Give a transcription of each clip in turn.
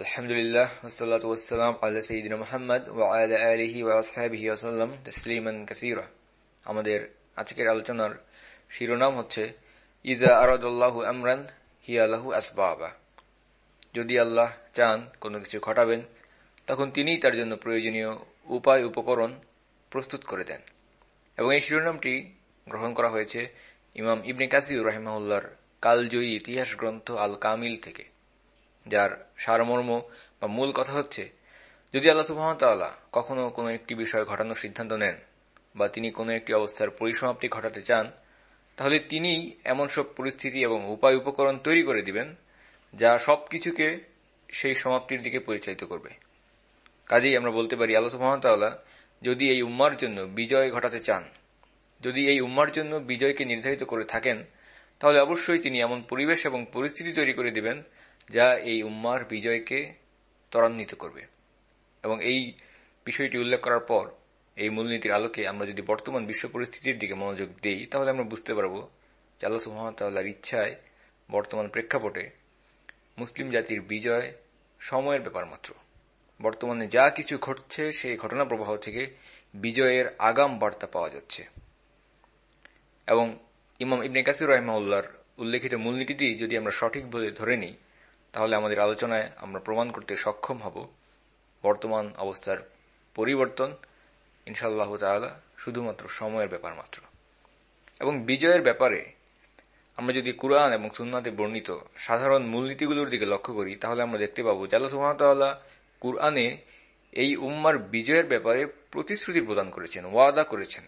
আলহামদুলিল্লাহ ওসাল্লাতু ওয়াসসালাম আল্লাহ সঈদিন মোহাম্মদ ওয়া আলা আলিহি ওয়া আসহাবিহি ওয়াসাল্লাম তসলিমান কাসীরা আমাদের আজকের আলোচনার শিরোনাম হচ্ছে, ইজা আরাদাল্লাহু আমরান হিয়া লাহু আসবাবা। যদি আল্লাহ চান কোনো কিছু ঘটাবেন, তখন তিনিই তার জন্য প্রয়োজনীয় উপায়, উপকরণ প্রস্তুত করে দেন। এবং এই শিরোনামটি গ্রহণ করা হয়েছে ইমাম ইবনে কাসির রাহিমাহুল্লার কালজয়ী ইতিহাস গ্রন্থ আল কামিল থেকে। যার সারমর্ম বা মূল কথা হচ্ছে, যদি আল্লাহ সুহামতাল্লাহ কখনো কোনো একটি বিষয় ঘটানোর সিদ্ধান্ত নেন বা তিনি কোনো একটি অবস্থার পরিসমাপ্তি ঘটাতে চান, তাহলে তিনিই এমন সব পরিস্থিতি এবং উপায় উপকরণ তৈরি করে দিবেন যা সবকিছুকে সেই সমাপ্তির দিকে পরিচালিত করবে। কাজেই আমরা বলতে পারি, আল্লাহ সুহামতাল্লাহ যদি এই উম্মার জন্য বিজয় ঘটাতে চান, যদি এই উম্মার জন্য বিজয়কে নির্ধারিত করে থাকেন, তাহলে অবশ্যই তিনি এমন পরিবেশ এবং পরিস্থিতি তৈরি করে দিবেন যা এই উম্মার বিজয়কে ত্বরান্বিত করবে। এবং এই বিষয়টি উল্লেখ করার পর এই মূলনীতির আলোকে আমরা যদি বর্তমান বিশ্ব পরিস্থিতির দিকে মনোযোগ দিই, তাহলে আমরা বুঝতে পারব যে আল্লাহ সুহামতাল্লাহর ইচ্ছায় বর্তমান প্রেক্ষাপটে মুসলিম জাতির বিজয় সময়ের ব্যাপার মাত্র। বর্তমানে যা কিছু ঘটছে, সেই ঘটনা প্রবাহ থেকে বিজয়ের আগাম বার্তা পাওয়া যাচ্ছে। এবং ইমাম ইবনে কাসির রহমাউল্লার উল্লেখিত মূলনীতিটি যদি আমরা সঠিক বলে ধরে নিই তাহলে আমাদের আলোচনায় আমরা প্রমাণ করতে সক্ষম হব। বর্তমান অবস্থার পরিবর্তন ইনশাল্লাহ তালা শুধুমাত্র সময়ের ব্যাপার মাত্র। এবং বিজয়ের ব্যাপারে আমরা যদি কুরআন এবং সুন্নাতে বর্ণিত সাধারণ মূলনীতিগুলোর দিকে লক্ষ্য করি, তাহলে আমরা দেখতে পাবো জাল্লা সুহামতাল্লাহ কুরআনে এই উম্মার বিজয়ের ব্যাপারে প্রতিশ্রুতি প্রদান করেছেন, ওয়াদা করেছেন।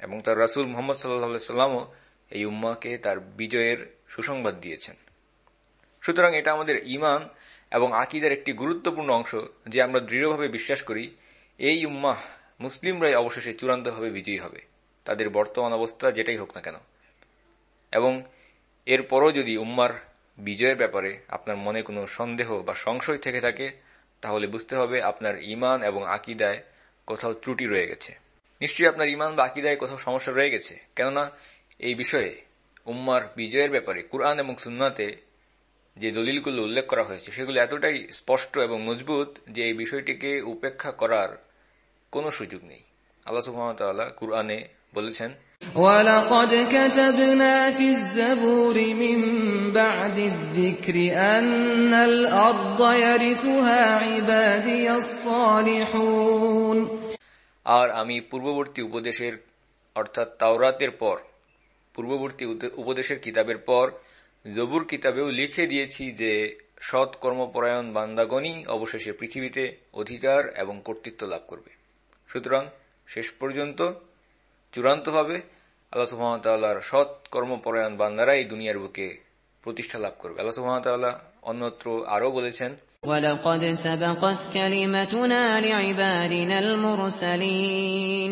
এবং তার রাসুল মোহাম্মদ সাল্লাহ সাল্লামও এই উম্মাকে তার বিজয়ের সুসংবাদ দিয়েছেন। সুতরাং এটা আমাদের ইমান এবং আকিদের একটি গুরুত্বপূর্ণ অংশ যে আমরা দৃঢ়ভাবে বিশ্বাস করি, এই উম্মাহ মুসলিমরাই অবশেষে চূড়ান্তভাবে বিজয়ী হবে। তাদের বর্তমান অবস্থা যেটাই হোক না কেন। এবং এরপরও যদি উম্মার বিজয়ের ব্যাপারে আপনার মনে কোনো সন্দেহ বা সংশয় থেকে থাকে, তাহলে বুঝতে হবে আপনার ইমান এবং আকিদায় কোথাও ত্রুটি রয়ে গেছে। নিশ্চয়ই আপনার ইমান বা আকিদায় কোথাও সমস্যা রয়ে গেছে। কেননা, এই বিষয়ে উম্মার বিজয়ের ব্যাপারে কুরআন এবং সুন্নাতে যে দলিলগুলো উল্লেখ করা হয়েছে সেগুলো এতটাই স্পষ্ট এবং মজবুত যে এই বিষয়টিকে উপেক্ষা করার কোনো সুযোগ নেই আল্লাহ সুহামতাল্লাহ কুরআনে বলেছেন ولقد كتبنا في الزبور من بعد الذكر أن الأرض يرثها عبادي الصالحون আর আমি পূর্ববর্তী উপদেশের অর্থাৎ তাওরাতের পর পূর্ববর্তী উপদেশের কিতাবের পর জবুর কিতাবেও লিখে দিয়েছি যে সৎ কর্মপরায়ণ বান্দাগণই অবশেষে পৃথিবীতে অধিকার এবং কর্তৃত্ব লাভ করবে সুতরাং শেষ পর্যন্ত চূড়ান্তভাবে আল্লাহ সুহামতাল্লাহর সৎ কর্মপরায়ণ বান্দারাই দুনিয়ার বুকে প্রতিষ্ঠা লাভ করবে আল্লাহ সুহামতাল্লাহ অন্যত্র আরও বলেছেন ولقد سبقت كلمتنا لعبادنا المرسلين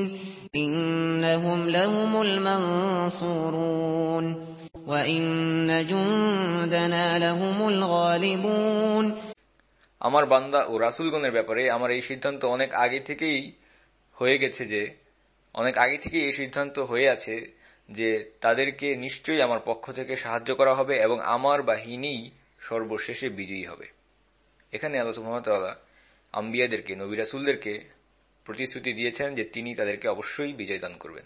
إنهم لهم المنصورون আমার বান্দা ও রাসুলগণের ব্যাপারে আমার এই সিদ্ধান্ত অনেক আগে থেকেই হয়ে গেছে যে, অনেক আগে থেকেই এই সিদ্ধান্ত হয়ে আছে যে, তাদেরকে নিশ্চয়ই আমার পক্ষ থেকে সাহায্য করা হবে এবং আমার বাহিনী সর্বশেষে বিজয়ী হবে। এখানে আল্লাহ মহামতাল্লাহ আম্বিয়াদেরকে, নবী রাসুলদেরকে প্রতিশ্রুতি দিয়েছেন যে, তিনি তাদেরকে অবশ্যই বিজয় দান করবেন।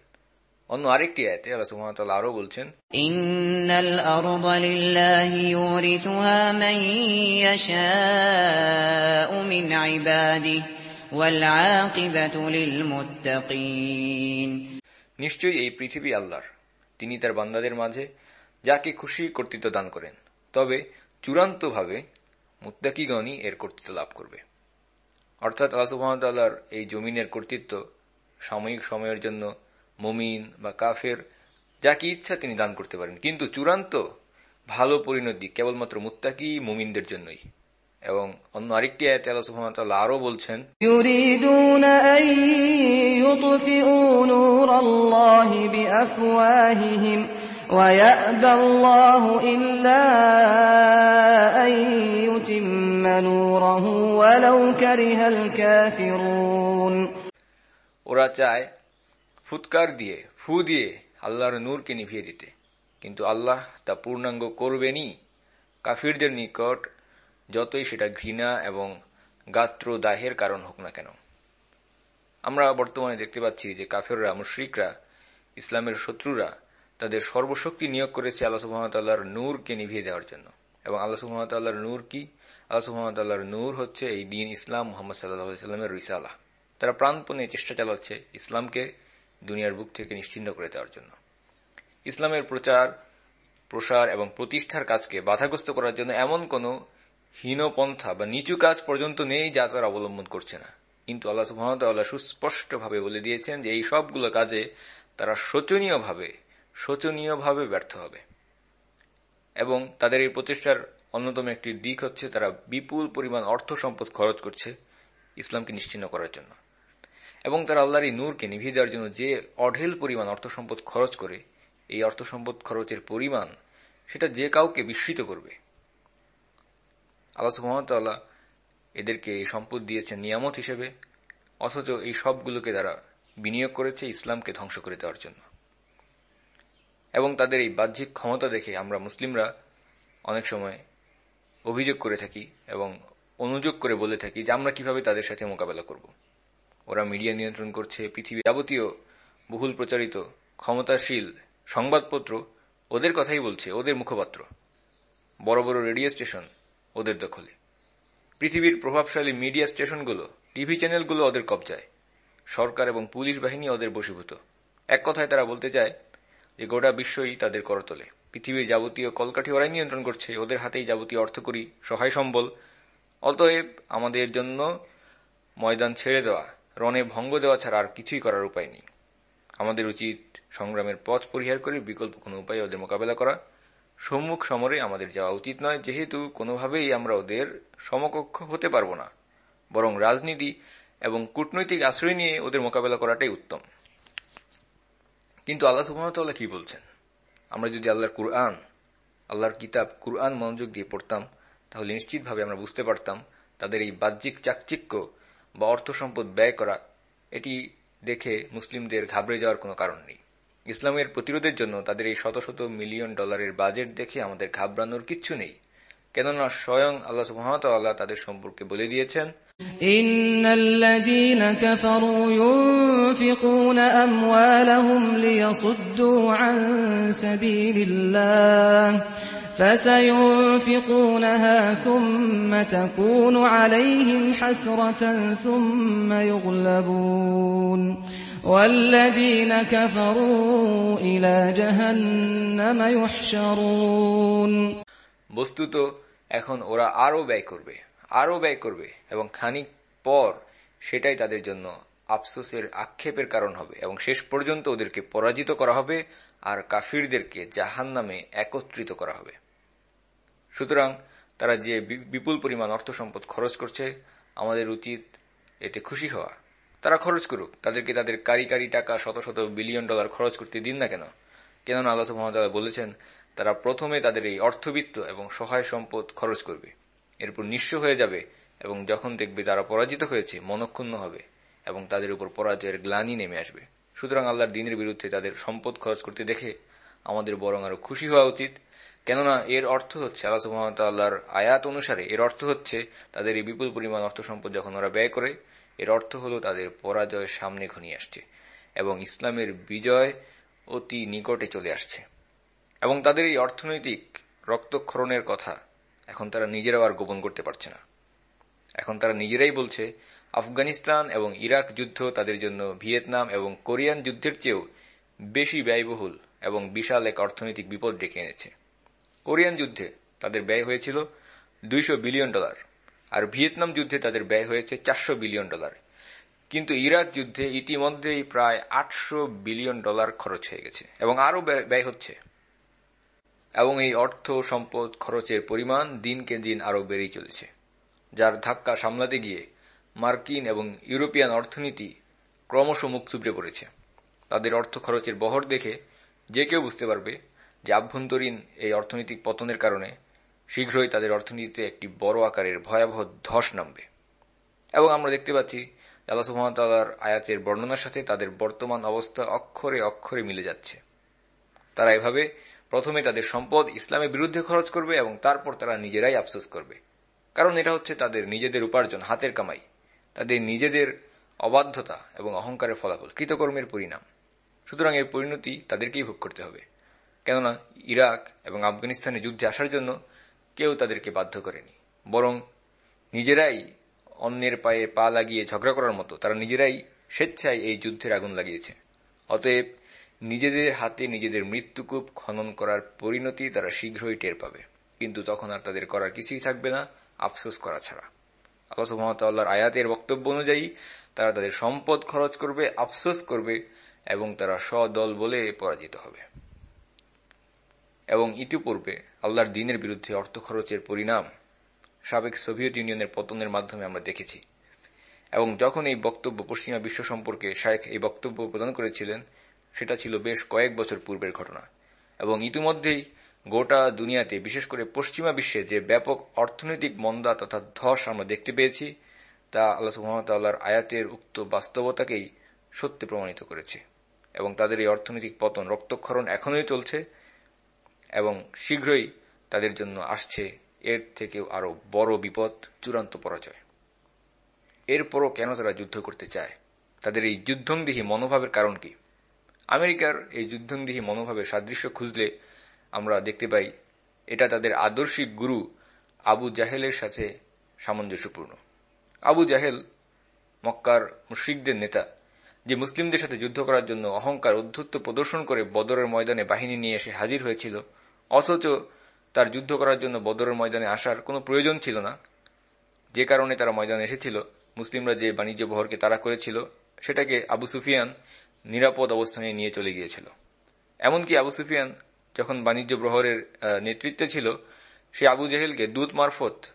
অন্য আরেকটি আয়তে আল্লাহ সুহামতাল্লাহ আরও বলছেন ইন্নাল আরদা লিল্লাহি ইউরিথুহা মান ইয়াশাউ মিন ইবাদিহি ওয়াল আকিবাতু লিল মুত্তাকিন। নিশ্চয়ই এই পৃথিবী আল্লাহর তিনি তার বান্দাদের মাঝে যাকে খুশি কর্তৃত্ব দান করেন তবে চূড়ান্তভাবে মুত্তাকিগণই এর কর্তৃত্ব লাভ করবে। অর্থাৎ আল্লাহ সুহামতাল্লাহর এই জমিনের কর্তৃত্ব সাময়িক সময়ের জন্য মমিন বা কাফের যাকে ইচ্ছা তিনি দান করতে পারেন কিন্তু চূড়ান্ত ভালো পরিণতি কেবলমাত্র মুত্তাকি মুমিনদের জন্যই এবং অন্য আরেকটি আয়তে আল্লাহ সুহামতাল্লাহ আরও বলছেন يريدون أن يطفئوا نور الله بأفواههم ويأبى الله إلا أن يتم نوره ولو كره الكافرون ওরা চায় ফুৎকার দিয়ে, ফু দিয়ে আল্লাহর নূরকে নিভিয়ে দিতে। কিন্তু আল্লাহ তা পূর্ণাঙ্গ করবেনই। কাফিরদের নিকট যতই সেটা ঘৃণা এবং গাত্র দাহের কারণ হোক না কেন। আমরা বর্তমানে দেখতে পাচ্ছি যে কাফেররা, মুশ্রিকরা, ইসলামের শত্রুরা তাদের সর্বশক্তি নিয়োগ করেছে আল্লাহ সুহামতাল্লাহর নূরকে নিভিয়ে দেওয়ার জন্য। এবং আল্লাহ সুহামতাল্লাহর নূর কি? আল্লাহ সুহামতাল্লাহর নূর হচ্ছে এই দিন ইসলাম মোহাম্মদ সাল্লাহ সাল্লামের রিসালা তারা প্রাণপণে চেষ্টা চালাচ্ছে ইসলামকে দুনিয়ার বুক থেকে নিশ্চিন্ন করে দেওয়ার জন্য। ইসলামের প্রচার, প্রসার এবং প্রতিষ্ঠার কাজকে বাধাগ্রস্ত করার জন্য এমন কোন হীনপন্থা বা নিচু কাজ পর্যন্ত নেই যা তারা অবলম্বন করছে না। কিন্তু আল্লাহ সুহামতাল্লাহ সুস্পষ্টভাবে বলে দিয়েছেন যে এই সবগুলো কাজে তারা শোচনীয়ভাবে শোচনীয়ভাবে ব্যর্থ হবে। এবং তাদের এই প্রচেষ্টার অন্যতম একটি দিক হচ্ছে তারা বিপুল পরিমাণ অর্থ সম্পদ খরচ করছে ইসলামকে নিশ্চিন্ন করার জন্য। এবং তারা আল্লাহর এই নূরকে নিভিয়ে দেওয়ার জন্য যে অঢেল পরিমাণ অর্থ সম্পদ খরচ করে, এই অর্থ সম্পদ খরচের পরিমাণ সেটা যে কাউকে বিস্মিত করবে। আল্লাহ সুহামতাল্লাহ এদেরকে এই সম্পদ দিয়েছেন নিয়ামত হিসেবে, অথচ এই সবগুলোকে তারা বিনিয়োগ করেছে ইসলামকে ধ্বংস করে দেওয়ার জন্য। এবং তাদের এই বাহ্যিক ক্ষমতা দেখে আমরা মুসলিমরা অনেক সময় অভিযোগ করে থাকি এবং অনুযোগ করে বলে থাকি যে আমরা কীভাবে তাদের সাথে মোকাবেলা করব। ওরা মিডিয়া নিয়ন্ত্রণ করছে পৃথিবী যাবতীয় বহুল প্রচারিত, ক্ষমতাশীল সংবাদপত্র ওদের কথাই বলছে, ওদের মুখপাত্র। বড় বড় রেডিও স্টেশন ওদের দখলে। পৃথিবীর প্রভাবশালী মিডিয়া স্টেশনগুলো, টিভি চ্যানেলগুলো ওদের কবজায়। সরকার এবং পুলিশ বাহিনী ওদের বশীভূত। এক কথায় তারা বলতে চায় যে গোটা বিশ্বই তাদের করতলে। পৃথিবীর যাবতীয় কলকাঠি ওরাই নিয়ন্ত্রণ করছে, ওদের হাতেই যাবতীয় অর্থকরী সহায় সম্বল। অতএব আমাদের জন্য ময়দান ছেড়ে দেওয়া রণে ভঙ্গ দেওয়া ছাড়া আর কিছুই করার উপায় নেই। আমাদের উচিত সংগ্রামের পথ পরিহার করে বিকল্প কোনো উপায়ে ওদের মোকাবেলা করা। সম্মুখ সমরে আমাদের যাওয়া উচিত নয়, যেহেতু কোনোভাবেই আমরা ওদের সমকক্ষ হতে পারব না। বরং রাজনীতি এবং কূটনৈতিক আশ্রয় নিয়ে ওদের মোকাবেলা করাটাই উত্তম। কিন্তু আল্লাহ সুহামতাল্লাহ কি বলছেন? আমরা যদি আল্লাহর কুরআন, আল্লাহর কিতাব কুরআন মনোযোগ দিয়ে পড়তাম, তাহলে নিশ্চিতভাবে আমরা বুঝতে পারতাম তাদের এই বাহ্যিক চাকচিক্য বা অর্থ সম্পদ ব্যয় করা এটি দেখে মুসলিমদের ঘাবড়ে যাওয়ার কোনো কারণ নেই ইসলামের প্রতিরোধের জন্য তাদের এই শত শত মিলিয়ন ডলারের বাজেট দেখে আমাদের ঘাবড়ানোর কিচ্ছু নেই কেননা স্বয়ং আল্লাহ সুহামতাল্লাহ তাদের সম্পর্কে বলে দিয়েছেন إن الذين كفروا ينفقون أموالهم ليصدوا عن سبيل الله فسينفقونها ثم تكون عليهم حسرة ثم يغلبون والذين كفروا إلى جهنم يحشرون বস্তুত এখন ওরা আরো ব্যয় করবে আরো ব্যয় করবে এবং খানিক পর সেটাই তাদের জন্য আফসোসের আক্ষেপের কারণ হবে এবং শেষ পর্যন্ত ওদেরকে পরাজিত করা হবে আর কাফিরদেরকে জাহান নামে একত্রিত করা হবে সুতরাং তারা যে বিপুল পরিমাণ অর্থ সম্পদ খরচ করছে, আমাদের উচিত এতে খুশি হওয়া। তারা খরচ করুক। তাদেরকে তাদের কারি কারি টাকা শত শত বিলিয়ন ডলার খরচ করতে দিন না কেন? কেননা আল্লাহ মহামতাল্লাহ বলেছেন, তারা প্রথমে তাদের এই অর্থবিত্ত এবং সহায় সম্পদ খরচ করবে। এরপর নিঃস্ব হয়ে যাবে এবং যখন দেখবে তারা পরাজিত হয়েছে, মনক্ষুণ্ণ হবে এবং তাদের উপর পরাজয়ের গ্লানি নেমে আসবে। সুতরাং আল্লাহর দিনের বিরুদ্ধে তাদের সম্পদ খরচ করতে দেখে আমাদের বরং আরও খুশি হওয়া উচিত। কেননা এর অর্থ হচ্ছে আল্লাহ সুহামতাল্লাহর আয়াত অনুসারে এর অর্থ হচ্ছে তাদের এই বিপুল পরিমাণ অর্থ সম্পদ যখন ওরা ব্যয় করে, এর অর্থ হল তাদের পরাজয় সামনে ঘনিয়ে আসছে এবং ইসলামের বিজয় অতি নিকটে চলে আসছে। এবং তাদের এই অর্থনৈতিক রক্তক্ষরণের কথা এখন তারা নিজেরাও আর গোপন করতে পারছে না। এখন তারা নিজেরাই বলছে, আফগানিস্তান এবং ইরাক যুদ্ধ তাদের জন্য ভিয়েতনাম এবং কোরিয়ান যুদ্ধের চেয়েও বেশি ব্যয়বহুল এবং বিশাল এক অর্থনৈতিক বিপদ ডেকে এনেছে। কোরিয়ান যুদ্ধে তাদের ব্যয় হয়েছিল দুইশো বিলিয়ন ডলার, আর ভিয়েতনাম যুদ্ধে তাদের ব্যয় হয়েছে চারশো বিলিয়ন ডলার। কিন্তু ইরাক যুদ্ধে ইতিমধ্যেই প্রায় আটশো বিলিয়ন ডলার খরচ হয়ে গেছে, এবং আরও ব্যয় হচ্ছে। এবং এই অর্থ সম্পদ খরচের পরিমাণ দিনকে দিন আরও বেড়েই চলেছে, যার ধাক্কা সামলাতে গিয়ে মার্কিন এবং ইউরোপিয়ান অর্থনীতি ক্রমশ মুখ থুবড়ে পড়েছে। তাদের অর্থ খরচের বহর দেখে যে কেউ বুঝতে পারবে যে আভ্যন্তরীণ এই অর্থনৈতিক পতনের কারণে শীঘ্রই তাদের অর্থনীতিতে একটি বড় আকারের ভয়াবহ ধস নামবে। এবং আমরা দেখতে পাচ্ছি, আল্লাহ আয়াতের বর্ণনার সাথে তাদের বর্তমান অবস্থা অক্ষরে অক্ষরে মিলে যাচ্ছে। তারা এভাবে প্রথমে তাদের সম্পদ ইসলামের বিরুদ্ধে খরচ করবে এবং তারপর তারা নিজেরাই আফসোস করবে। কারণ এটা হচ্ছে তাদের নিজেদের উপার্জন, হাতের কামাই, তাদের নিজেদের অবাধ্যতা এবং অহংকারের ফলাফল, কৃতকর্মের পরিণাম। সুতরাং এর পরিণতি তাদেরকেই ভোগ করতে হবে। কেননা ইরাক এবং আফগানিস্তানে যুদ্ধে আসার জন্য কেউ তাদেরকে বাধ্য করেনি। বরং নিজেরাই অন্যের পায়ে পা লাগিয়ে ঝগড়া করার মতো তারা নিজেরাই স্বেচ্ছায় এই যুদ্ধের আগুন লাগিয়েছে। অতএব নিজেদের হাতে নিজেদের মৃত্যুকূপ খনন করার পরিণতি তারা শীঘ্রই টের পাবে। কিন্তু তখন আর তাদের করার কিছুই থাকবে না, আফসোস করা ছাড়া। আল্লাহ সুহামতাল্লাহর আয়াতের বক্তব্য অনুযায়ী তারা তাদের সম্পদ খরচ করবে, আফসোস করবে এবং তারা সদল বলে পরাজিত হবে। এবং ইতিপূর্বে আল্লাহর দিনের বিরুদ্ধে অর্থ খরচের পরিণাম সাবেক সোভিয়েত ইউনিয়নের পতনের মাধ্যমে আমরা দেখেছি। এবং যখন এই বক্তব্য পশ্চিমা বিশ্ব সম্পর্কে শায়েখ এই বক্তব্য প্রদান করেছিলেন, সেটা ছিল বেশ কয়েক বছর পূর্বের ঘটনা। এবং ইতিমধ্যেই গোটা দুনিয়াতে, বিশেষ করে পশ্চিমা বিশ্বে যে ব্যাপক অর্থনৈতিক মন্দা তথা ধস আমরা দেখতে পেয়েছি, তা আল্লাহ সুহামতাল্লাহর আয়াতের উক্ত বাস্তবতাকেই সত্যি প্রমাণিত করেছে। এবং তাদের এই অর্থনৈতিক পতন, রক্তক্ষরণ এখনই চলছে। এবং শীঘ্রই তাদের জন্য আসছে এর থেকেও আরও বড় বিপদ, চূড়ান্ত পরাজয়। এরপরও কেন তারা যুদ্ধ করতে চায়? তাদের এই যুদ্ধংদিহী মনোভাবের কারণ কি? আমেরিকার এই যুদ্ধংদিহী মনোভাবের সাদৃশ্য খুঁজলে আমরা দেখতে পাই, এটা তাদের আদর্শিক গুরু আবু জাহেলের সাথে সামঞ্জস্যপূর্ণ। আবু জাহেল মক্কার মুশ্রিকদের নেতা, যে মুসলিমদের সাথে যুদ্ধ করার জন্য অহংকার উদ্ধত্ত প্রদর্শন করে বদরের ময়দানে বাহিনী নিয়ে এসে হাজির হয়েছিল অথচ তার যুদ্ধ করার জন্য বদরের ময়দানে আসার কোনো প্রয়োজন ছিল না। যে কারণে তারা ময়দানে এসেছিল, মুসলিমরা যে বাণিজ্য বহরকে তারা করেছিল, সেটাকে আবু সুফিয়ান নিরাপদ অবস্থানে নিয়ে চলে গিয়েছিল। এমনকি আবু সুফিয়ান যখন বাণিজ্য প্রহরের নেতৃত্বে ছিল, সে আবু জাহেলকে দূত মারফত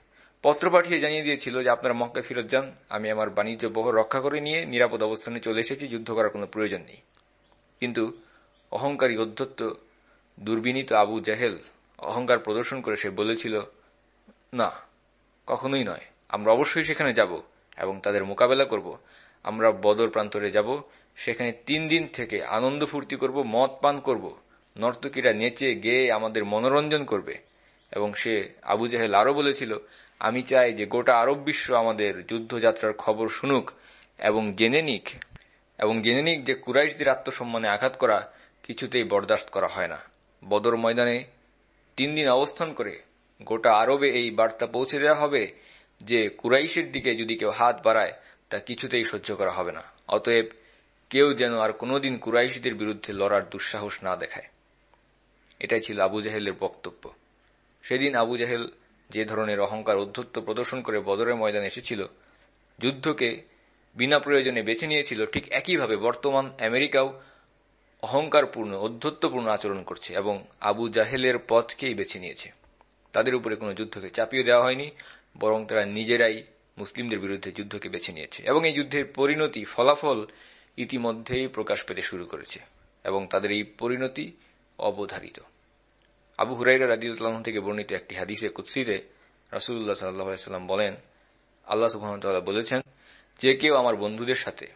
পত্র পাঠিয়ে জানিয়ে দিয়েছিল যে, আপনারা মক্কায় ফিরত যান, আমি আমার বাণিজ্য বহর রক্ষা করে নিয়ে নিরাপদ অবস্থানে চলে এসেছি, যুদ্ধ করার কোনো প্রয়োজন নেই। কিন্তু অহংকারী অধ্যত্ত দুর্বিনীত আবু জাহেল অহংকার প্রদর্শন করে সে বলেছিল, না, কখনোই নয়। আমরা অবশ্যই সেখানে যাব এবং তাদের মোকাবেলা করব। আমরা বদর প্রান্তরে যাব। সেখানে তিন দিন থেকে আনন্দ ফুর্তি করব, মদ পান করব। নর্তকীরা নেচে, গেয়ে আমাদের মনোরঞ্জন করবে। এবং সে আবু জাহেল আরও বলেছিল, আমি চাই যে গোটা আরব বিশ্ব আমাদের যুদ্ধযাত্রার খবর শুনুক এবং জেনে নিক। এবং জেনে নিক যে কুরাইশদের আত্মসম্মানে আঘাত করা কিছুতেই বরদাস্ত করা হয় না। বদর ময়দানে তিন দিন অবস্থান করে গোটা আরবে এই বার্তা পৌঁছে দেওয়া হবে যে কুরাইশের দিকে যদি কেউ হাত বাড়ায়, তা কিছুতেই সহ্য করা হবে না। অতএব কেউ যেন আর কোনোদিন কুরাইশদের বিরুদ্ধে লড়ার দুঃসাহস না দেখায়। এটাই ছিল আবু জাহেলের বক্তব্য। সেদিন আবু জাহেল যে ধরনের অহংকার উদ্ধত্ত প্রদর্শন করে বদরের ময়দানে এসেছিল, যুদ্ধকে বিনা প্রয়োজনে বেছে নিয়েছিল, ঠিক একইভাবে বর্তমান আমেরিকাও অহংকারপূর্ণ অধ্যত্বপূর্ণ আচরণ করছে এবং আবু জাহেলের পথকেই বেছে নিয়েছে। তাদের উপরে কোনো যুদ্ধকে চাপিয়ে দেওয়া হয়নি, বরং তারা নিজেরাই মুসলিমদের বিরুদ্ধে যুদ্ধকে বেছে নিয়েছে এবং এই যুদ্ধের পরিণতি, ফলাফল ইতিমধ্যেই প্রকাশ পেতে শুরু করেছে এবং তাদের এই পরিণতি অবধারিত। আবু হুরাইরা রাদিউল্লাহ থেকে বর্ণিত একটি হাদিসে কুৎসিতে রাসুল্লাহ সাল্লাম বলেন, আল্লাহ সুহামতাল্লাহ বলেছেন, যে কেউ আমার বন্ধুদের সাথে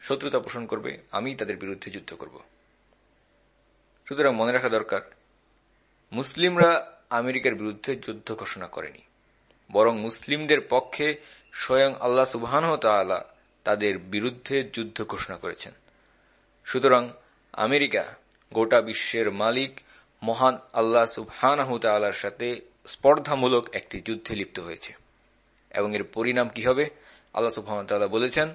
শত্রুতা পোষণ করবে আমি তাদের বিরুদ্ধে যুদ্ধ করব। সুতরাং মনে রাখা দরকার, মুসলিমরা আমেরিকার বিরুদ্ধে যুদ্ধ ঘোষণা করেনি, বরং মুসলিমদের পক্ষে স্বয়ং আল্লাহ সুবাহ তাদের বিরুদ্ধে যুদ্ধ ঘোষণা করেছেন। সুতরাং আমেরিকা গোটা বিশ্বের মালিক, মহান আল্লাহ সুবহানাহুতালার সাথে স্পর্ধামূলক একটি যুদ্ধে লিপ্ত হয়েছে। এবং এর পরিণাম কি হবে? আল্লাহ সুবহানাহু ওয়া বলেছেন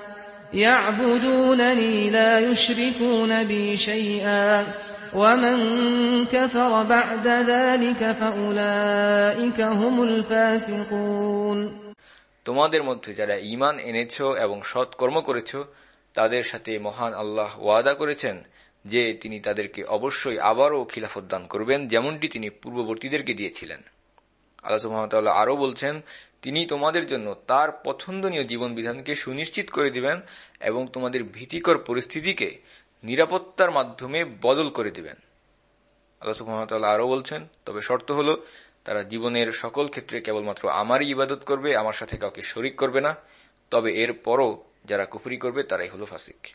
يعبدونني لا يشركون بي شيئا ومن كفر بعد ذلك فأولئك هم الفاسقون তোমাদের মধ্যে যারা ইমান এনেছ এবং সৎকর্ম করেছ তাদের সাথে মহান আল্লাহ ওয়াদা করেছেন যে তিনি তাদেরকে অবশ্যই আবারও খিলাফত দান করবেন যেমনটি তিনি পূর্ববর্তীদেরকে দিয়েছিলেন আল্লাহ সুহামতাল্লাহ আরও বলছেন তিনি তোমাদের জন্য তার পছন্দনীয় জীবন বিধানকে সুনিশ্চিত করে দিবেন এবং তোমাদের ভীতিকর পরিস্থিতিকে নিরাপত্তার মাধ্যমে বদল করে দিবেন। আরও বলছেন, তবে শর্ত হল, তারা জীবনের সকল ক্ষেত্রে কেবলমাত্র আমারই ইবাদত করবে, আমার সাথে কাউকে শরিক করবে না। তবে এর পরও যারা কুফরি করবে, তারাই হল ফাসিক।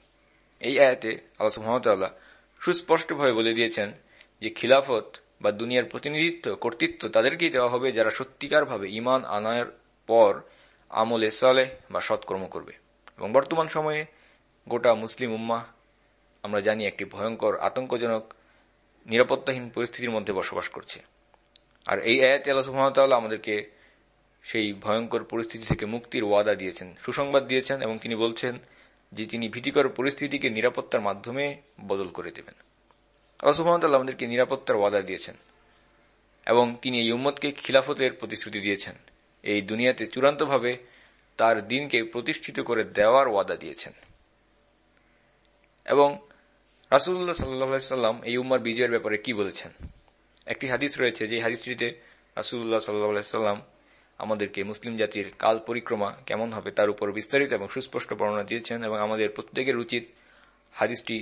এই আয়াতে আল্লাহ সুহামতাল্লাহ সুস্পষ্টভাবে বলে দিয়েছেন যে খিলাফত বা দুনিয়ার প্রতিনিধিত্ব, কর্তৃত্ব তাদেরকেই দেওয়া হবে যারা সত্যিকারভাবে ইমান আনার পর আমলে সালে বা সৎকর্ম করবে। এবং বর্তমান সময়ে গোটা মুসলিম উম্মা আমরা জানি, একটি ভয়ঙ্কর, আতঙ্কজনক, নিরাপত্তাহীন পরিস্থিতির মধ্যে বসবাস করছে। আর এই আয়াতে আল্লাহ আমাদেরকে সেই ভয়ঙ্কর পরিস্থিতি থেকে মুক্তির ওয়াদা দিয়েছেন, সুসংবাদ দিয়েছেন এবং তিনি বলছেন যে তিনি ভীতিকর পরিস্থিতিকে নিরাপত্তার মাধ্যমে বদল করে দেবেন। আল্লাহ আমাদেরকে নিরাপত্তার ওয়াদা দিয়েছেন এবং তিনি এই উম্মতকে খিলাফতের প্রতিশ্রুতি দিয়েছেন। এই দুনিয়াতে চূড়ান্তভাবে তার দিনকে প্রতিষ্ঠিত করে দেওয়ার ওয়াদা দিয়েছেন। এবং রাসুল্লাহ সাল্লাম এই উম্মার বিজয়ের ব্যাপারে কি বলেছেন? একটি হাদিস রয়েছে, যে হাদিসটিতে রাসুল্লাহ সাল্লাম আমাদেরকে মুসলিম জাতির কাল পরিক্রমা কেমন হবে তার উপর বিস্তারিত এবং সুস্পষ্ট বর্ণনা দিয়েছেন এবং আমাদের প্রত্যেকের উচিত হাদিসটি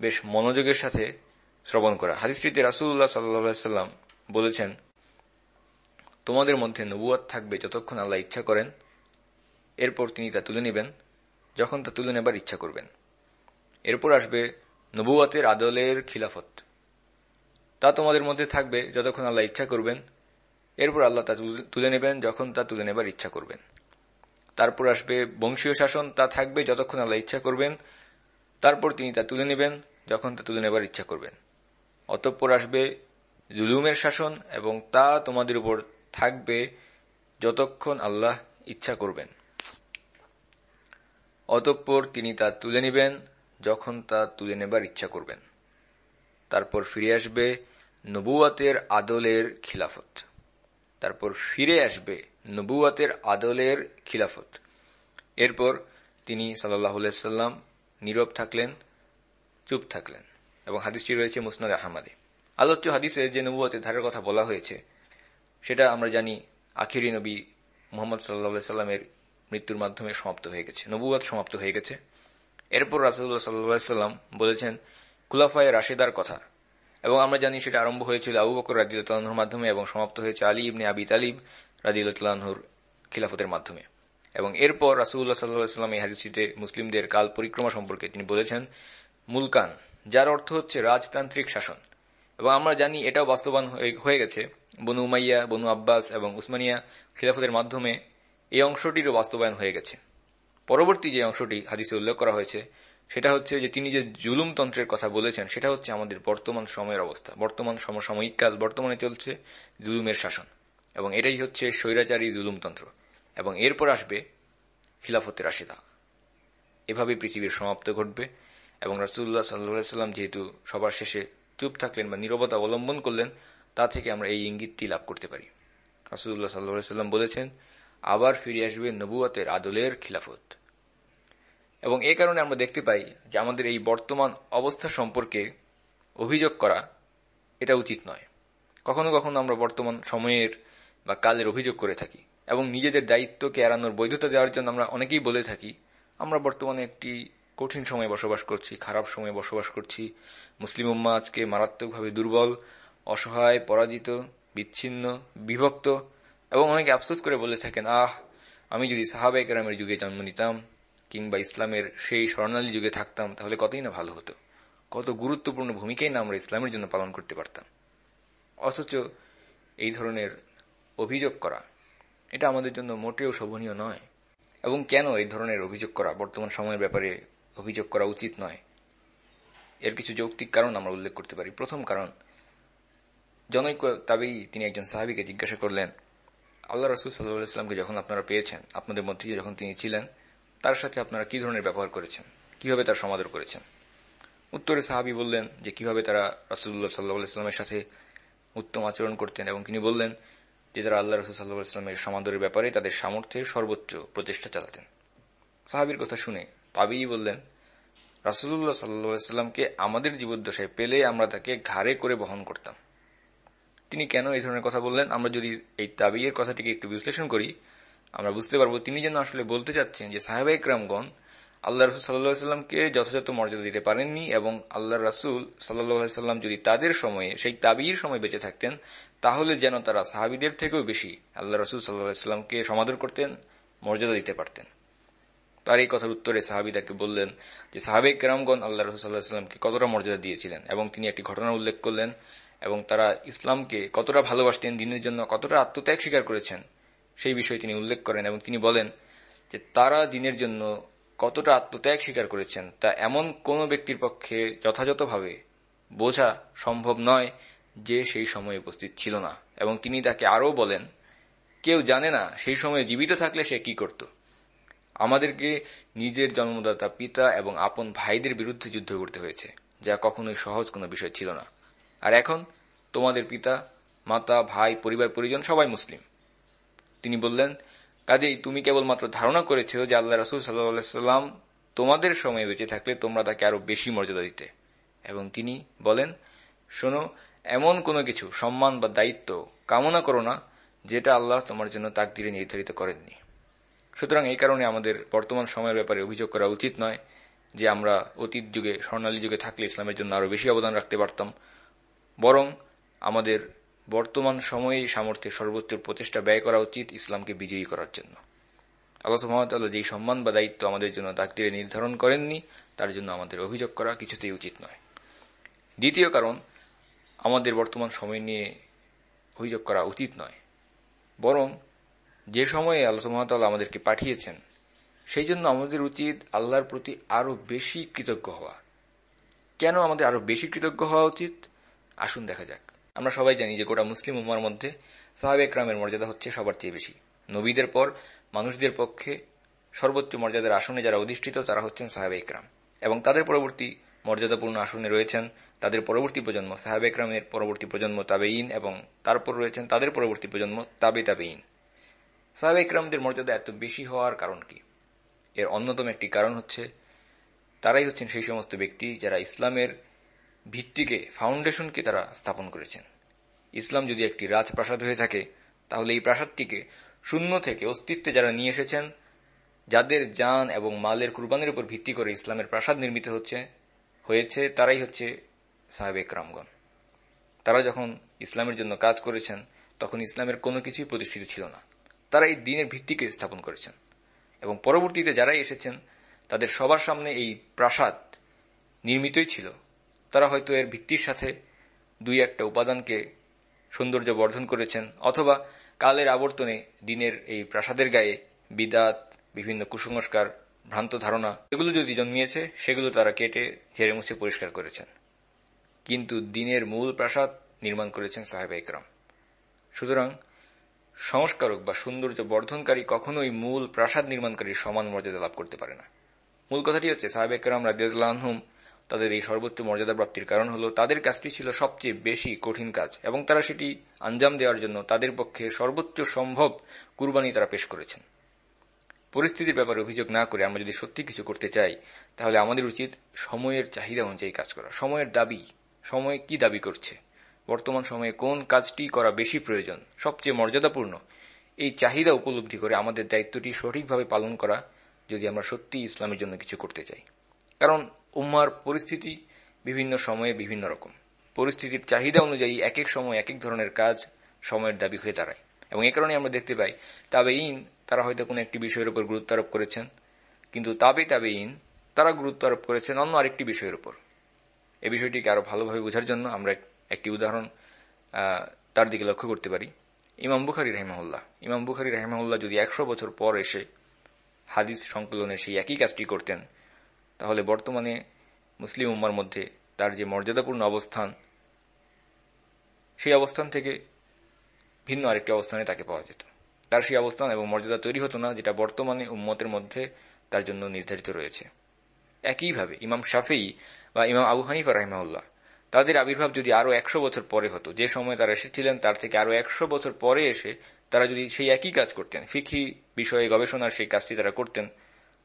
বেশ মনোযোগের সাথে শ্রবণ করা। হাদিসটিতে রাসুল্লাহ সাল্লাম বলেছেন, তোমাদের মধ্যে নবুয়াত থাকবে যতক্ষণ আল্লাহ ইচ্ছা করেন। এরপর তিনি তা তুলে নেবেন, যখন তা তুলে নেবার ইচ্ছা করবেন। এরপর আসবে নবুয়াতের আদলের খিলাফত। তা তোমাদের মধ্যে থাকবে যতক্ষণ আল্লাহ ইচ্ছা করবেন। এরপর আল্লাহ তা তুলে নেবেন যখন তা তুলে নেবার ইচ্ছা করবেন। তারপর আসবে বংশীয় শাসন, তা থাকবে যতক্ষণ আল্লাহ ইচ্ছা করবেন। তারপর তিনি তা তুলে নেবেন যখন তা তুলে নেবার ইচ্ছা করবেন। অতঃপর আসবে জুলুমের শাসন এবং তা তোমাদের উপর থাকবে যতক্ষণ আল্লাহ ইচ্ছা করবেন। অতঃপর তিনি তা তুলে নেবেন যখন তা তুলে নেবার ইচ্ছা করবেন। তারপর ফিরে আসবে নবুয়াতের আদলের খিলাফত। তারপর ফিরে আসবে নবুয়াতের আদলের খিলাফত। এরপর তিনি সাল্লাহ সাল্লাম নীরব থাকলেন, চুপ থাকলেন। এবং হাদিসটি রয়েছে মুসনাদ আহমদে। আলোচ্য হাদিসে যে নবুয়াতের ধারের কথা বলা হয়েছে, সেটা আমরা জানি আখিরি নবী মোহাম্মদ সাল্লা সাল্লামের মৃত্যুর মাধ্যমে সমাপ্ত হয়ে গেছে, নবুয়াত সমাপ্ত হয়ে গেছে। এরপর রাসুল্লাহ সাল্লাহ সাল্লাম বলেছেন কুলাফায় রাশেদার কথা। এবং আমরা জানি সেটা আরম্ভ হয়েছিল আবু বকর রাজিউল্লাহর মাধ্যমে এবং সমাপ্ত হয়েছে আলী ইবনে আবি তালিব রাজিউল্লাহর খিলাফতের মাধ্যমে। এবং এরপর রাসুল্লাহ সাল্লাহাম এই হাদিসটিতে মুসলিমদের কাল পরিক্রমা সম্পর্কে তিনি বলেছেন, মুলকান যার অর্থ হচ্ছে রাজতান্ত্রিক শাসন। এবং আমরা জানি এটাও বাস্তবায়ন হয়ে গেছে। বনু উমাইয়া, বনু আব্বাস এবং উসমানিয়া খিলাফতের মাধ্যমে এই অংশটিরও বাস্তবায়ন হয়ে গেছে। পরবর্তী যে অংশটি হাদিসে উল্লেখ করা হয়েছে, সেটা হচ্ছে যে তিনি যে জুলুমতন্ত্রের কথা বলেছেন, সেটা হচ্ছে আমাদের বর্তমান সময়ের অবস্থা। বর্তমান সমসাময়িক কাল, বর্তমানে চলছে জুলুমের শাসন। এবং এটাই হচ্ছে স্বৈরাচারী জুলুমতন্ত্র। এবং এরপর আসবে খিলাফতের রাশিদা। এভাবে পৃথিবীর সমাপ্ত ঘটবে। এবং রাসুল্লাহ সাল্লাম যেহেতু সবার শেষে চুপ থাকলেন বা নিরবতা অবলম্বন করলেন, তা থেকে আমরা এই ইঙ্গিতটি লাভ করতে পারি। রাসুল্লাহ সাল্লাম বলেছেন, আবার ফিরে আসবে নবুয়াতের আদলের খিলাফত। এবং এ কারণে আমরা দেখতে পাই যে আমাদের এই বর্তমান অবস্থা সম্পর্কে অভিযোগ করা এটা উচিত নয়। কখনো কখনো আমরা বর্তমান সময়ের বা কালের অভিযোগ করে থাকি এবং নিজেদের দায়িত্বকে এড়ানোর বৈধতা দেওয়ার জন্য আমরা অনেকেই বলে থাকি, আমরা বর্তমানে একটি কঠিন সময়ে বসবাস করছি, খারাপ সময়ে বসবাস করছি। মুসলিম উম্মা আজকে মারাত্মকভাবে দুর্বল, অসহায়, পরাজিত, বিচ্ছিন্ন, বিভক্ত এবং অনেকে আফসোস করে বলে থাকেন, আহ, আমি যদি সাহাবাই কেরামের যুগে জন্ম নিতাম কিংবা ইসলামের সেই স্বর্ণালী যুগে থাকতাম, তাহলে কতই না ভালো হতো? কত গুরুত্বপূর্ণ ভূমিকাই না আমরা ইসলামের জন্য পালন করতে পারতাম? অথচ এই ধরনের অভিযোগ করা, এটা আমাদের জন্য মোটেও শোভনীয় নয়। এবং কেন এই ধরনের অভিযোগ করা বর্তমান সময়ের ব্যাপারে অভিযোগ করা উচিত নয়। এর কিছু যৌক্তিক কারণ আমরা উল্লেখ করতে পারি। প্রথম কারণ, জনৈক তাবেই তিনি একজন সাহাবিকে জিজ্ঞাসা করলেন, আল্লাহ রসুল সাল্লাহ ইসলামকে যখন আপনারা পেয়েছেন, আপনাদের মধ্যে যখন তিনি ছিলেন, তার সাথে আপনারা কি ধরনের ব্যবহার করেছেন? কীভাবে তার সমাদর করেছেন? উত্তরে সাহাবি বললেন যে, কীভাবে তারা রাসুল্লাহ সাল্লাহ ইসলামের সাথে উত্তম আচরণ করতেন এবং তিনি বললেন যে তারা আল্লাহ রসুল সাল্লাহ ইসলামের সমাদরের ব্যাপারে তাদের সামর্থ্যের সর্বোচ্চ প্রচেষ্টা চালাতেন। সাহাবির কথা শুনে তাবিই বললেন রাসুল্লাহ সাল্লাহামকে আমাদের জীবদ্দশায় পেলে আমরা তাকে ঘাড়ে করে বহন করতাম। তিনি কেন এই ধরনের কথা বললেন? আমরা যদি এই তাবিয়ের কথাটিকে একটু বিশ্লেষণ করি, আমরা বুঝতে পারব তিনি যেন আসলে বলতে চাচ্ছেন যে সাহেবা ইকরামগণ আল্লাহ রসুল সাল্লাহ সাল্লামকে যথাযথ মর্যাদা দিতে পারেননি এবং আল্লাহ রাসুল সাল্লাহ সাল্লাম যদি তাদের সময়ে, সেই তাবির সময় বেঁচে থাকতেন, তাহলে যেন তারা সাহাবিদের থেকেও বেশি আল্লাহ রসুল সাল্লাহ সাল্লামকে সমাদর করতেন, মর্যাদা দিতে পারতেন। তার এই কথার উত্তরে সাহাবি তাকে বললেন যে সাহাবেক কেরামগণ আল্লাহ রসুল সাল্লাহ সাল্লামকে কতটা মর্যাদা দিয়েছিলেন এবং তিনি একটি ঘটনা উল্লেখ করলেন এবং তারা ইসলামকে কতটা ভালোবাসতেন, দিনের জন্য কতটা আত্মত্যাগ স্বীকার করেছেন, সেই বিষয়ে তিনি উল্লেখ করেন এবং তিনি বলেন যে, তারা দিনের জন্য কতটা আত্মত্যাগ স্বীকার করেছেন তা এমন কোন ব্যক্তির পক্ষে যথাযথভাবে বোঝা সম্ভব নয় যে সেই সময়ে উপস্থিত ছিল না। এবং তিনি তাকে আরও বলেন, কেউ জানে না সেই সময়ে জীবিত থাকলে সে কি করত। আমাদেরকে নিজের জন্মদাতা পিতা এবং আপন ভাইদের বিরুদ্ধে যুদ্ধ করতে হয়েছে, যা কখনোই সহজ কোনো বিষয় ছিল না। আর এখন তোমাদের পিতা, মাতা, ভাই, পরিবার, পরিজন সবাই মুসলিম। তিনি বললেন, কাজেই তুমি কেবলমাত্র ধারণা করেছ যে আল্লাহ রসুল সাল্লাম তোমাদের সময়ে বেঁচে থাকলে তোমরা তাকে আরও বেশি মর্যাদা দিতে। এবং তিনি বলেন, শোনো, এমন কোনো কিছু সম্মান বা দায়িত্ব কামনা করো না, যেটা আল্লাহ তোমার জন্য তাক তাকদিরে নির্ধারিত করেননি। সুতরাং এই কারণে আমাদের বর্তমান সময়ের ব্যাপারে অভিযোগ করা উচিত নয় যে আমরা অতীত যুগে, স্বর্ণালী যুগে থাকলে ইসলামের জন্য আরও বেশি অবদান রাখতে পারতাম। বরং আমাদের বর্তমান সময়ে সামর্থ্যের সর্বোচ্চ প্রচেষ্টা ব্যয় করা উচিত ইসলামকে বিজয়ী করার জন্য। আল্লাহ সুহামতাল্লাহ যেই সম্মান বা দায়িত্ব আমাদের জন্য তাকদিরে নির্ধারণ করেননি, তার জন্য আমাদের অভিযোগ করা কিছুতেই উচিত নয়। দ্বিতীয় কারণ, আমাদের বর্তমান সময় নিয়ে অভিযোগ করা উচিত নয়। বরং যে সময়ে আল্লাহ সুহামতাল্লাহ আমাদেরকে পাঠিয়েছেন, সেই জন্য আমাদের উচিত আল্লাহর প্রতি আরও বেশি কৃতজ্ঞ হওয়া। কেন আমাদের আরও বেশি কৃতজ্ঞ হওয়া উচিত? আসুন দেখা যাক। আমরা সবাই জানি যে গোটা মুসলিম উম্মার মধ্যে সাহাব একরামের মর্যাদা হচ্ছে সবার চেয়ে বেশি। নবীদের পর মানুষদের পক্ষে সর্বোচ্চ মর্যাদার আসনে যারা অধিষ্ঠিত, তারা হচ্ছেন সাহাবে একরাম। এবং তাদের পরবর্তী মর্যাদাপূর্ণ আসনে রয়েছেন তাদের পরবর্তী প্রজন্ম, সাহাবে একরামের পরবর্তী প্রজন্ম তাবেইন এবং তারপর রয়েছেন তাদের পরবর্তী প্রজন্ম তাবে তাবেইন সাহাবে একরামদের মর্যাদা এত বেশি হওয়ার কারণ কি? এর অন্যতম একটি কারণ হচ্ছে, তারাই হচ্ছেন সেই সমস্ত ব্যক্তি যারা ইসলামের ভিত্তিকে, ফাউন্ডেশনকে তারা স্থাপন করেছেন। ইসলাম যদি একটি রাজপ্রাসাদ হয়ে থাকে, তাহলে এই প্রাসাদটিকে শূন্য থেকে অস্তিত্বে যারা নিয়ে এসেছেন, যাদের যান এবং মালের কুরবানের উপর ভিত্তি করে ইসলামের প্রাসাদ নির্মিত হচ্ছে, হয়েছে, তারাই হচ্ছে সাহেব রামগণ তারা যখন ইসলামের জন্য কাজ করেছেন, তখন ইসলামের কোনো কিছুই প্রতিষ্ঠিত ছিল না। তারা এই দিনের ভিত্তিকে স্থাপন করেছেন। এবং পরবর্তীতে যারাই এসেছেন, তাদের সবার সামনে এই প্রাসাদ নির্মিতই ছিল। তারা হয়তো এর ভিত্তির সাথে দুই একটা উপাদানকে সৌন্দর্য বর্ধন করেছেন, অথবা কালের আবর্তনে দিনের এই প্রাসাদের গায়ে বিদাত, বিভিন্ন কুসংস্কার, ভ্রান্ত ধারণা এগুলো যদি জন্মিয়েছে, সেগুলো তারা কেটে ঝেড়ে মুছে পরিষ্কার করেছেন। কিন্তু দিনের মূল প্রাসাদ নির্মাণ করেছেন সাহেব একরাম। সুতরাং সংস্কারক বা সৌন্দর্য বর্ধনকারী কখনোই মূল প্রাসাদ নির্মাণকারীর সমান মর্যাদা লাভ করতে পারে না। মূল কথাটি হচ্ছে সাহেব একরাম রাজিয়ালহুম তাদের এই সর্বোচ্চ মর্যাদা প্রাপ্তির কারণ হল, তাদের কাজটি ছিল সবচেয়ে বেশি কঠিন কাজ এবং তারা সেটি আঞ্জাম দেওয়ার জন্য তাদের পক্ষে সর্বোচ্চ সম্ভব কুরবানি তারা পেশ করেছেন। পরিস্থিতির ব্যাপারে অভিযোগ না করে আমরা যদি সত্যি কিছু করতে চাই, তাহলে আমাদের উচিত সময়ের চাহিদা অনুযায়ী কাজ করা। সময়ের দাবি, সময় কি দাবি করছে? বর্তমান সময়ে কোন কাজটি করা বেশি প্রয়োজন, সবচেয়ে মর্যাদাপূর্ণ, এই চাহিদা উপলব্ধি করে আমাদের দায়িত্বটি সঠিকভাবে পালন করা যদি আমরা সত্যি ইসলামের জন্য কিছু করতে চাই। কারণ উম্মার পরিস্থিতি বিভিন্ন সময়ে বিভিন্ন রকম। পরিস্থিতির চাহিদা অনুযায়ী এক এক সময় এক এক ধরনের কাজ সময়ের দাবি হয়ে দাঁড়ায়। এবং এ কারণে আমরা দেখতে পাই তাবে ইন তারা হয়তো কোনো একটি বিষয়ের উপর গুরুত্ব আরোপ করেছেন, কিন্তু তাবে তাবে ইন তারা গুরুত্ব আরোপ করেছেন অন্য আরেকটি বিষয়ের উপর। এ বিষয়টিকে আরও ভালোভাবে বোঝার জন্য আমরা একটি উদাহরণ তার দিকে লক্ষ্য করতে পারি। ইমাম বুখারি রাহিমাহুল্লাহ, ইমাম বুখারি রাহিমাহুল্লাহ যদি একশো বছর পর এসে হাদিস সংকলনে সেই একই কাজটি করতেন, তাহলে বর্তমানে মুসলিম উম্মার মধ্যে তার যে মর্যাদাপূর্ণ অবস্থান, সেই অবস্থান থেকে ভিন্ন আরেকটি অবস্থানে তাকে পাওয়া যেত। তার সেই অবস্থান এবং মর্যাদা তৈরি হতো না, যেটা বর্তমানে উম্মতের মধ্যে তার জন্য নির্ধারিত রয়েছে। একইভাবে ইমাম শাফেই বা ইমাম আবু হানিফা রাহিমাউল্লাহ তাদের আবির্ভাব যদি আরও একশো বছর পরে হতো, যে সময় তারা এসেছিলেন, তার থেকে আরও একশো বছর পরে এসে তারা যদি সেই একই কাজ করতেন ফিকি বিষয়ে গবেষণার সেই কাজটি তারা করতেন,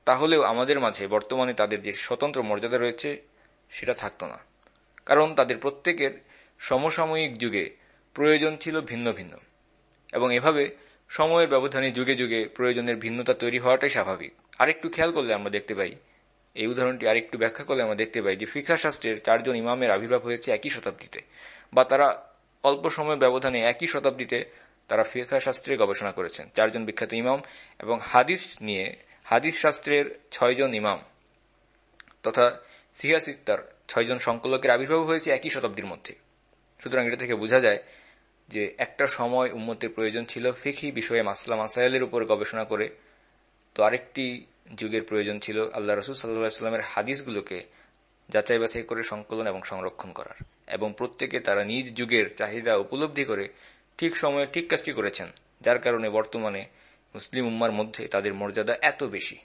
তাহলেও আমাদের মাঝে বর্তমানে তাদের যে স্বতন্ত্র মর্যাদা রয়েছে, সেটা থাকত না। কারণ তাদের প্রত্যেকের সমসাময়িক যুগে প্রয়োজন ছিল ভিন্ন ভিন্ন। এবং এভাবে সময়ের ব্যবধানে যুগে যুগে প্রয়োজনের ভিন্নতা তৈরি হওয়াটাই স্বাভাবিক। আরেকটু খেয়াল করলে আমরা দেখতে পাই এই উদাহরণটি আরেকটু ব্যাখ্যা করলে আমরা দেখতে পাই যে ফিখা শাস্ত্রের চারজন ইমামের আবির্ভাব হয়েছে একই শতাব্দীতে বা তারা অল্প সময়ের ব্যবধানে একই শতাব্দীতে তারা ফিখা শাস্ত্রে গবেষণা করেছেন। চারজন বিখ্যাত ইমাম এবং হাদিস নিয়ে হাদিস শাস্ত্রের ছয়জন ইমাম তথা সিহা সিত্তার ছয়জন সংকলকের আবির্ভাব হয়েছে একই শতাব্দীর মধ্যে। সুতরাং এটা থেকে বোঝা যায় যে একটা সময় উন্মতের প্রয়োজন ছিল ফিখি বিষয়ে মাসলা মাসাইলের উপর গবেষণা করে। তো আরেকটি যুগের প্রয়োজন ছিল আল্লাহ রসুল সাল্লাহামের হাদিসগুলোকে যাচাই বাছাই করে সংকলন এবং সংরক্ষণ করার। এবং প্রত্যেকে তারা নিজ যুগের চাহিদা উপলব্ধি করে ঠিক সময়ে ঠিক কাজটি করেছেন, যার কারণে বর্তমানে মুসলিম উম্মার মধ্যে তাদের মর্যাদা এত বেশি।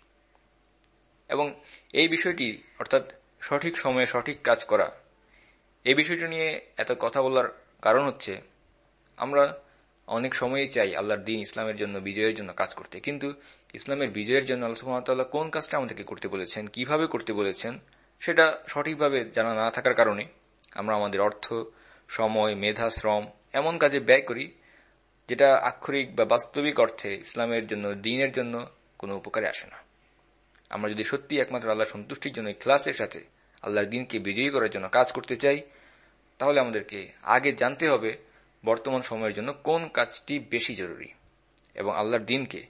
এবং এই বিষয়টি, অর্থাৎ সঠিক সময়ে সঠিক কাজ করা, এই বিষয়টি নিয়ে এত কথা বলার কারণ হচ্ছে, আমরা অনেক সময়ই চাই আল্লাহর দিন ইসলামের জন্য, বিজয়ের জন্য কাজ করতে। কিন্তু ইসলামের বিজয়ের জন্য আল্লাহ সুহামতাল্লাহ কোন কাজটা আমাদেরকে করতে বলেছেন, কীভাবে করতে বলেছেন, সেটা সঠিকভাবে জানা না থাকার কারণে আমরা আমাদের অর্থ, সময়, মেধা, শ্রম এমন কাজে ব্যয় করি যেটা আক্ষরিক বা বাস্তবিক অর্থে ইসলামের জন্য, দিনের জন্য কোনো উপকারে আসে না। আমরা যদি সত্যি একমাত্র আল্লাহ সন্তুষ্টির জন্য ক্লাসের সাথে আল্লাহর দিনকে বিজয়ী করার জন্য কাজ করতে চাই, তাহলে আমাদেরকে আগে জানতে হবে বর্তমান সময়ের জন্য কোন কাজটি বেশি জরুরি? এবং আল্লাহর দিনকে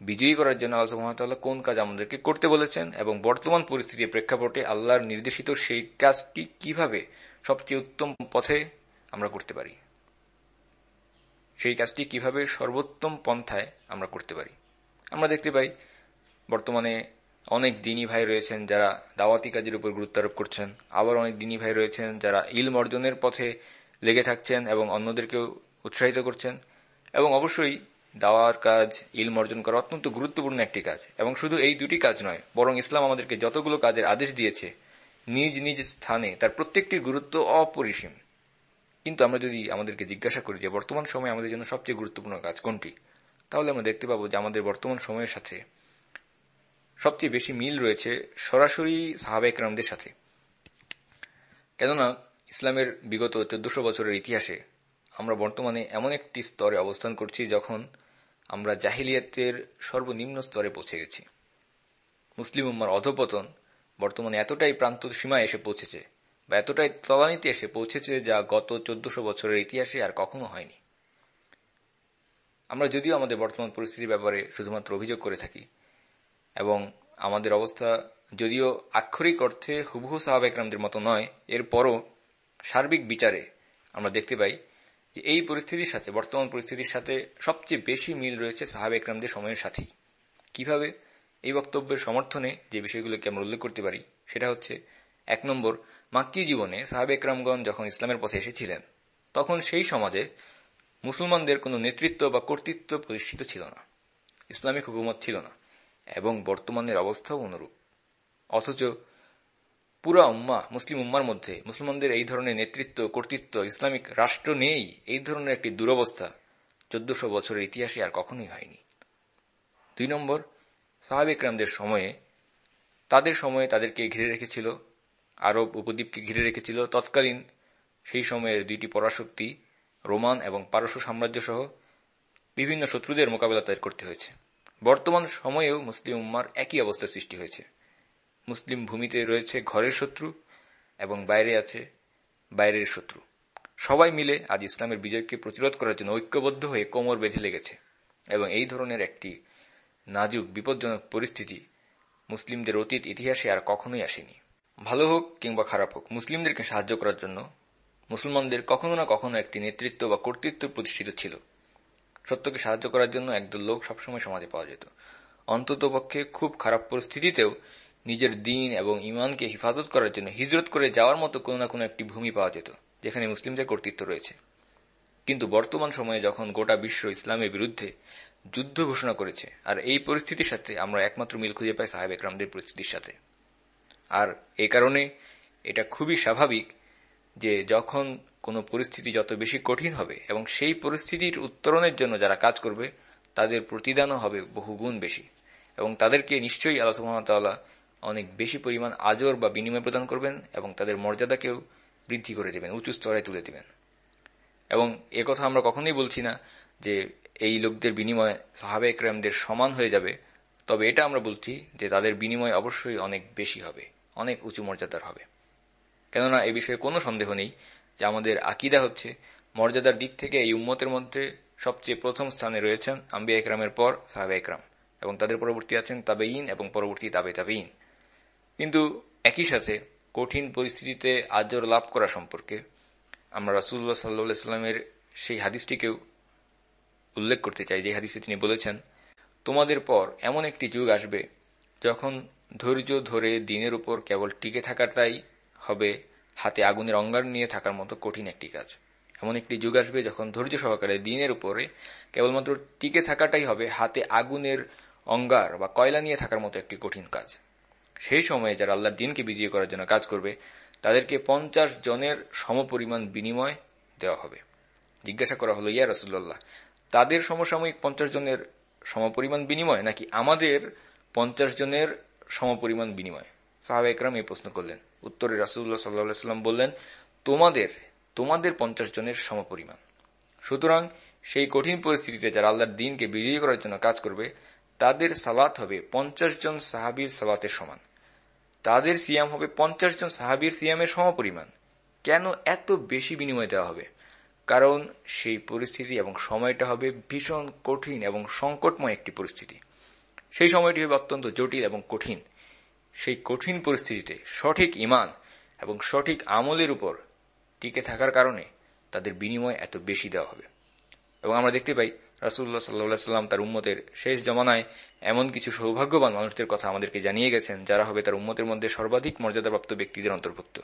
বিজয়ী করার জন্য আল্লাহ মহামতাল্লাহ কোন কাজ আমাদেরকে করতে বলেছেন? এবং বর্তমান পরিস্থিতির প্রেক্ষাপটে আল্লাহর নির্দেশিত সেই কাজটি কীভাবে সবচেয়ে উত্তম পথে আমরা করতে পারি? সেই কাজটি কীভাবে সর্বোত্তম পন্থায় আমরা করতে পারি? আমরা দেখতে পাই, বর্তমানে অনেক দিনী ভাই রয়েছেন যারা দাওয়াতি কাজের উপর গুরুত্ব আরোপ করছেন। আবার অনেক দিনী ভাই রয়েছেন যারা ইল অর্জনের পথে লেগে থাকছেন এবং অন্যদেরকেও উৎসাহিত করছেন এবং অবশ্যই দাওয়ার কাজ, ইলম অর্জন করা অত্যন্ত গুরুত্বপূর্ণ একটি কাজ এবং শুধু এই দুটি কাজ নয়, বরং ইসলাম আমাদেরকে যতগুলো কাজের আদেশ দিয়েছে, নিজ নিজ স্থানে তার প্রত্যেকটির গুরুত্ব অপরিসীম। কিন্তু আমরা যদি আমাদেরকে জিজ্ঞাসা করি যে বর্তমান সময়ে আমাদের জন্য সবচেয়ে গুরুত্বপূর্ণ কাজ কোনটি, তাহলে আমরা দেখতে পাবো যে আমাদের বর্তমান সময়ের সাথে সবচেয়ে বেশি মিল রয়েছে সরাসরি সাহাবেকরামদের সাথে। কেননা ইসলামের বিগত চোদ্দশো বছরের ইতিহাসে আমরা বর্তমানে এমন একটি স্তরে অবস্থান করছি যখন আমরা জাহিলিয়াতের সর্বনিম্ন স্তরে পৌঁছে গেছি। মুসলিম উম্মার অধপতন বর্তমানে এতটাই প্রান্ত সীমায় এসে পৌঁছেছে বা এতটাই তলানিতে এসে পৌঁছেছে যা গত চোদ্দশো বছরের ইতিহাসে আর কখনো হয়নি। আমরা যদিও আমাদের বর্তমান পরিস্থিতির ব্যাপারে শুধুমাত্র অভিযোগ করে থাকি এবং আমাদের অবস্থা যদিও আক্ষরিক অর্থে হুবহু সাহাব একরামদের মতো নয়, এরপরও সার্বিক বিচারে আমরা দেখতে পাই যে এই পরিস্থিতির সাথে, বর্তমান পরিস্থিতির সাথে সবচেয়ে বেশি মিল রয়েছে সাহাব একরামদের সময়ের সাথেই। কীভাবে? এই বক্তব্যের সমর্থনে যে বিষয়গুলোকে আমরা উল্লেখ করতে পারি, সেটা হচ্ছে, এক নম্বর, মাক্কি জীবনে সাহাব একরামগণ যখন ইসলামের পথে এসেছিলেন, তখন সেই সমাজে মুসলমানদের কোনো নেতৃত্ব বা কর্তৃত্ব প্রতিষ্ঠিত ছিল না, ইসলামিক হুকুমত ছিল না, এবং বর্তমানের অবস্থাও অনুরূপ। অথচ পুরা উম্মা মুসলিম উম্মার মধ্যে। মুসলমানদের এই ধরনের নেতৃত্ব, কর্তৃত্ব, ইসলামিক রাষ্ট্র নেই, এই ধরনের একটি দুরবস্থা চোদ্দশো বছরের ইতিহাসে আর কখনোই হয়নি। দুই নম্বর সাহাবিকরামদের সময়ে, তাদের সময়ে তাদেরকে ঘিরে রেখেছিল, আরব উপদ্বীপকে ঘিরে রেখেছিল। তৎকালীন সেই সময়ের দুইটি পরাশক্তি, রোমান এবং পারস্য সাম্রাজ্য সহ বিভিন্ন শত্রুদের মোকাবেলা তাদের করতে হয়েছে। বর্তমান সময়েও মুসলিম উম্মার একই অবস্থা সৃষ্টি হয়েছে। মুসলিম ভূমিতে রয়েছে ঘরের শত্রু এবং বাইরে আছে বাইরের শত্রু। সবাই মিলে আজ ইসলামের বিজয়কে প্রতিরোধ করার জন্য ঐক্যবদ্ধ হয়ে কোমর বেঁধে লেগেছে এবং এই ধরনের একটি নাজুক, বিপজ্জনক পরিস্থিতি মুসলিমদের অতীত ইতিহাসে আর কখনোই আসেনি। ভালো হোক কিংবা খারাপ হোক, মুসলিমদেরকে সাহায্য করার জন্য মুসলমানদের কখনো না কখনো একটি নেতৃত্ব বা কর্তৃত্ব প্রতিষ্ঠিত ছিল। সত্যকে সাহায্য করার জন্য একদল লোক সবসময় সমাজে পাওয়া যেত। অন্ততপক্ষে খুব খারাপ পরিস্থিতিতেও নিজের দিন এবং ইমানকে হেফাজত করার জন্য হিজরত করে যাওয়ার মতো কোনো না কোনো একটি ভূমি পাওয়া যেত, যেখানে মুসলিমদের কর্তৃত্ব রয়েছে। কিন্তু বর্তমান সময়ে যখন গোটা বিশ্ব ইসলামের বিরুদ্ধে যুদ্ধ ঘোষণা করেছে, আর এই পরিস্থিতির সাথে আমরা একমাত্র মিল খুঁজে পাই সাহেব একরামদের পরিস্থিতির সাথে। আর এই কারণে এটা খুবই স্বাভাবিক যে যখন কোনো পরিস্থিতি যত বেশি কঠিন হবে এবং সেই পরিস্থিতির উত্তরণের জন্য যারা কাজ করবে, তাদের প্রতিদানও হবে বহুগুণ বেশি। এবং তাদেরকে নিশ্চয়ই আল্লাহ সুহামতাল্লাহ অনেক বেশি পরিমাণ আজর বা বিনিময় প্রদান করবেন এবং তাদের মর্যাদাকেও বৃদ্ধি করে দেবেন, উঁচু স্তরে তুলে দেবেন। এবং কথা আমরা কখনোই বলছি না যে এই লোকদের বিনিময়ে সাহাবে একরামদের সমান হয়ে যাবে, তবে এটা আমরা বলছি যে তাদের বিনিময় অবশ্যই অনেক বেশি হবে, অনেক উঁচু মর্যাদার হবে। কেননা এ বিষয়ে কোনো সন্দেহ নেই যে আমাদের আকিদা হচ্ছে, মর্যাদার দিক থেকে এই উম্মতের মধ্যে সবচেয়ে প্রথম স্থানে রয়েছেন আম্বিয়া একরামের পর সাহাবে একরাম, এবং তাদের পরবর্তী আছেন তাবেইন এবং পরবর্তী তাবে তাবেইন কিন্তু একই সাথে কঠিন পরিস্থিতিতে আজর লাভ করা সম্পর্কে আমরা রাসুল্লাহ সাল্লা সাল্লামের সেই হাদিসটিকেও উল্লেখ করতে চাই, যে হাদিসে তিনি বলেছেন, তোমাদের পর এমন একটি যুগ আসবে যখন ধৈর্য ধরে দিনের উপর কেবল টিকে থাকাটাই হবে হাতে আগুনের অঙ্গার নিয়ে থাকার মতো কঠিন একটি কাজ। এমন একটি যুগ আসবে যখন ধৈর্য সহকারে দিনের উপরে কেবলমাত্র টিকে থাকাটাই হবে হাতে আগুনের অঙ্গার বা কয়লা নিয়ে থাকার মতো একটি কঠিন কাজ। সেই সময়ে যারা আল্লাহর দিনকে বিজয়ী করার জন্য কাজ করবে, তাদেরকে পঞ্চাশ জনের সমপরিমাণ বিনিময় দেওয়া হবে। জিজ্ঞাসা করা হলো, ইয়া রসুল্লাহ তাদের সমসাময়িক পঞ্চাশ জনের সমপরিমাণ বিনিময় নাকি আমাদের পঞ্চাশ জনের সমপরিমাণ বিনিময়? সাহাব একরাম এই প্রশ্ন করলেন। উত্তরে রাসুল্লাহ সাল্লাহ সাল্লাম বললেন, তোমাদের তোমাদের পঞ্চাশ জনের সমপরিমাণ। সুতরাং সেই কঠিন পরিস্থিতিতে যারা আল্লাহর দিনকে বিজয়ী করার জন্য কাজ করবে, তাদের সালাত হবে পঞ্চাশ জন সাহাবির সালাতের সমান। তাদের সিয়াম হবে পঞ্চাশ জন সাহাবির সিয়ামের সমপরিমাণ। কেন এত বেশি বিনিময় দেওয়া হবে? কারণ সেই পরিস্থিতি এবং সময়টা হবে ভীষণ কঠিন এবং সংকটময় একটি পরিস্থিতি। সেই সময়টি হবে অত্যন্ত জটিল এবং কঠিন। সেই কঠিন পরিস্থিতিতে সঠিক ইমান এবং সঠিক আমলের উপর টিকে থাকার কারণে তাদের বিনিময় এত বেশি দেওয়া হবে। এবং আমরা দেখতে পাই রাসুল্লাহ সাল্লাহ সাল্লাম তার উম্মতের শেষ জমানায় এমন কিছু সৌভাগ্যবান মানুষদের কথা আমাদেরকে জানিয়ে গেছেন, যারা হবে তার উম্মতের মধ্যে সর্বাধিক মর্যাদাপ্রাপ্ত ব্যক্তিদের অন্তর্ভুক্ত।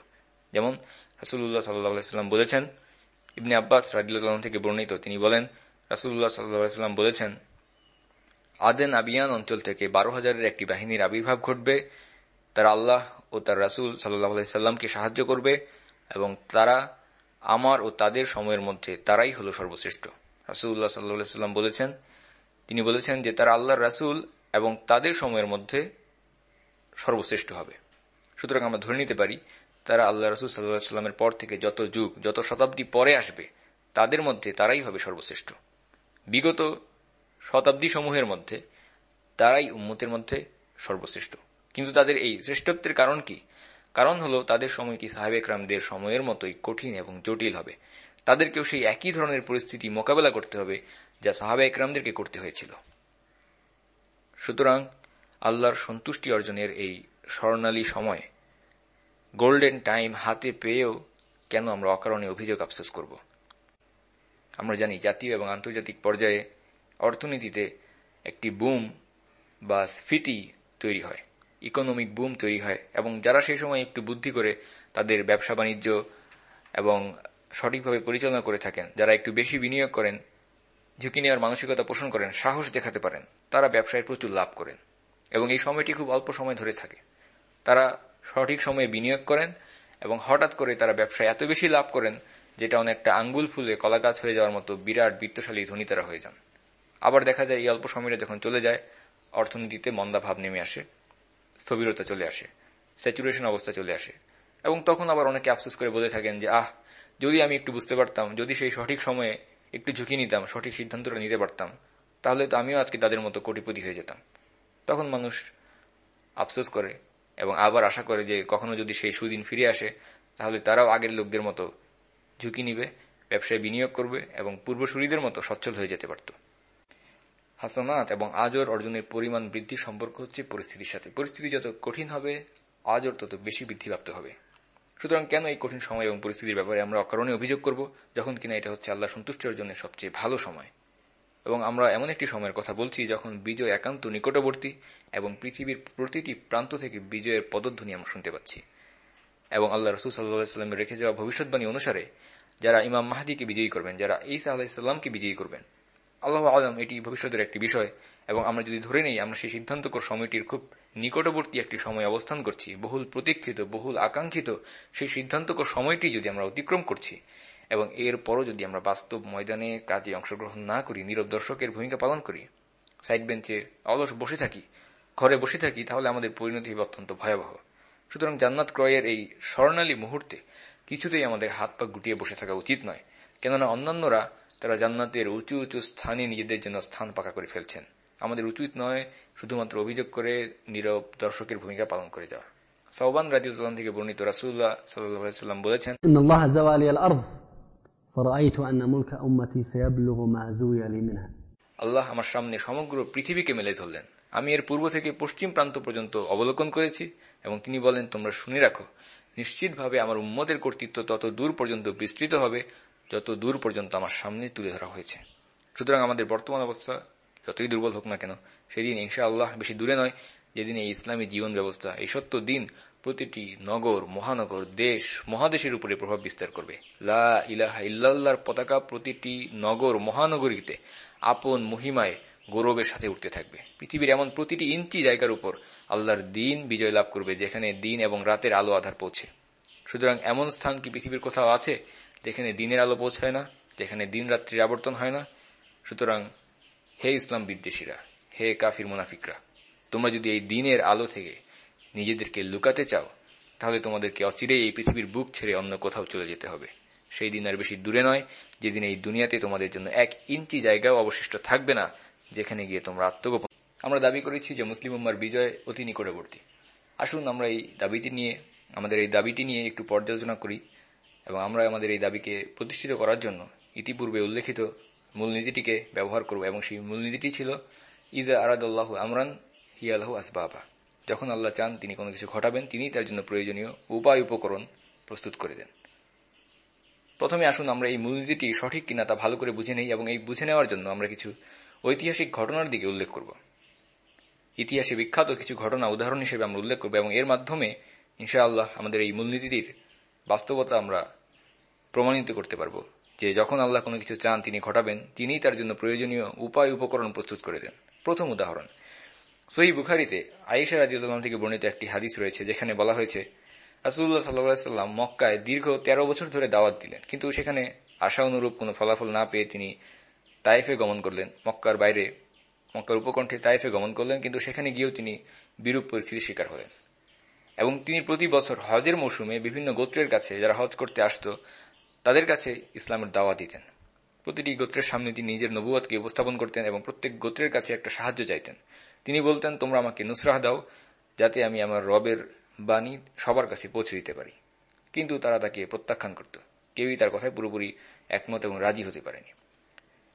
যেমন রাসুল্লাহ সাল্লাহ সাল্লাম বলেছেন, ইবনে আব্বাস রাজিল্লাহ থেকে বর্ণিত, তিনি বলেন রাসুল্লাহ সাল্লাহ সাল্লাম বলেছেন, আদেন আবিয়ান অঞ্চল থেকে বারো হাজারের একটি বাহিনীর আবির্ভাব ঘটবে, তারা আল্লাহ ও তার রাসুল সাল্লাহ সাল্লামকে সাহায্য করবে এবং তারা আমার ও তাদের সময়ের মধ্যে তারাই হল সর্বশ্রেষ্ঠ। রাসুল্লাহ সাল্লাহ সাল্লাম বলেছেন, তিনি বলেছেন যে তারা আল্লাহর রাসুল এবং তাদের সময়ের মধ্যে সর্বশ্রেষ্ঠ হবে। সুতরাং আমরা ধরে নিতে পারি, তারা আল্লাহ রসুল সাল্লাহ সাল্লামের পর থেকে যত যুগ, যত শতাব্দী পরে আসবে, তাদের মধ্যে তারাই হবে সর্বশ্রেষ্ঠ। বিগত শতাব্দী সমূহের মধ্যে তারাই উম্মতের মধ্যে সর্বশ্রেষ্ঠ। কিন্তু তাদের এই শ্রেষ্ঠত্বের কারণ কি? কারণ হলো তাদের সময় কি সাহেব একরামদের সময়ের মতোই কঠিন এবং জটিল হবে। তাদেরকেও সেই একই ধরনের পরিস্থিতি মোকাবেলা করতে হবে যা সাহাবে একরামদেরকে করতে হয়েছিল। সুতরাং আল্লাহর সন্তুষ্টি অর্জনের এই স্বর্ণালী সময় গোল্ডেন টাইম হাতে পেয়েও কেন আমরা অকারণে অভিযোগ আফসোস করব? আমরা জানি জাতীয় এবং আন্তর্জাতিক পর্যায়ে অর্থনীতিতে একটি বুম বা স্ফীতি তৈরি হয়, ইকোনমিক বুম তৈরি হয় এবং যারা সেই সময় একটু বুদ্ধি করে তাদের ব্যবসা বাণিজ্য এবং সঠিকভাবে পরিচালনা করে থাকেন, যারা একটু বেশি বিনিয়োগ করেন, ঝুঁকি নেওয়ার মানসিকতা পোষণ করেন, সাহস দেখাতে পারেন, তারা ব্যবসায় প্রচুর লাভ করেন এবং এই সময়টি খুব অল্প সময় ধরে থাকে। তারা সঠিক সময়ে বিনিয়োগ করেন এবং হঠাৎ করে তারা ব্যবসায় এত বেশি লাভ করেন যেটা অনেকটা আঙ্গুল ফুলে কলাগাছ হয়ে যাওয়ার মতো বিরাট বিত্তশালী ধনী তারা হয়ে যান। আবার দেখা যায় এই অল্প সময়টা যখন চলে যায়, অর্থনীতিতে মন্দা ভাব নেমে আসে, স্থবিরতা চলে আসে, স্যাচুরেশন অবস্থা চলে আসে এবং তখন আবার অনেকে আফসোস করে বলে থাকেন যে, আহ যদি আমি একটু বুঝতে পারতাম, যদি সেই সঠিক সময়ে একটু ঝুঁকি নিতাম, সঠিক সিদ্ধান্তটা নিতে পারতাম, তাহলে তো আমিও আজকে তাদের মতো কোটিপতি হয়ে যেতাম। তখন মানুষ আফসোস করে এবং আবার আশা করে যে কখনো যদি সেই সুদিন ফিরে আসে, তাহলে তারাও আগের লোকদের মতো ঝুঁকি নিবে, ব্যবসায় বিনিয়োগ করবে এবং পূর্বসূরীদের মতো সচ্ছল হয়ে যেতে পারত। হাসানাত এবং আজর অর্জনের পরিমাণ বৃদ্ধি সম্পর্ক হচ্ছে পরিস্থিতির সাথে। পরিস্থিতি যত কঠিন হবে, আজর তত বেশি বৃদ্ধিপ্রাপ্ত হবে। সুতরাং কেন এই কঠিন সময় এবং পরিস্থিতির ব্যাপারে আমরা অকারণে অভিযোগ করব যখন কিনা এটা হচ্ছে আল্লাহ সন্তুষ্টি অর্জনের সবচেয়ে ভালো সময়? এবং আমরা এমন একটি সময়ের কথা বলছি যখন বিজয় একান্ত নিকটবর্তী এবং পৃথিবীর প্রতিটি প্রান্ত থেকে বিজয়ের পদধ্বনি আমরা শুনতে পাচ্ছি। এবং আল্লাহ রসুল সাল্লাহামের রেখে যাওয়া ভবিষ্যৎবাণী অনুসারে যারা ইমাম মাহাদিকে বিজয়ী করবেন, যারা ইসা আলাহিসাল্লামকে বিজয়ী করবেন, আল্লাহ আলম এটি ভবিষ্যতের একটি বিষয়। এবং আমরা যদি ধরে নেই, আমরা সেই সিদ্ধান্তকর সময়টির খুব নিকটবর্তী একটি সময় অবস্থান করছি, বহুল প্রতীক্ষিত, বহুল আকাঙ্ক্ষিত সেই সিদ্ধান্তকর সময়টি যদি আমরা অতিক্রম করছি, এবং এর পরও যদি আমরা বাস্তব ময়দানে কাজে অংশগ্রহণ না করি, নীরব দর্শকের ভূমিকা পালন করি, সাইড বেঞ্চে অলস বসে থাকি, ঘরে বসে থাকি, তাহলে আমাদের পরিণতি হবে অত্যন্ত ভয়াবহ। সুতরাং জান্নাত ক্রয়ের এই স্বর্ণালী মুহূর্তে কিছুতেই আমাদের হাত পা গুটিয়ে বসে থাকা উচিত নয়। কেননা অন্যান্যরা তারা জান্নাতের উঁচু উঁচু স্থানে নিজেদের জন্য স্থান পাকা করে ফেলছেন। আমাদের উচিত নয় শুধুমাত্র অভিযোগ করে নীরব দর্শকের ভূমিকা পালন করে যাওয়া। থেকে বর্ণিত রাসুল্লাহ সাল্লাম বলেছেন আল্লাহ আমার সামনে সমগ্র পৃথিবীকে মেলে ধরলেন। আমি এর পূর্ব থেকে পশ্চিম প্রান্ত পর্যন্ত অবলোকন করেছি এবং তিনি বলেন তোমরা শুনে রাখো নিশ্চিতভাবে আমার উম্মদের কর্তৃত্ব তত দূর পর্যন্ত বিস্তৃত হবে যত দূর পর্যন্ত আমার সামনে তুলে ধরা হয়েছে। সুতরাং আমাদের বর্তমান অবস্থা যতই দুর্বল হোক না কেন, সেদিন ইনশা আল্লাহ বেশি দূরে নয় যেদিন এই ইসলামী জীবন ব্যবস্থা, এই সত্য দিন প্রতিটি নগর, মহানগর, দেশ, মহাদেশের উপরে প্রভাব বিস্তার করবে। লা ইলাহা ইল্লাল্লাহর পতাকা প্রতিটি নগর, মহানগরীতে আপন মহিমায় গৌরবের সাথে উঠতে থাকবে। পৃথিবীর এমন প্রতিটি ইঞ্চি জায়গার উপর আল্লাহর দিন বিজয় লাভ করবে, যেখানে দিন এবং রাতের আলো আধার পৌঁছে। সুতরাং এমন স্থান কি পৃথিবীর কোথাও আছে যেখানে দিনের আলো পৌঁছায় না, যেখানে দিন রাত্রির আবর্তন হয় না? সুতরাং হে ইসলাম বিদ্বেষীরা, হে কাফির মুনাফিকরা, তোমরা যদি এই দিনের আলো থেকে নিজেদেরকে লুকাতে চাও, তাহলে তোমাদেরকে অচিরেই এই পৃথিবীর বুক ছেড়ে অন্য কোথাও চলে যেতে হবে। সেই দিন আর বেশি দূরে নয়, যেদিন এই দুনিয়াতে তোমাদের জন্য এক ইঞ্চি জায়গাও অবশিষ্ট থাকবে না, যেখানে গিয়ে তোমরা আত্মগোপন আমরা দাবি করেছি যে মুসলিম উম্মার বিজয় অতি নিকটবর্তী। আসুন আমরা এই দাবিটি নিয়ে, আমাদের এই দাবিটি নিয়ে একটু পর্যালোচনা করি এবং আমরা আমাদের এই দাবিকে প্রতিষ্ঠিত করার জন্য ইতিপূর্বে উল্লেখিত মূলনীতিটিকে ব্যবহার করব এবং সেই মূলনীতিটি ছিল, ইজা আরাদুল্লাহ আমরান হিয়ালাহু আসবাবা। যখন আল্লাহ চান তিনি কোনো কিছু ঘটাবেন, তিনি তার জন্য প্রয়োজনীয় উপায় উপকরণ প্রস্তুত করে দেন। প্রথমে আসুন আমরা এই মূলনীতিটি সঠিক কিনা তা ভালো করে বুঝে নেই এবং এই বুঝে নেওয়ার জন্য আমরা কিছু ঐতিহাসিক ঘটনার দিকে উল্লেখ করব। ইতিহাসে বিখ্যাত কিছু ঘটনা উদাহরণ হিসেবে আমরা উল্লেখ করব এবং এর মাধ্যমে, ইনশাআল্লাহ, আমাদের এই মূলনীতিটির বাস্তবতা আমরা প্রমাণিত করতে পারব। যে যখন আল্লাহ কোনো কিছু চান তিনি ঘটাবেন, তিনিই তার জন্য প্রয়োজনীয় উপায় উপকরণ প্রস্তুত করে দেন। প্রথম উদাহরণ। সই বুখারিতে আয়েশা রাজিউল্লাহ থেকে বর্ণিত একটি হাদিস রয়েছে, যেখানে বলা হয়েছে রাসুল্লাহ সাল্লাম মক্কায় দীর্ঘ তেরো বছর ধরে দাওয়াত দিলেন, কিন্তু সেখানে আশা অনুরূপ কোনো ফলাফল না পেয়ে তিনি তাইফে গমন করলেন। মক্কার বাইরে, মক্কার উপকণ্ঠে তাইফে গমন করলেন, কিন্তু সেখানে গিয়েও তিনি বিরূপ পরিস্থিতির শিকার হলেন। এবং তিনি প্রতি বছর হজের মৌসুমে বিভিন্ন গোত্রের কাছে যারা হজ করতে আসত তাদের কাছে ইসলামের দাওয়া দিতেন। প্রতিটি গোত্রের সামনে তিনি নিজের নবুয়তকে উপস্থাপন করতেন এবং প্রত্যেক গোত্রের কাছে একটা সাহায্য চাইতেন। তিনি বলতেন, তোমরা আমাকে নুসরাহ দাও, যাতে আমি আমার রবের বাণী সবার কাছে পৌঁছে দিতে পারি। কিন্তু তারা তাকে প্রত্যাখ্যান করত। কেউই তার কথায় পুরোপুরি একমত এবং রাজি হতে পারেনি।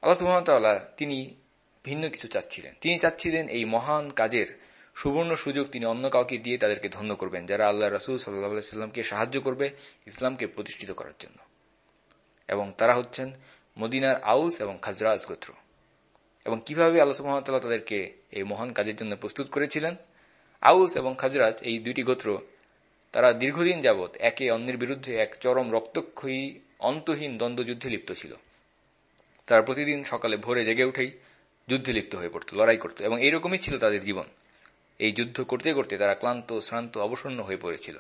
আল্লাহ তিনি ভিন্ন কিছু চাচ্ছিলেন। তিনি চাচ্ছিলেন এই মহান কাজের সুবর্ণ সুযোগ তিনি অন্য কাউকে দিয়ে তাদেরকে ধন্য করবেন, যারা আল্লাহ রসুল সাল্লাহ সাল্লামকে সাহায্য করবে ইসলামকে প্রতিষ্ঠিত করার জন্য। এবং তারা হচ্ছেন মদিনার আউস এবং খাজরাজ গোত্র। এবং কীভাবে আল্লাহ সুহামতাল্লাহ তাদেরকে এই মহান কাজের জন্য প্রস্তুত করেছিলেন? আউস এবং খাজরাজ এই দুইটি গোত্র, তারা দীর্ঘদিন যাবৎ একে অন্যের বিরুদ্ধে এক চরম রক্তক্ষয়ী, অন্তহীন দ্বন্দ্বযুদ্ধে লিপ্ত ছিল। তারা প্রতিদিন সকালে ভোরে জেগে উঠেই যুদ্ধে লিপ্ত হয়ে পড়ত, লড়াই করত এবং এইরকমই ছিল তাদের জীবন। এই যুদ্ধ করতে করতে তারা ক্লান্ত, শ্রান্ত, অবসন্ন হয়ে পড়েছিল।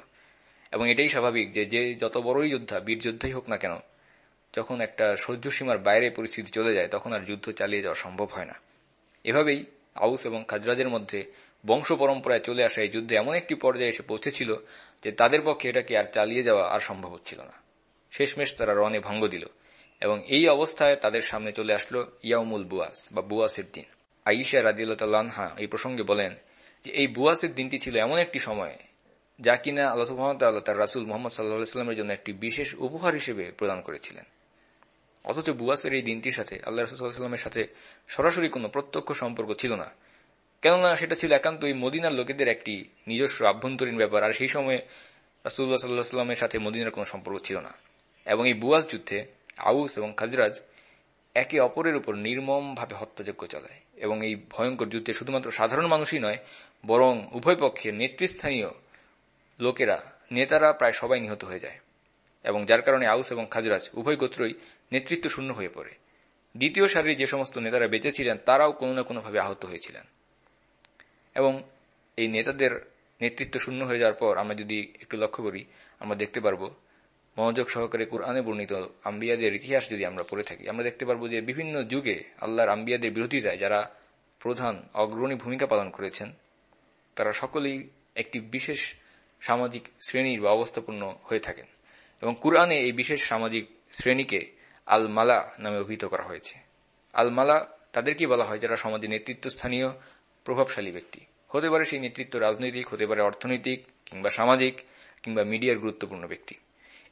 এবং এটাই স্বাভাবিক যে যে যত বড়ই যোদ্ধা, বীর যোদ্ধাই হোক না কেন যখন একটা সহ্য সীমার বাইরে পরিস্থিতি চলে যায়, তখন আর যুদ্ধ চালিয়ে যাওয়া সম্ভব হয় না। এভাবেই আউস এবং খাজরাজের মধ্যে বংশ পরম্পরায় চলে আসা এই যুদ্ধে এমন একটি পর্যায়ে এসে পৌঁছেছিল যে তাদের পক্ষে এটাকে আর চালিয়ে যাওয়া আর সম্ভব হচ্ছিল না। শেষমেশ তারা রনে ভঙ্গ দিল এবং এই অবস্থায় তাদের সামনে চলে আসলো ইয়াউমুল বুয়াস বা বুয়াসের দিন। আইসা রাজিউল্লাহা এই প্রসঙ্গে বলেন যে এই বুয়াসের দিনটি ছিল এমন একটি সময় যা কিনা আল্লাহ সুহামতাল্লাহ তার রাসুল মোহাম্মদ সাল্লাহ ইসলামের জন্য একটি বিশেষ উপহার হিসেবে প্রদান করেছিলেন। অথচ বুয়াসের এই দিনটির সাথে, আল্লাহ রসুল্লাহামের সাথে সরাসরি কোনো প্রত্যক্ষ সম্পর্ক ছিল না। কেননা সেটা ছিল একান্ত এই মদিনার লোকেদের একটি নিজস্ব আভ্যন্তরীণ ব্যাপার, আর সেই সময়ে রাসুল্লাহ সাল্লাহ সাল্লামের সাথে মদিনার কোনো সম্পর্ক ছিল না। এবং এই বুয়াস যুদ্ধে আউস এবং খাজরাজ একে অপরের উপর নির্মমভাবে হত্যাযজ্ঞ চালায়। এবং এই ভয়ঙ্কর যুদ্ধে শুধুমাত্র সাধারণ মানুষই নয়, বরং উভয় পক্ষের নেতৃস্থানীয় লোকেরা, নেতারা প্রায় সবাই নিহত হয়ে যায়। এবং যার কারণে আউস এবং খাজরাজ উভয় গোত্রই নেতৃত্ব শূন্য হয়ে পড়ে। দ্বিতীয় সারির যে সমস্ত নেতারা বেঁচে ছিলেন, তারাও কোনো না কোনোভাবে আহত হয়েছিলেন। এবং এই নেতাদের নেতৃত্ব শূন্য হয়ে যাওয়ার পর আমরা যদি একটু লক্ষ্য করি, আমরা দেখতে পারব, মনোযোগ সহকারে কোরআনে বর্ণিত আম্বিয়াদের ইতিহাস যদি আমরা পড়ে থাকি, আমরা দেখতে পারব যে বিভিন্ন যুগে আল্লাহর আম্বিয়াদের বিরোধিতায় যারা প্রধান অগ্রণী ভূমিকা পালন করেছেন, তারা সকলেই একটি বিশেষ সামাজিক শ্রেণির বা অবস্থাপূর্ণ হয়ে থাকেন। এবং কুরআনে এই বিশেষ সামাজিক শ্রেণীকে আল মালা নামে অভিহিত করা হয়েছে। আল মালা তাদেরকে বলা হয় যারা সমাজে নেতৃত্বস্থানীয়, প্রভাবশালী ব্যক্তি। হতে পারে সেই নেতৃত্ব রাজনৈতিক, হতে পারে অর্থনৈতিক কিংবা সামাজিক কিংবা মিডিয়ার গুরুত্বপূর্ণ ব্যক্তি।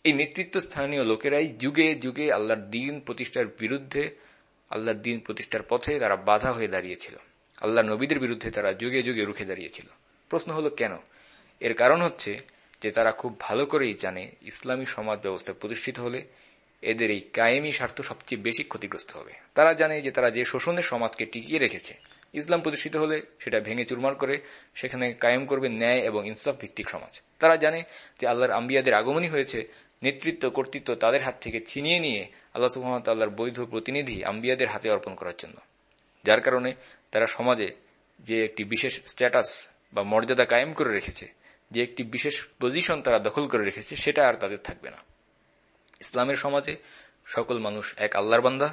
এই নেতৃত্ব স্থানীয় লোকেরাই যুগে যুগে আল্লাহর দিন প্রতিষ্ঠার বিরুদ্ধে, আল্লাহর দিন প্রতিষ্ঠার পথে তারা বাধা হয়ে দাঁড়িয়েছিল। আল্লাহ নবীদের বিরুদ্ধে তারা যুগে যুগে রুখে দাঁড়িয়েছিল। প্রশ্ন হলো কেন? এর কারণ হচ্ছে যে তারা খুব ভালো করেই জানে ইসলামী সমাজ ব্যবস্থা প্রতিষ্ঠিত হলে এদের এই কায়েমি স্বার্থ সবচেয়ে বেশি ক্ষতিগ্রস্ত হবে। তারা জানে যে তারা যে শোষণের সমাজকে টিকিয়ে রেখেছে, ইসলাম প্রতিষ্ঠিত হলে সেটা ভেঙে চুরমার করে সেখানে কায়েম করবে ন্যায় এবং ইনসাফ ভিত্তিক সমাজ। তারা জানে যে আল্লাহর আম্বিয়াদের আগমনই হয়েছে, নেতৃত্ব, কর্তৃত্ব তাদের হাত থেকে ছিনিয়ে নিয়ে আল্লাহ সুহামতাল্লাহর বৈধ প্রতিনিধি আম্বিয়াদের হাতে অর্পণ করার জন্য। যার কারণে তারা সমাজে যে একটি বিশেষ স্ট্যাটাস বা মর্যাদা কায়েম করে রেখেছে, যে একটি বিশেষ পজিশন তারা দখল করে রেখেছে, সেটা আর তাদের থাকবে না। ইসলামের সমাজে সকল মানুষ এক আল্লাহর বান্দা,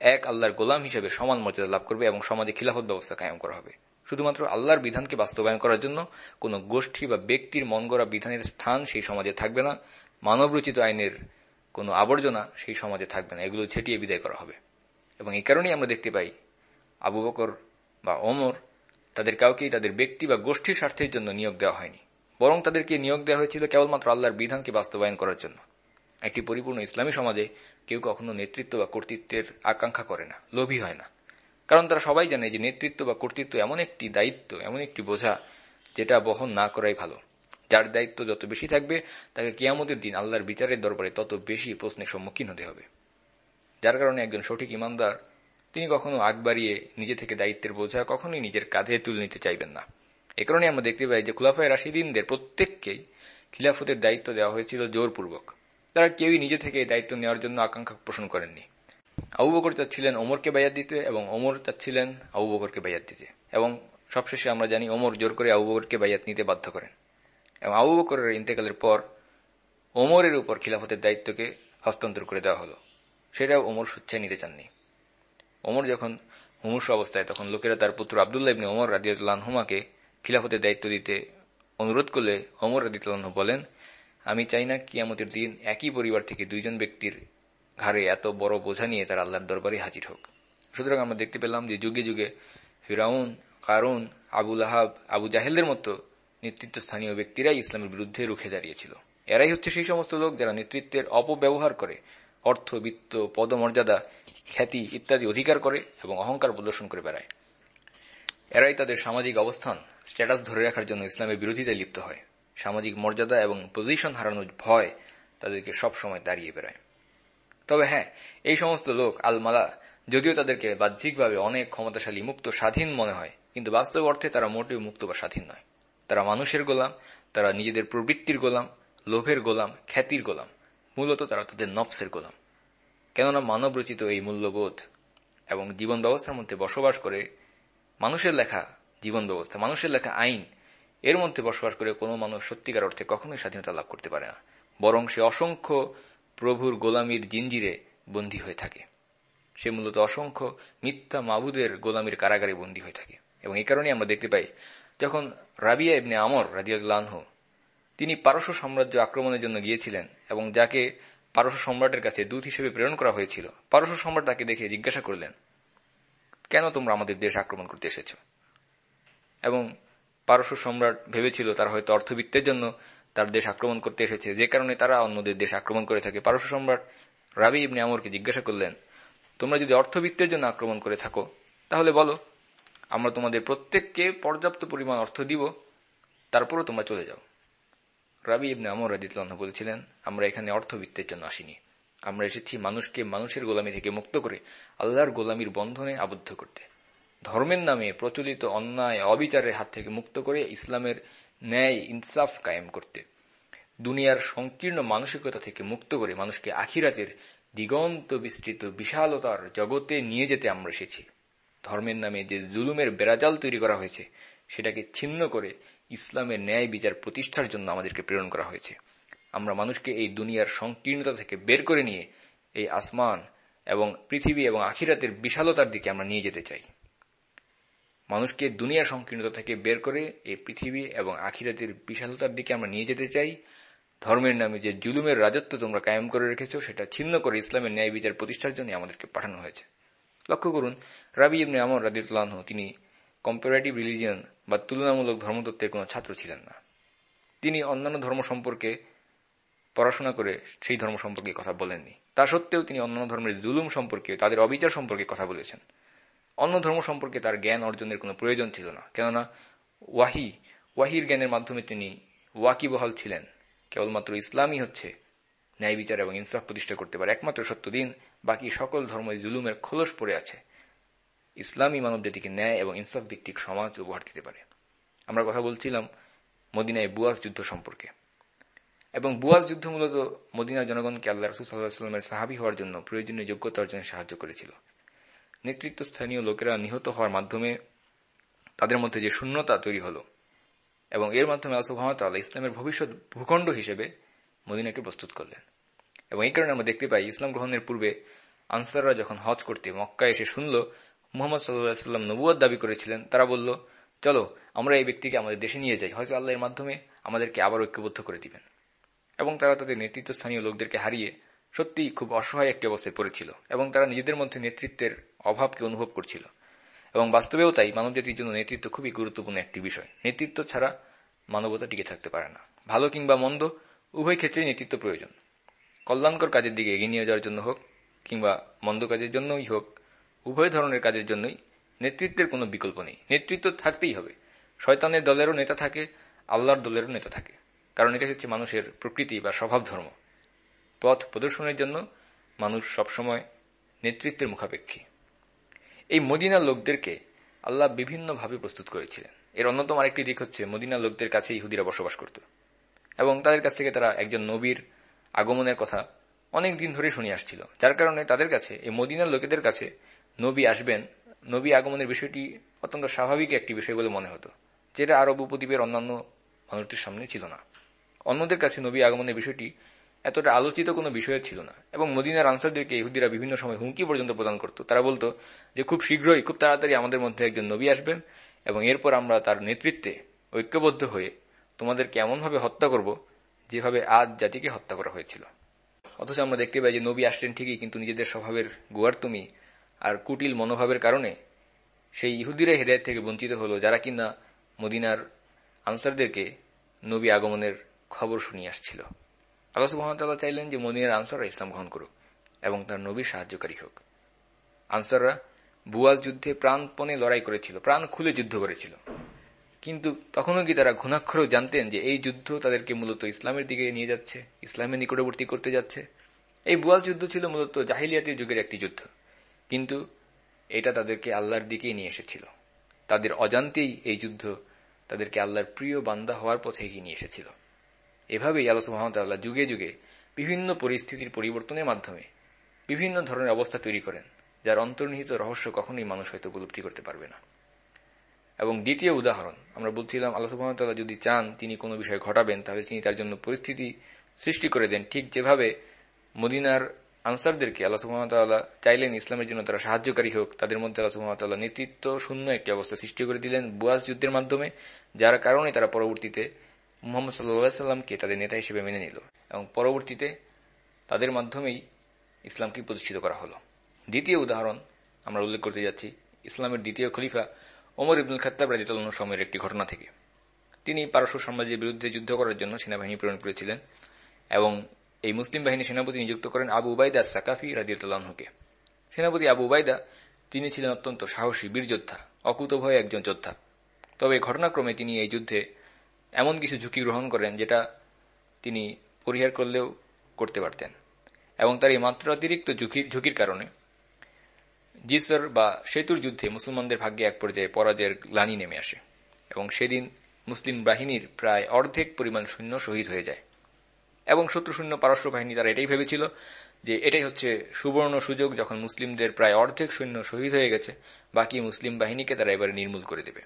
এক আল্লাহর গোলাম হিসেবে সমান মর্যাদা লাভ করবে এবং সমাজে খিলাফত ব্যবস্থা কায়েম করা হবে। শুধুমাত্র আল্লাহর বিধানকে বাস্তবায়ন করার জন্য কোন গোষ্ঠী বা ব্যক্তির মন গড়া বিধানের স্থান সেই সমাজে থাকবে না, মানবরচিত আইনের কোনো আবর্জনা সেই সমাজে থাকবে না, এগুলো ছেটিয়ে বিদায় করা হবে। এবং এই কারণেই আমরা দেখতে পাই আবু বকর বা অমর তাদের কাউকেই তাদের ব্যক্তি বা গোষ্ঠীর স্বার্থের জন্য নিয়োগ দেওয়া হয়নি। বরং তাদেরকে নিয়োগ দেওয়া হয়েছিল কেবলমাত্র আল্লাহর বিধানকে বাস্তবায়ন করার জন্য। একটি পরিপূর্ণ ইসলামী সমাজে কেউ কখনো নেতৃত্ব বা কর্তৃত্বের আকাঙ্ক্ষা করে না, লোভী হয় না। কারণ তারা সবাই জানে যে নেতৃত্ব বা কর্তৃত্ব এমন একটি দায়িত্ব, এমন একটি বোঝা যেটা বহন না করাই ভালো। যার দায়িত্ব যত বেশি থাকবে, তাকে কিয়ামতের দিন আল্লাহর বিচারের দরবারে তত বেশি প্রশ্নের সম্মুখীন হতে হবে। যার কারণে একজন সঠিক ইমানদার, তিনি কখনো আগ বাড়িয়ে নিজে থেকে দায়িত্বের বোঝা কখনোই নিজের কাঁধে তুলে নিতে চাইবেন না। এ কারণে আমরা দেখতে পাই যে খুলাফায় রাশিদিনদের প্রত্যেককেই খিলাফতের দায়িত্ব দেওয়া হয়েছিল জোরপূর্বক। তারা কেউই নিজে থেকে দায়িত্ব নেওয়ার জন্য আকাঙ্ক্ষা পোষণ করেননি। আবু বকর চাচ্ছিলেন ওমরকে বাইয়াত দিতে এবং ওমর চাচ্ছিলেন আবু বকরকে বাইয়াত দিতে। এবং সবশেষে আমরা জানি ওমর জোর করে আবু বকরকে বাইয়াত নিতে বাধ্য করেন। এবং আবু বকরের ইন্তেকালের পর ওমরের উপর খিলাফতের দায়িত্বকে হস্তান্তর করে দেওয়া হলো। সেটাও ওমর স্বেচ্ছায় নিতে চাননি। ওমর যখন মুমূর্ষ অবস্থায়, তখন লোকেরা তার পুত্র আবদুল্লাহ ইবনে ওমর রাদিয়াল্লাহুমাকে খিলাফতের দায়িত্ব দিতে অনুরোধ করলে ওমর রাদিতাল্লাহ বলেন আমি চাই না কিয়ামতের দিন একই পরিবার থেকে দুইজন ব্যক্তির ঘাড়ে এত বড় বোঝা নিয়ে তার আল্লাহর দরবারে হাজির হোক। সুতরাং আমরা দেখতে পেলাম যে যুগে যুগে ফিরাউন, কারুন আবুল আহাব আবু জাহেলদের মতো নেতৃত্বস্থানীয় ব্যক্তিরাই ইসলামের বিরুদ্ধে রুখে দাঁড়িয়েছিল। এরাই হচ্ছে সেই সমস্ত লোক যারা নেতৃত্বের অপব্যবহার করে, অর্থ, বিত্ত, পদমর্যাদা, খ্যাতি ইত্যাদি অধিকার করে এবং অহংকার প্রদর্শন করে বেড়ায়। এরাই তাদের সামাজিক অবস্থান, স্ট্যাটাস ধরে রাখার জন্য ইসলামের বিরোধিতায় লিপ্ত হয়। সামাজিক মর্যাদা এবং পজিশন হারানোর ভয় তাদেরকে সব সময় দাঁড়িয়ে বেড়ায় তবে হ্যাঁ এই সমস্ত লোক, আলমালা, যদিও তাদেরকে বাহ্যিকভাবে অনেক ক্ষমতাশালী, মুক্ত, স্বাধীন মনে হয়, কিন্তু বাস্তব অর্থে তারা মোটেও মুক্ত বা স্বাধীন নয়। তারা মানুষের গোলাম, তারা নিজেদের প্রবৃত্তির গোলাম, লোভের গোলাম, খ্যাতির গোলাম, মূলত তারা তাদের নফসের গোলাম। কেননা মানব রচিত এই মূল্যবোধ এবং জীবন ব্যবস্থার মধ্যে বসবাস করে মানুষের লেখা জীবন ব্যবস্থা, মানুষের লেখা আইন এর মধ্যে বসবাস করে কোনো মানুষ সত্যিকার অর্থে কখনোই স্বাধীনতা লাভ করতে পারে না। বরং সে অসংখ্য প্রভুর গোলামীর জিঞ্জিরে বন্দী হয়ে থাকে। সে মূলত অসংখ্য মিথ্যা মাবুদের গোলামীর কারাগারে বন্দী হয়ে থাকে। এবং এই কারণে আমরা দেখতে পাই, যখন রাবিয়া ইবনে আমর রাজিয়াহ তিনি পারস্য সাম্রাজ্য আক্রমণের জন্য গিয়েছিলেন এবং যাকে পারস্য সম্রাটের কাছে দূত হিসেবে প্রেরণ করা হয়েছিল, পারস্য সম্রাট তাকে দেখে জিজ্ঞাসা করলেন, কেন তোমরা আমাদের দেশ আক্রমণ করতে এসেছ? এবং পারস্য সম্রাট ভেবেছিল তারা হয়তো অর্থবিত্তের জন্য তার দেশ আক্রমণ করতে এসেছে। যে কারণে তারা অন্যদের দেশ আক্রমণ করে থাকে। পারস্য সম্রাট রাবি ইবনে আমরকে জিজ্ঞাসা করলেন, তোমরা যদি অর্থবিত্তের জন্য আক্রমণ করে থাকো, তাহলে বলো, আমরা তোমাদের প্রত্যেককে পর্যাপ্ত পরিমাণ অর্থ দিব, তারপরও তোমরা চলে যাও। রাবি ইবনে আমর রাজিতুল্লাহ বলেছিলেন, আমরা এখানে অর্থবিত্তের জন্য আসিনি। আমরা এসেছি মানুষকে মানুষের গোলামি থেকে মুক্ত করে আল্লাহর গোলামির বন্ধনে আবদ্ধ করতে। ধর্মের নামে প্রচলিত অন্যায়, অবিচারের হাত থেকে মুক্ত করে ইসলামের ন্যায়, ইনসাফ কায়েম করতে। দুনিয়ার সংকীর্ণ মানসিকতা থেকে মুক্ত করে মানুষকে আখিরাতের দিগন্ত বিস্তৃত বিশালতার জগতে নিয়ে যেতে আমরা এসেছি। ধর্মের নামে যে জুলুমের বেড়াজাল তৈরি করা হয়েছে, সেটাকে ছিন্ন করে ইসলামের ন্যায় বিচার প্রতিষ্ঠার জন্য আমাদেরকে প্রেরণ করা হয়েছে। আমরা মানুষকে এই দুনিয়ার সংকীর্ণতা থেকে বের করে নিয়ে এই আসমান এবং পৃথিবী এবং আখিরাতের বিশালতার দিকে আমরা নিয়ে যেতে চাই। মানুষকে দুনিয়া সংকীর্ণতা থেকে বের করে এই পৃথিবী এবং আখিরাতের বিশালতার দিকে আমরা নিয়ে যেতে চাই। ধর্মের নামে যে জুলুমের রাজত্ব তোমরা কায়েম করে রেখেছ, সেটা ছিন্ন করে ইসলামের ন্যায় বিচার প্রতিষ্ঠার জন্য আমাদেরকে পাঠানো হয়েছে। লক্ষ্য করুন, রাবি ইবনে আমর রাদিউল্লাহ তিনি কম্পারেটিভ রিলিজিয়ন বা তুলনামূলক ধর্মতত্ত্বের কোনো ছাত্র ছিলেন না। তিনি অন্যান্য ধর্ম সম্পর্কে পড়াশোনা করে সেই ধর্ম সম্পর্কে কথা বলেননি। তা সত্ত্বেও তিনি অন্যান্য ধর্মের জুলুম সম্পর্কে, তাদের অবিচার সম্পর্কে কথা বলেছেন। অন্য ধর্ম সম্পর্কে তার জ্ঞান অর্জনের কোনো প্রয়োজন ছিল না। কেননা ওয়াহি, ওয়াহির জ্ঞানের মাধ্যমে তিনি ওয়াকিবহাল ছিলেন। কেবলমাত্র ইসলামই হচ্ছে ন্যায় বিচার এবং ইনসাফ প্রতিষ্ঠা করতে পারে। একমাত্র সত্য দিন, বাকি সকল ধর্ম জুলুমের খোলস পড়ে আছে। ইসলামী মানব জাতিকে ন্যায় এবং ইনসাফ ভিত্তিক সমাজ উপহার দিতে পারে। আমরা কথা বলছিলাম মদিনায় বুয়াজ যুদ্ধ সম্পর্কে। এবং বুয়াজ যুদ্ধ মূলত মদিনার জনগণকে আল্লাহ রসুল সাল্লাহামের সাহাবি হওয়ার জন্য প্রয়োজনীয় যোগ্যতা অর্জনে সাহায্য করেছিল। নেতৃত্ব স্থানীয় লোকেরা নিহত হওয়ার মাধ্যমে তাদের মধ্যে যে শূন্যতা তৈরি হল এবং এর মাধ্যমে আল্লাহ ইসলামের ভবিষ্যৎ ভূখণ্ড হিসেবে মদিনাকে প্রস্তুত করলেন। এবং এই কারণে আমরা দেখতে পাই ইসলাম গ্রহণের পূর্বে আনসাররা যখন হজ করতে মক্কা এসে শুনল, মোহাম্মদ সাল্লাহাম নবুয়াদ দাবি করেছিলেন, তারা বলল, চলো, আমরা এই ব্যক্তিকে আমাদের দেশে নিয়ে যাই, হয়তো আল্লাহর মাধ্যমে আমাদেরকে আবার ঐক্যবদ্ধ করে দিবেন। এবং তারা তাদের নেতৃত্বস্থানীয় লোকদেরকে হারিয়ে সত্যিই খুব অসহায় একটি অবস্থায় পড়েছিল এবং তারা নিজেদের মধ্যে নেতৃত্বের অভাবকে অনুভব করছিল। এবং বাস্তবেও তাই মানবজাতির জন্য নেতৃত্ব খুবই গুরুত্বপূর্ণ একটি বিষয়। নেতৃত্ব ছাড়া মানবতা টিকে থাকতে পারে না। ভালো কিংবা মন্দ, উভয় ক্ষেত্রেই নেতৃত্ব প্রয়োজন। কল্যাণকর কাজের দিকে এগিয়ে নিয়ে যাওয়ার জন্য হোক কিংবা মন্দ কাজের জন্যই হোক, উভয় ধরনের কাজের জন্যই নেতৃত্বের কোনো বিকল্প নেই। নেতৃত্ব থাকতেই হবে। শয়তানের দলেরও নেতা থাকে, আল্লাহর দলেরও নেতা থাকে। কারণ এটা হচ্ছে মানুষের প্রকৃতি বা স্বভাব ধর্ম। পথ প্রদর্শনের জন্য মানুষ সবসময় নেতৃত্বের মুখাপেক্ষী। এই মদিনার লোকদেরকে আল্লাহ বিভিন্নভাবে প্রস্তুত করেছিলেন। এর অন্যতম আরেকটি দিক হচ্ছে, মদিনার লোকদের কাছে ইহুদিরা বসবাস করত। এবং তাদের কাছ থেকে তারা একজন নবীর আগমনের কথা অনেক দিন ধরে শুনে আসছিল। যার কারণে তাদের কাছে, এই মদিনার লোকেদের কাছে নবী আসবেন, নবী আগমনের বিষয়টি অত্যন্ত স্বাভাবিক একটি বিষয় বলে মনে হতো, যেটা আরব উপদ্বীপের অন্যান্য মানুষদের সামনে ছিল না। অন্যদের কাছে নবী আগমনের বিষয়টি এতটা আলোচিত কোনো বিষয় ছিল না। এবং মদিনার আনসারদেরকে ইহুদিরা বিভিন্ন সময় হুমকি পর্যন্ত প্রদান করত। তারা বলতো যে, খুব শীঘ্রই, খুব তাড়াতাড়ি আমাদের মধ্যে একজন নবী আসবেন এবং এরপর আমরা তার নেতৃত্বে ঐক্যবদ্ধ হয়ে তোমাদেরকে এমনভাবে হত্যা করব যেভাবে আজ জাতিকে হত্যা করা হয়েছিল। অথচ আমরা দেখতে পাই যে, নবী আসলেন ঠিকই, কিন্তু নিজেদের স্বভাবের গুয়ার তুমি আর কুটিল মনোভাবের কারণে সেই ইহুদিরা হেদায়ত থেকে বঞ্চিত হলো, যারা কিনা মদিনার আনসারদেরকে নবী আগমনের খবর শুনিয়ে আসছিল। আল্লাহ সুহামতাল্লাহ চাইলেন যে মদিনার আনসাররা ইসলাম গ্রহণ করুক এবং তার নবীর সাহায্যকারী হোক। আনসাররা বুয়াজ যুদ্ধে প্রাণপণে লড়াই করেছিল, প্রাণ খুলে যুদ্ধ করেছিল। কিন্তু তখনও কি তারা ঘুণাক্ষরেও জানতেন যে এই যুদ্ধ তাদেরকে মূলত ইসলামের দিকে নিয়ে যাচ্ছে, ইসলামের নিকটবর্তী করতে যাচ্ছে? এই বুয়াজ যুদ্ধ ছিল মূলত জাহিলিয়াতের যুগের একটি যুদ্ধ। কিন্তু এটা তাদেরকে আল্লাহর দিকেই নিয়ে এসেছিল। তাদের অজান্তেই এই যুদ্ধ তাদেরকে আল্লাহর প্রিয় বান্দা হওয়ার পথে এগিয়ে নিয়ে এসেছিল। এভাবেই আল্লাহ সুহামতাল্লাহ যুগে যুগে বিভিন্ন পরিস্থিতির পরিবর্তনের মাধ্যমে বিভিন্ন ধরনের অবস্থা তৈরি করেন, যার অন্তর্নিহিত রহস্য কখনোই মানুষ হয়তো উপলব্ধি করতে পারবে না। এবং দ্বিতীয় উদাহরণ, আমরা বলছিলাম আল্লাহ সুহামতাল্লাহ যদি চান তিনি কোনো বিষয় ঘটাবেন, তাহলে তিনি তার জন্য পরিস্থিতি সৃষ্টি করে দেন। ঠিক যেভাবে মদিনার আনসারদেরকে আল্লাহ সুহামতাল্লাহ চাইলেন ইসলামের জন্য তারা সাহায্যকারী হোক, তাদের মধ্যে আল্লাহ সুহামতাল্লাহ নেতৃত্ব শূন্য একটি অবস্থা সৃষ্টি করে দিলেন বুয়াজ যুদ্ধের মাধ্যমে, যার কারণে তারা পরবর্তীতে মোহাম্মদ সাল্লাহ সাল্লামকে তাদের নেতা হিসেবে মেনে নিল এবং পরবর্তীতে তাদের মাধ্যমেই ইসলামকে প্রতিষ্ঠিত করা হল। দ্বিতীয় উদাহরণ আমরা উল্লেখ করতে যাচ্ছি, ইসলামের দ্বিতীয় খলিফা ওমর ইবনুল খাত্তাব রাজিতাল সময়ের একটি ঘটনা থেকে। তিনি পারস্য সাম্রাজ্যের বিরুদ্ধে যুদ্ধ করার জন্য সেনাবাহিনী প্রেরণ করেছিলেন এবং এই মুসলিম বাহিনী সেনাপতি নিযুক্ত করেন আবু উবাইদা সাকাফি রাজিউল্লাহকে সেনাপতি আবু উবাইদা তিনি ছিলেন অত্যন্ত সাহসী বীর যোদ্ধা, অকুতভয় একজন যোদ্ধা। তবে ঘটনাক্রমে তিনি এই যুদ্ধে এমন কিছু ঝুঁকি গ্রহণ করেন যেটা তিনি পরিহার করলেও করতে পারতেন। এবং তার এই মাত্রাতিরিক্ত ঝুঁকির ঝুঁকির কারণে জিসর বা সেতুর যুদ্ধে মুসলমানদের ভাগ্যে এক পর্যায়ে পরাজয়ের গ্লানি নেমে আসে এবং সেদিন মুসলিম বাহিনীর প্রায় অর্ধেক পরিমাণ সৈন্য শহীদ হয়ে যায়। এবং শত্রু শূন্য পারস্য বাহিনী তারা এটাই ভেবেছিল যে এটাই হচ্ছে সুবর্ণ সুযোগ যখন মুসলিমদের প্রায় অর্ধেক সৈন্য শহীদ হয়ে গেছে, বাকি মুসলিম বাহিনীকে তারা এবারে নির্মূল করে দেবে।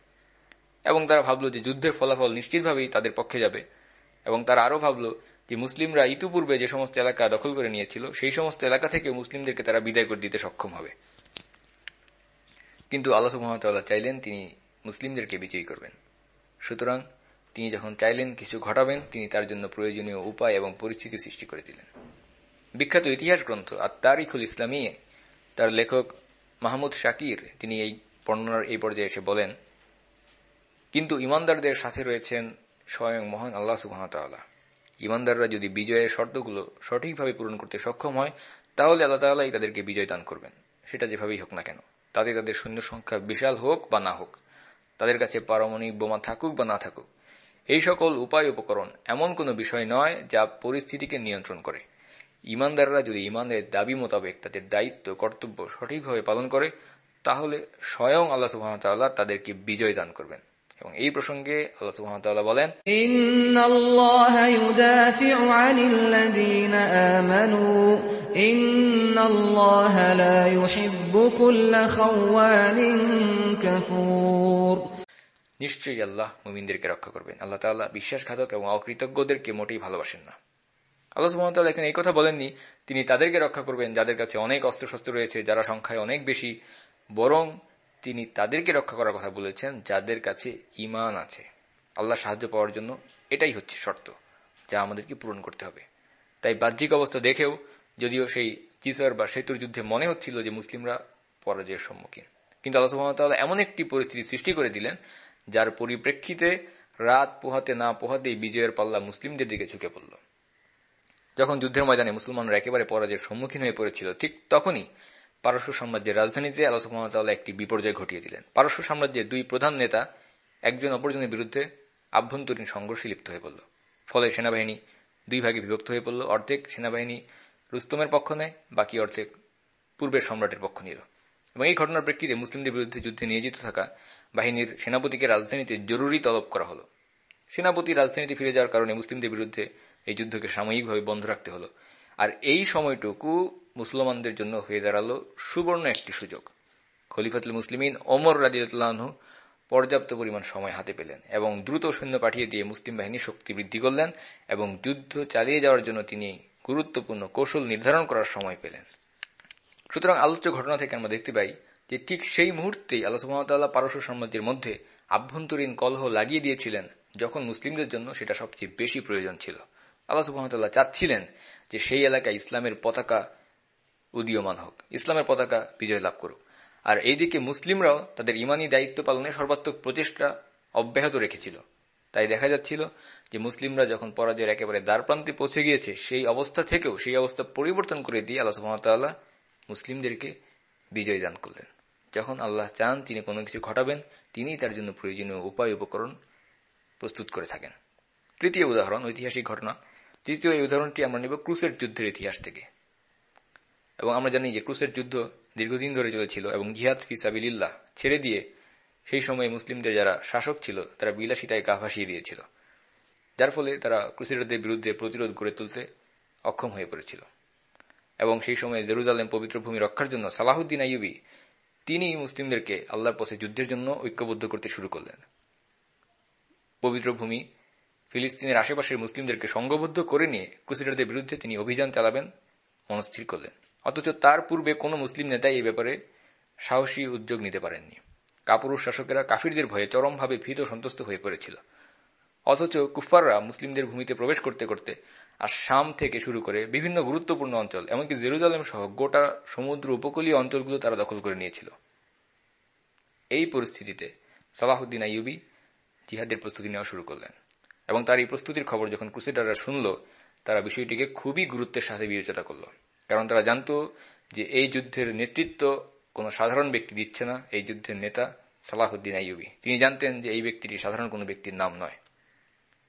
এবং তারা ভাবল যে যুদ্ধের ফলাফল নিশ্চিতভাবেই তাদের পক্ষে যাবে। এবং তারা আরও ভাবল যে মুসলিমরা ইতিপূর্বে যে সমস্ত এলাকা দখল করে নিয়েছিল, সেই সমস্ত এলাকা থেকে মুসলিমদেরকে তারা বিদায় করে দিতে সক্ষম হবে। কিন্তু আল্লাহ সুহামতাল্লাহ চাইলেন তিনি মুসলিমদেরকে বিজয়ী করবেন। সুতরাং তিনি যখন চাইলেন কিছু ঘটাবেন, তিনি তার জন্য প্রয়োজনীয় উপায় এবং পরিস্থিতি সৃষ্টি করে দিলেন। বিখ্যাত ইতিহাস গ্রন্থ আর তারিখুল ইসলামিয়ে তার লেখক মাহমুদ শাকির, তিনি এই বর্ণনার এই পর্যায়ে এসে বলেন কিন্তু ইমানদারদের সাথে রয়েছেন স্বয়ং মহান আল্লাহ সুবাহতাল্লাহ ইমানদাররা যদি বিজয়ের শর্তগুলো সঠিকভাবে পূরণ করতে সক্ষম হয়, তাহলে আল্লাহ তাল্লাহ তাদেরকে বিজয় দান করবেন। সেটা যেভাবেই হোক না কেন। তাতে তাদের সৈন্য সংখ্যা বিশাল হোক বা না হোক, তাদের কাছে পারমাণবিক বোমা থাকুক বা না থাকুক, এই সকল উপায় উপকরণ এমন কোনো বিষয় নয় যা পরিস্থিতিকে নিয়ন্ত্রণ করে। ইমানদাররা যদি ইমানের দাবি মোতাবেক তাদের দায়িত্ব, কর্তব্য সঠিকভাবে পালন করে, তাহলে স্বয়ং আল্লাহ সুহামতাল্লাহ তাদেরকে বিজয় দান করবেন। এবং এই প্রসঙ্গে আল্লাহ সুহামতাল্লাহ বলেন নিশ্চয়ই আল্লাহ মুমিনদেরকে রক্ষা করবেন। আল্লাহ তাল্লাহ বিশ্বাসঘাতক এবং অকৃতজ্ঞদেরকে মোটেই ভালোবাসেন না। আল্লাহ সুহামতাল এখানে এই কথা বলেননি তিনি তাদেরকে রক্ষা করবেন যাদের কাছে অনেক অস্ত্রশস্ত্র রয়েছে যারা সংখ্যায় অনেক বেশি বরং তিনি তাদেরকে রক্ষা করার কথা বলেছেন, যাদের কাছে ইমান আছে। আল্লাহ সাহায্য পাওয়ার জন্য এটাই হচ্ছে শর্ত, যা আমাদেরকে পূরণ করতে হবে। তাই বাহ্যিক অবস্থা দেখেও যদিও সেই চিসার বা সেতুর যুদ্ধে মনে হচ্ছিল যে মুসলিমরা পরাজয়ের সম্মুখীন। কিন্তু আল্লাহ এমন একটি পরিস্থিতি সৃষ্টি করে দিলেন, যার পরিপ্রেক্ষিতে রাত পোহাতে না পোহাতেই বিজয়ের পাল্লা মুসলিমদের দিকে ঝুঁকে পড়ল। যখন যুদ্ধের ময়দানে মুসলমানরা একেবারে পরাজয়ের সম্মুখীন হয়ে পড়েছিল, ঠিক তখনই পারস্য সাম্রাজ্যের রাজধানীতে আল্লাহ সুহামতাল্লাহ একটি বিপর্যয় ঘটিয়ে দিলেন। পারস্য সাম্রাজ্যের দুই প্রধান নেতা একজন অপরজনের বিরুদ্ধে আভ্যন্তরীণ সংঘর্ষে লিপ্ত হয়ে পড়ল। ফলে সেনাবাহিনী দুই ভাগে বিভক্ত হয়ে পড়ল। অর্ধেক সেনাবাহিনী রুস্তমের পক্ষ নেয়, বাকি অর্ধেক পূর্বের সম্রাটের পক্ষ নিল। এবং এই ঘটনার প্রেক্ষিতে মুসলিমদের বিরুদ্ধে যুদ্ধে নিয়োজিত থাকা বাহিনীর সেনাপতিকে রাজধানীতে জরুরি তলব করা হল। সেনাপতি রাজধানীতে ফিরে যাওয়ার কারণে মুসলিমদের বিরুদ্ধে এই যুদ্ধকে সাময়িকভাবে বন্ধ রাখতে হলো। আর এই সময়টুকু মুসলমানদের জন্য হয়ে দাঁড়াল সুবর্ণ একটি সুযোগ। খলিফাতুল মুসলিমিন ওমর রাজিউল্লাহ পর্যাপ্ত পরিমাণ সময় হাতে পেলেন এবং দ্রুত সৈন্য পাঠিয়ে দিয়ে মুসলিম বাহিনীর শক্তি বৃদ্ধি করলেন এবং যুদ্ধ চালিয়ে যাওয়ার জন্য তিনি গুরুত্বপূর্ণ কৌশল নির্ধারণ করার সময় পেলেন। সুতরাং আলোচ্য ঘটনা থেকে আমরা দেখতে পাই যে ঠিক সেই মুহূর্তেই আল্লাহ সুহামতাল্লাহ পারস্য সাম্রাজ্যের মধ্যে আভ্যন্তরীণ কলহ লাগিয়ে দিয়েছিলেন, যখন মুসলিমদের জন্য সেটা সবচেয়ে বেশি প্রয়োজন ছিল। আল্লাহ সুহামতাল্লাহ চাচ্ছিলেন যে সেই এলাকায় ইসলামের পতাকা উদীয়মান হোক। ইসলামের পতাকা বিজয় লাভ করুক। আর এইদিকে মুসলিমরাও তাদের ইমানি দায়িত্ব পালনে সর্বাত্মক প্রচেষ্টা অব্যাহত রেখেছিল। তাই দেখা যাচ্ছিল যে মুসলিমরা যখন পরাজয়ের একেবারে দ্বারপ্রান্তে পৌঁছে গিয়েছে, সেই অবস্থা থেকেও সেই অবস্থা পরিবর্তন করে দিয়ে আল্লাহ সুহামতাল্লাহ মুসলিমদেরকে বিজয় দান করলেন। যখন আল্লাহ চান তিনি কোনো কিছু ঘটাবেন, তিনিই তার জন্য প্রয়োজনীয় উপায় উপকরণ প্রস্তুত করে থাকেন। তৃতীয় উদাহরণ, ঐতিহাসিক ঘটনা। তৃতীয় এই উদাহরণটি আমরা নেব ক্রুসের যুদ্ধের ইতিহাস থেকে। এবং আমরা জানি যে ক্রুসের যুদ্ধ দীর্ঘদিন ধরে চলেছিল এবং জিহাদ ফিসাবিল্লাহ ছেড়ে দিয়ে সেই সময় মুসলিমদের যারা শাসক ছিল, তারা বিলাসিতায় গা ভাসিয়ে দিয়েছিল। যার ফলে তারা ক্রুসেডারদের বিরুদ্ধে প্রতিরোধ গড়ে তুলতে অক্ষম হয়ে পড়েছিল। এবং সেই সময় জেরুজালেম পবিত্র ভূমি রক্ষার জন্য সালাহুদ্দিন আইয়ুবি তিনি মুসলিমদেরকে আল্লাহর পথে যুদ্ধের জন্য ঐক্যবদ্ধ করতে শুরু করলেন। পবিত্র ভূমি ফিলিস্তিনের আশেপাশের মুসলিমদেরকে সংঘবদ্ধ করে নিয়ে ক্রুসেডারদের বিরুদ্ধে তিনি অভিযান চালাবেন, মনস্থির করলেন। অথচ তার পূর্বে কোনো মুসলিম নেতাই এই ব্যাপারে সাহসী উদ্যোগ নিতে পারেননি। কাপুরুষ শাসকেরা কাফিরদের ভয়ে চরমভাবে ভীত সন্তুষ্ট হয়ে পড়েছিল। অথচ কুফাররা মুসলিমদের ভূমিতে প্রবেশ করতে করতে আর শাম থেকে শুরু করে বিভিন্ন গুরুত্বপূর্ণ অঞ্চল, এমনকি জেরুজালেম সহ গোটা সমুদ্র উপকূলীয় অঞ্চলগুলো তারা দখল করে নিয়েছিল। এই পরিস্থিতিতে সালাহুদ্দিন আইয়ুবি জিহাদের প্রস্তুতি নেওয়া শুরু করলেন। এবং তার এই প্রস্তুতির খবর যখন ক্রুসেডাররা শুনল, তারা বিষয়টিকে খুবই গুরুত্বের সাথে বিবেচনা করল। কারণ তারা জানত যে এই যুদ্ধের নেতৃত্ব কোনো সাধারণ ব্যক্তি দিচ্ছে না, এই যুদ্ধের নেতা সালাহুদ্দিন আইয়ুবি। তিনি জানতেন যে এই ব্যক্তিটি সাধারণ কোনো ব্যক্তির নাম নয়।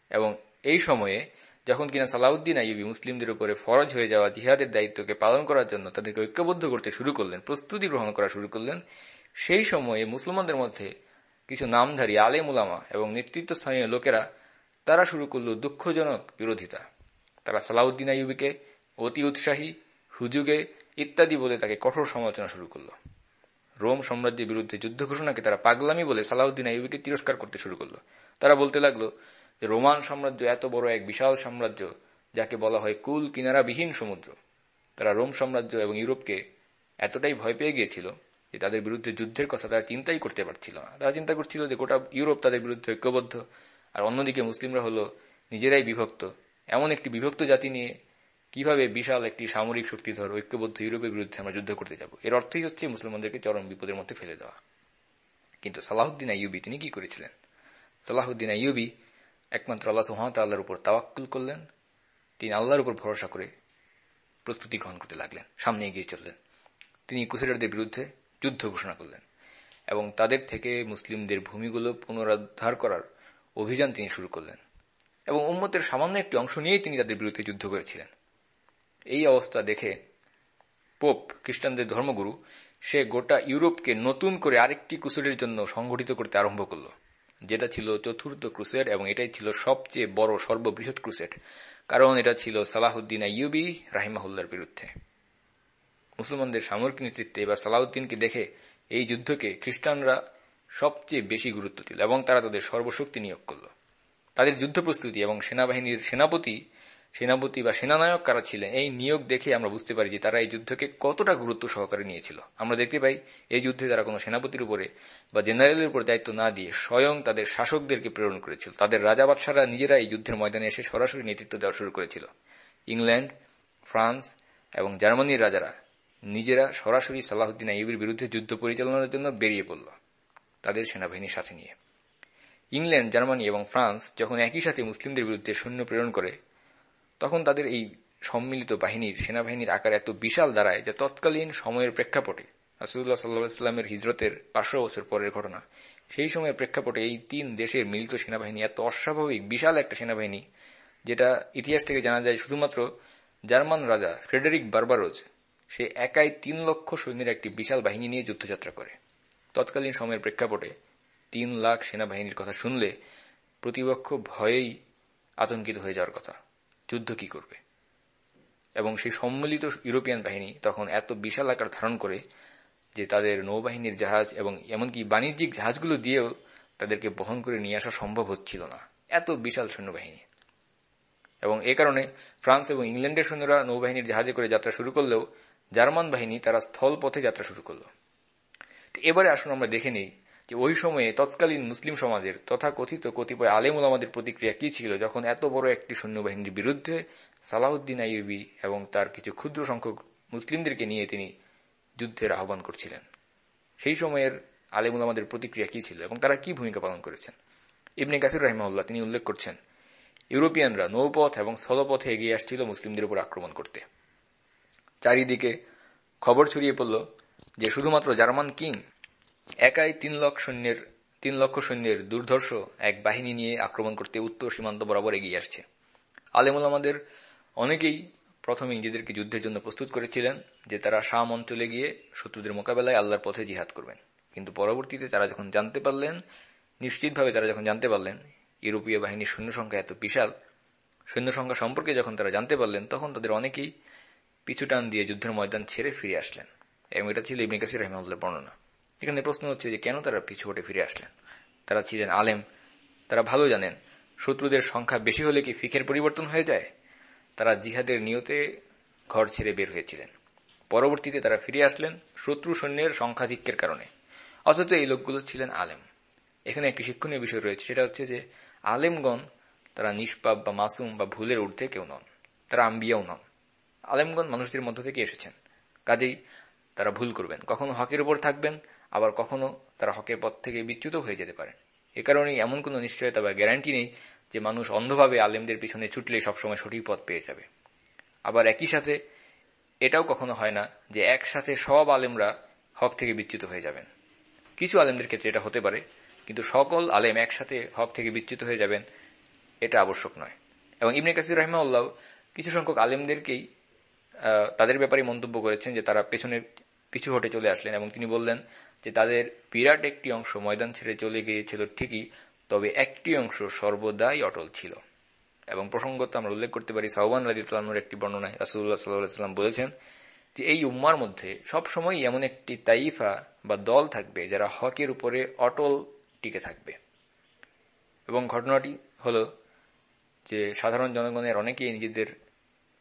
এবং এই সময়ে যখন কিনা সালাউদ্দিন আইবি মুসলিমদের উপরে ফরজ হয়ে যাওয়া জিহাদের দায়িত্বকে পালন করার জন্য তাদেরকে ঐক্যবদ্ধ করতে শুরু করলেন, প্রস্তুতি গ্রহণ করা শুরু করলেন, সেই সময়ে মুসলমানদের মধ্যে কিছু নামধারী আলে মুলামা এবং নেতৃত্বস্থানীয় লোকেরা তারা শুরু করল দুঃখজনক বিরোধিতা। তারা সালাউদ্দিন আইবিকে অতি উৎসাহী, হুজুগে ইত্যাদি বলে তাকে কঠোর সমালোচনা শুরু করল। রোম সাম্রাজ্যের বিরুদ্ধে যুদ্ধ ঘোষণাকে তারা পাগলামি বলে সালাউদ্দিন আইবিকে তিরস্কার করতে শুরু করল। তারা বলতে লাগল রোমান সাম্রাজ্য এত বড় এক বিশাল সাম্রাজ্য, যাকে বলা হয় কুল কিনারাবিহীন সমুদ্র। তারা রোম সাম্রাজ্য এবং ইউরোপকে এতটাই ভয় পেয়ে গিয়েছিল যে, তাদের বিরুদ্ধে যুদ্ধের কথা তারা চিন্তাই করতে পারছিল না। তারা চিন্তা করছিল যে, গোটা ইউরোপ তাদের বিরুদ্ধে ঐক্যবদ্ধ। আর অন্যদিকে মুসলিমরা হলো নিজেরাই বিভক্ত। এমন একটি বিভক্ত জাতি নিয়ে কীভাবে বিশাল একটি সামরিক শক্তিধর ঐক্যবদ্ধ ইউরোপের বিরুদ্ধে আমরা যুদ্ধ করতে যাব? এর অর্থই হচ্ছে মুসলমানদেরকে চরম বিপদের মধ্যে ফেলে দেওয়া। কিন্তু সালাহুদ্দিন আইয়ুবি তিনি কি করেছিলেন? সালাহুদ্দিন আইয়ুবি একমাত্র আল্লাহ সুহামতাল্লাহর উপর তাওয়াক্কুল করলেন। তিনি আল্লাহর উপর ভরসা করে প্রস্তুতি গ্রহণ করতে লাগলেন, সামনে এগিয়ে চললেন। তিনি ক্রুসেডারদের বিরুদ্ধে যুদ্ধ ঘোষণা করলেন এবং তাদের থেকে মুসলিমদের ভূমিগুলো পুনরুদ্ধার করার অভিযান তিনি শুরু করলেন এবং উম্মতের সামান্য একটি অংশ নিয়েই তিনি তাদের বিরুদ্ধে যুদ্ধ করেছিলেন। এই অবস্থা দেখে পোপ খ্রিস্টানদের ধর্মগুরু সে গোটা ইউরোপকে নতুন করে আরেকটি ক্রুসেডের জন্য সংগঠিত করতে আরম্ভ করল, যেটা ছিল চতুর্থ ক্রুসেড এবং এটাই ছিল সবচেয়ে বড় সর্ববৃহৎ ক্রুসেড, কারণ এটা ছিল সালাহুদ্দিন আইয়ুবি রাহিমাহুল্লার বিরুদ্ধে। মুসলমানদের সামরিক নেতৃত্বে এবার সালাহুদ্দিনকে দেখে এই যুদ্ধকে খ্রিস্টানরা সবচেয়ে বেশি গুরুত্ব দিল এবং তারা তাদের সর্বশক্তি নিয়োগ করল। তাদের যুদ্ধ প্রস্তুতি এবং সেনাবাহিনীর সেনাপতি সেনাপতি বা সেনানায়ক কারা ছিলেন, এই নিয়োগ দেখে আমরা বুঝতে পারি যে তারা এই যুদ্ধকে কতটা গুরুত্ব সহকারে নিয়েছিল। আমরা দেখতে পাই এই যুদ্ধে তারা কোনো সেনাপতির উপরে বা জেনারেলের উপর দায়িত্ব না দিয়ে স্বয়ং তাদের শাসকদেরকে প্রেরণ করেছিল। তাদের রাজা বাদশারা নিজেরা এই যুদ্ধের ময়দানে এসে সরাসরি নেতৃত্ব দেওয়া শুরু করেছিল। ইংল্যান্ড, ফ্রান্স এবং জার্মানির রাজারা নিজেরা সরাসরি সালাহুদ্দিন আইবির বিরুদ্ধে যুদ্ধ পরিচালনার জন্য বেরিয়ে পড়ল। তাদের সেনাবাহিনীর সাথে নিয়ে। ইংল্যান্ড, জার্মানি এবং ফ্রান্স যখন একই সাথে মুসলিমদের বিরুদ্ধে সৈন্য প্রেরণ করে, তখন তাদের এই সম্মিলিত বাহিনীর, সেনাবাহিনীর আকার এত বিশাল দাঁড়ায় যে তৎকালীন সময়ের প্রেক্ষাপটে রাসুল্লাহ সাল্লাহামের হিজরতের পাঁচশো বছর পরের ঘটনা, সেই সময়ের প্রেক্ষাপটে এই তিন দেশের মিলিত সেনাবাহিনী এত অস্বাভাবিক, বিশাল একটা সেনাবাহিনী, যেটা ইতিহাস থেকে জানা যায় শুধুমাত্র জার্মান রাজা ফ্রেডারিক বার্বারোজ সে একাই তিন লক্ষ সৈন্যের একটি বিশাল বাহিনী নিয়ে যুদ্ধযাত্রা করে। তৎকালীন সময়ের প্রেক্ষাপটে তিন লাখ সেনাবাহিনীর কথা শুনলে প্রতিপক্ষ ভয়েই আতঙ্কিত হয়ে যাওয়ার কথা। যুদ্ধ কি করবে? এবং সেই সম্মিলিত ইউরোপিয়ান বাহিনী তখন এত বিশাল আকার ধারণ করে যে তাদের নৌবাহিনীর জাহাজ এবং এমনকি বাণিজ্যিক জাহাজগুলো দিয়েও তাদেরকে বহন করে নিয়ে আসা সম্ভব হচ্ছিল না। এত বিশাল সৈন্যবাহিনী। এবং এ কারণে ফ্রান্স এবং ইংল্যান্ডের সৈন্যরা নৌবাহিনীর জাহাজে করে যাত্রা শুরু করলেও জার্মান বাহিনী তারা স্থল পথে যাত্রা শুরু করল। এবারে আসুন আমরা দেখে নিই যে ওই সময়ে তৎকালীন মুসলিম সমাজের তথাকথিত কতিপয় আলেমুল আমাদের প্রতিক্রিয়া কি ছিল যখন এত বড় একটি সৈন্যবাহিনীর বিরুদ্ধে সালাউদ্দিন আইবি এবং তার কিছু ক্ষুদ্র সংখ্যক মুসলিমদেরকে নিয়ে তিনি যুদ্ধের আহ্বান করছিলেন। সেই সময়ের আলেমুল আমাদের প্রতিক্রিয়া কি ছিল এবং তারা কি ভূমিকা পালন করেছেন? ইবনে কাসির রাহিমাউল্লাহ তিনি উল্লেখ করছেন, ইউরোপিয়ানরা নৌপথ এবং স্থলপথে এগিয়ে আসছিল মুসলিমদের উপর আক্রমণ করতে। চারিদিকে খবর ছড়িয়ে পড়ল যে শুধুমাত্র জার্মান কিং একাই তিন লক্ষ সৈন্যের, তিন লক্ষ সৈন্যের দুর্ধর্ষ এক বাহিনী নিয়ে আক্রমণ করতে উত্তর সীমান্ত বরাবর এগিয়ে আসছে। আলেমুল আমাদের অনেকেই প্রথমে নিজেদেরকে যুদ্ধের জন্য প্রস্তুত করেছিলেন যে তারা শাম অঞ্চলে গিয়ে শত্রুদের মোকাবেলায় আল্লাহর পথে জিহাদ করবেন। কিন্তু পরবর্তীতে তারা যখন জানতে পারলেন, নিশ্চিতভাবে তারা যখন জানতে পারলেন, ইউরোপীয় বাহিনীর সৈন্য সংখ্যা এত বিশাল, সৈন্য সংখ্যা সম্পর্কে যখন তারা জানতে পারলেন, তখন তাদের অনেকেই পিছু টান দিয়ে যুদ্ধের ময়দান ছেড়ে ফিরে আসলেন। এবং এটা ছিল ইবনে কাসির রহমাউল্লার বর্ণনা। এখানে প্রশ্ন হচ্ছে যে কেন তারা পিছু হটে ফিরে আসলেন? তারা ছিলেন আলেম, তারা ভালো জানেন। শত্রুদের সংখ্যা বেশি হলে কি ফিখের পরিবর্তন হয়ে যায়? তারা জিহাদের নিয়তে ঘর ছেড়ে বের হয়েছিলেন। পরবর্তীতে তারা ফিরে আসলেন শত্রু সৈন্যের সংখ্যাধিক্যের কারণে। অথচ এই লোকগুলো ছিলেন আলেম। এখানে একটি শিক্ষণীয় বিষয় রয়েছে, সেটা হচ্ছে যে আলেমগণ তারা নিষ্পাপ বা মাসুম বা ভুলের ঊর্ধ্বে কেউ নন, তারা আম্বিয়াও নন। আলেমগণ মানুষদের মধ্য থেকে এসেছেন। কাজেই তারা ভুল করবেন। কখনো হকের উপর থাকবেন, আবার কখনো তারা হকের পথ থেকে বিচ্যুত হয়ে যেতে পারেন। এ কারণেই এমন কোনো নিশ্চয়তা বা গ্যারান্টি নেই যে মানুষ অন্ধভাবে আলেমদের পিছনে ছুটলে সবসময় সঠিক পথ পেয়ে যাবে। আবার একই সাথে এটাও কখনো হয় না যে একসাথে সব আলেমরা হক থেকে বিচ্যুত হয়ে যাবেন। কিছু আলেমদের ক্ষেত্রে এটা হতে পারে, কিন্তু সকল আলেম একসাথে হক থেকে বিচ্যুত হয়ে যাবেন, এটা আবশ্যক নয়। এবং ইবনে কাসির রহমাউল্লাহ কিছু সংখ্যক আলেমদেরকেই তাদের ব্যাপারে মন্তব্য করেছেন যে তারা পেছনে পিছু হটে চলে আসলেন এবং তিনি বললেন যে তাদের বিরাট একটি অংশ ময়দান ছেড়ে চলে গিয়েছিল ঠিকই, তবে একটি অংশ সর্বদাই অটল ছিল। এবং প্রসঙ্গত আমরা উল্লেখ করতে পারি সাহবান রাজিউল্লাহর একটি বর্ণনায় রাসুল্লাহ সাল্লাম বলেছেন যে এই উম্মার মধ্যে সবসময় এমন একটি তাইফা বা দল থাকবে যারা হকের উপরে অটল টিকে থাকবে। এবং ঘটনাটি হল যে সাধারণ জনগণের অনেকেই নিজেদের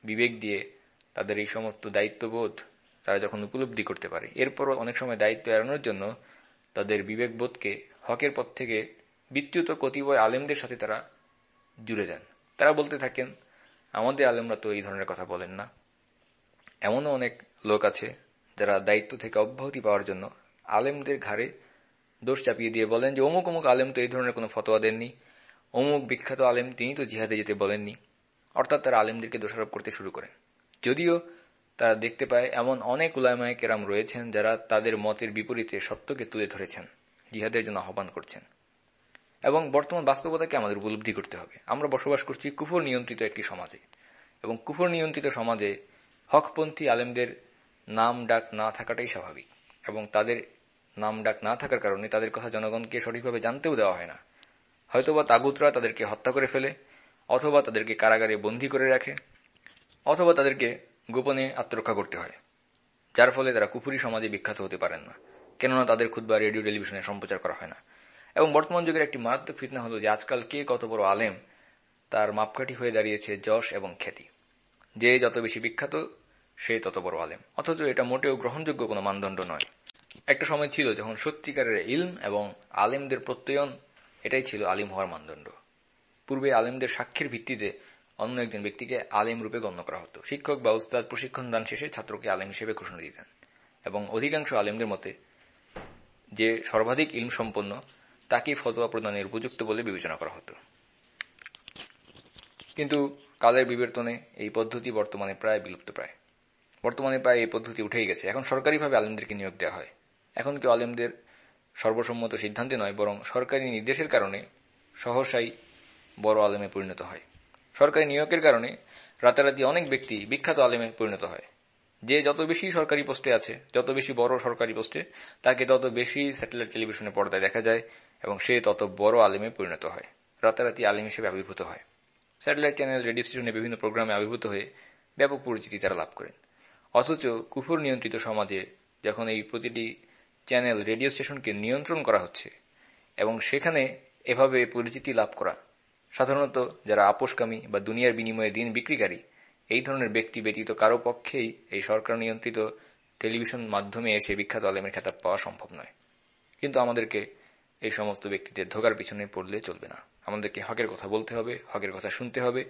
বিবেক দিয়ে তাদের এই সমস্ত দায়িত্ববোধ তারা যখন উপলব্ধি করতে পারে। এরপরও অনেক সময় দায়িত্ব এড়ানোর জন্য তাদের বিবেকবোধকে হকের পথ থেকে দ্বিতীয়ত কতিপয় আলেমদের সাথে তারা জুড়ে দেন তারা বলতে থাকেন, আমাদের আলেমরা তো এই ধরনের কথা বলেন না। এমনও অনেক লোক আছে যারা দায়িত্ব থেকে অব্যাহতি পাওয়ার জন্য আলেমদের ঘাড়ে দোষ চাপিয়ে দিয়ে বলেন যে, অমুক অমুক আলেম তো এই ধরনের কোনো ফতোয়া দেননি। অমুক বিখ্যাত আলেম তিনি তো জিহাদে যেতে বলেননি। অর্থাৎ তারা আলেমদেরকে দোষারোপ করতে শুরু করেন। যদিও তারা দেখতে পায় এমন অনেক উলামায় কেরাম রয়েছেন যারা তাদের মতের বিপরীতে সত্যকে তুলে ধরেছেন, জিহাদের জন্য আহ্বান করছেন। এবং বর্তমান বাস্তবতাকে আমাদের উপলব্ধি করতে হবে। আমরা বসবাস করছি কুফর নিয়ন্ত্রিত একটি সমাজে এবং কুফর নিয়ন্ত্রিত সমাজে হকপন্থী আলেমদের নাম ডাক না থাকাটাই স্বাভাবিক এবং তাদের নাম ডাক না থাকার কারণে তাদের কথা জনগণকে সঠিকভাবে জানতেও দেওয়া হয় না। হয়তোবা তাগুতরা তাদেরকে হত্যা করে ফেলে, অথবা তাদেরকে কারাগারে বন্দী করে রাখে, অথবা তাদেরকে গোপনে আত্মরক্ষা করতে হয়। যার ফলে তারা কুফুরি সমাজে বিখ্যাত হতে পারেন না। কেননা তাদের খুদ্া রেডিও, টেলিভিশনে সম্প্রচার করা হয় না। এবং বর্তমান যুগের একটি মারাত্মক ফিতনা হল যে আজকাল কে কত বড় আলেম তার মাপকাঠি হয়ে দাঁড়িয়েছে যশ এবং খ্যাতি। যে যত বেশি বিখ্যাত, সে তত বড় আলেম। অথচ এটা মোটেও গ্রহণযোগ্য কোনো মানদণ্ড নয়। একটা সময় ছিল যখন সত্যিকারের ইলম এবং আলেমদের প্রত্যয়ন, এটাই ছিল আলিম হওয়ার মানদণ্ড। পূর্বে আলেমদের সাক্ষীর ভিত্তিতে অন্য একজন ব্যক্তিকে আলেম রূপে গণ্য করা হতো। শিক্ষক বা উস্তাদ প্রশিক্ষণ দান শেষে ছাত্রকে আলেম হিসেবে ঘোষণা দিতেন এবং অধিকাংশ আলেমদের মতে যে সর্বাধিক ইলম সম্পন্ন তাকেই ফতোয়া প্রদানের উপযুক্ত বলে বিবেচনা করা হতো। কিন্তু কালের বিবর্তনে এই পদ্ধতি বর্তমানে প্রায় বিলুপ্ত প্রায়। বর্তমানে প্রায় এই পদ্ধতি উঠেই গেছে। এখন সরকারিভাবে আলেমদেরকে নিয়োগ দেওয়া হয়। এখন কেউ আলেমদের সর্বসম্মত সিদ্ধান্তে নয়, বরং সরকারি নির্দেশের কারণে সহসাই বড় আলেমে পরিণত হয়। সরকারি নিয়োগের কারণে রাতারাতি অনেক ব্যক্তি বিখ্যাত আলেমে পরিণত হয়। যে যত বেশি সরকারি পোস্টে আছে, যত বেশি বড় সরকারি পোস্টে, তাকে তত বেশি স্যাটেলাইট টেলিভিশনে পর্দায় দেখা যায় এবং সে তত বড় আলেমে পরিণত হয়। রাতারাতি আলেম হিসেবে আবির্ভূত হয়। স্যাটেলাইট চ্যানেল, রেডিও স্টেশনে বিভিন্ন প্রোগ্রামে আবির্ভূত হয়ে ব্যাপক পরিচিতি তারা লাভ করেন। অথচ কুফুর নিয়ন্ত্রিত সমাজে যখন এই প্রতিটি চ্যানেল, রেডিও স্টেশনকে নিয়ন্ত্রণ করা হচ্ছে এবং সেখানে এভাবে পরিচিতি লাভ করা সাধারণত যারা আপোষকামী বা দুনিয়ার বিনিময়ে দিন বিক্রিকারী, এই ধরনের ব্যক্তি ব্যতীত কারও পক্ষেই এই সরকার নিয়ন্ত্রিত টেলিভিশন মাধ্যমে এসে বিখ্যাত আলেমের খেতাব পাওয়া সম্ভব নয়। কিন্তু আমাদেরকে এই সমস্ত ব্যক্তিদের ধোকার পিছনে পড়লে চলবে না। আমাদেরকে হকের কথা বলতে হবে, হকের কথা শুনতে হবে,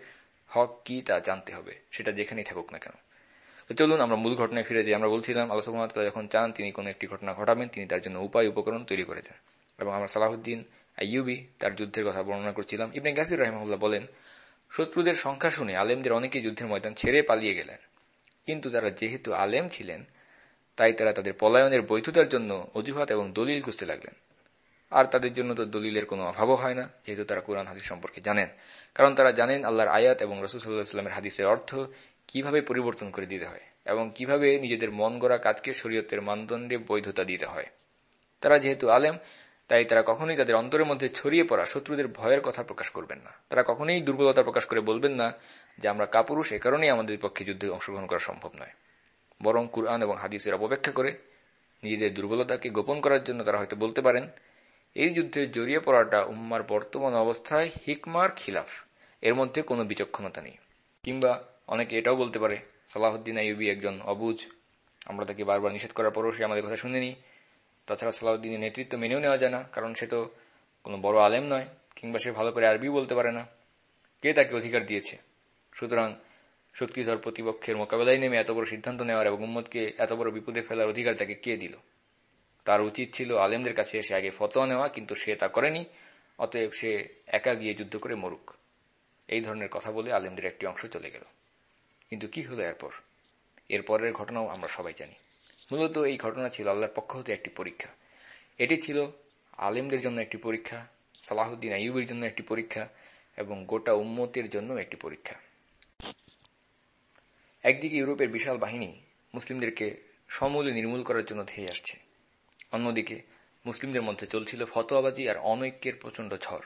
হক কি তা জানতে হবে, সেটা যেখানেই থাকুক না কেন। তো চলুন আমরা মূল ঘটনায় ফিরে যাই। আমরা বলছিলাম, আল্লাহ সুহামতাল্লাহ যখন চান তিনি কোনো একটি ঘটনা ঘটাবেন, তিনি তার জন্য উপায় উপকরণ তৈরি করে দেন। এবং আমরা সালাহুদ্দিন আইয়ুবি তার যুদ্ধের কথা বর্ণনা করছিলাম। ইবনে গাছির রহমাউল্লাহ বলেন, শত্রুদের সংখ্যা শুনে আলেমদের অনেকেই যুদ্ধের ময়দান ছেড়ে পালিয়ে গেলেন। কিন্তু তারা যেহেতু আলেম ছিলেন, তাই তারা তাদের পলায়নের বৈধতার জন্য অজুহাত এবং দলিল খুঁজতে লাগলেন। আর তাদের জন্য তো দলিলের কোনো অভাবও হয় না, যেহেতু তারা কোরআন হাদিস সম্পর্কে জানেন। কারণ তারা জানেন আল্লাহর আয়াত এবং রসুল্লাহামের হাদিসের অর্থ কীভাবে পরিবর্তন করে দিতে হয় এবং কীভাবে নিজেদের মন গড়া কাজকে শরীয়তের মানদণ্ডে বৈধতা দিতে হয়। তারা যেহেতু আলেম তাই তারা কখনোই তাদের অন্তরের মধ্যে ছড়িয়ে পড়া শত্রুদের ভয়ের কথা প্রকাশ করবেন না। তারা কখনোই দুর্বলতা প্রকাশ করে বলবেন না যে আমরা কাপুরুষ, এ কারণেই আমাদের পক্ষে যুদ্ধে অংশগ্রহণ করা সম্ভব নয়। বরং কুরআন এবং হাদিসের অপব্যাখ্যা করে নিজেদের দুর্বলতাকে গোপন করার জন্য তারা হয়তো বলতে পারেন, এই যুদ্ধে জড়িয়ে পড়াটা উম্মার বর্তমান অবস্থায় হিকমার খিলাফ। এর মধ্যে কোনো বিচক্ষণতা নেই। কিংবা অনেকে এটাও বলতে পারে সালাহুদ্দিন আইবি একজন অবুজ, আমরা তাকে বারবার নিষেধ করার পরও সে আমাদের কথা শুনেনি। তাছাড়া সালাউদ্দিনের নেতৃত্ব মেনেও নেওয়া যায় না, কারণ সে তো কোনো বড় আলেম নয়, কিংবা সে ভালো করে আরবি বলতে পারে না। কে তাকে অধিকার দিয়েছে? সুতরাং শক্তিধর প্রতিপক্ষের মোকাবেলায় নেমে এত বড় সিদ্ধান্ত নেওয়ার এবং উম্মদকে এত বড় বিপদে ফেলার অধিকার তাকে কে দিল? তার উচিত ছিল আলেমদের কাছে এসে আগে ফতোয়া নেওয়া, কিন্তু সে তা করেনি, অতএব সে একা গিয়ে যুদ্ধ করে মরুক। এই ধরনের কথা বলে আলেমদের একটি অংশ চলে গেল। কিন্তু কি হলো এরপর? এরপরের ঘটনাও আমরা সবাই জানি। মূলত এই ঘটনা ছিল আল্লাহর পক্ষ হতে একটি পরীক্ষা। এটি ছিল আলেমদের জন্য একটি পরীক্ষা, সালাহুদ্দিন আইয়ুবের জন্য একটি পরীক্ষা এবং গোটা উম্মতের জন্য একটি পরীক্ষা। একদিকে ইউরোপের বিশাল বাহিনী মুসলিমদেরকে সমূলে নির্মূল করার জন্য ধেয়ে আসছে। অন্যদিকে মুসলিমদের মধ্যে চলছিল ফতোয়াবাজি আর অনৈক্যের প্রচণ্ড ঝড়।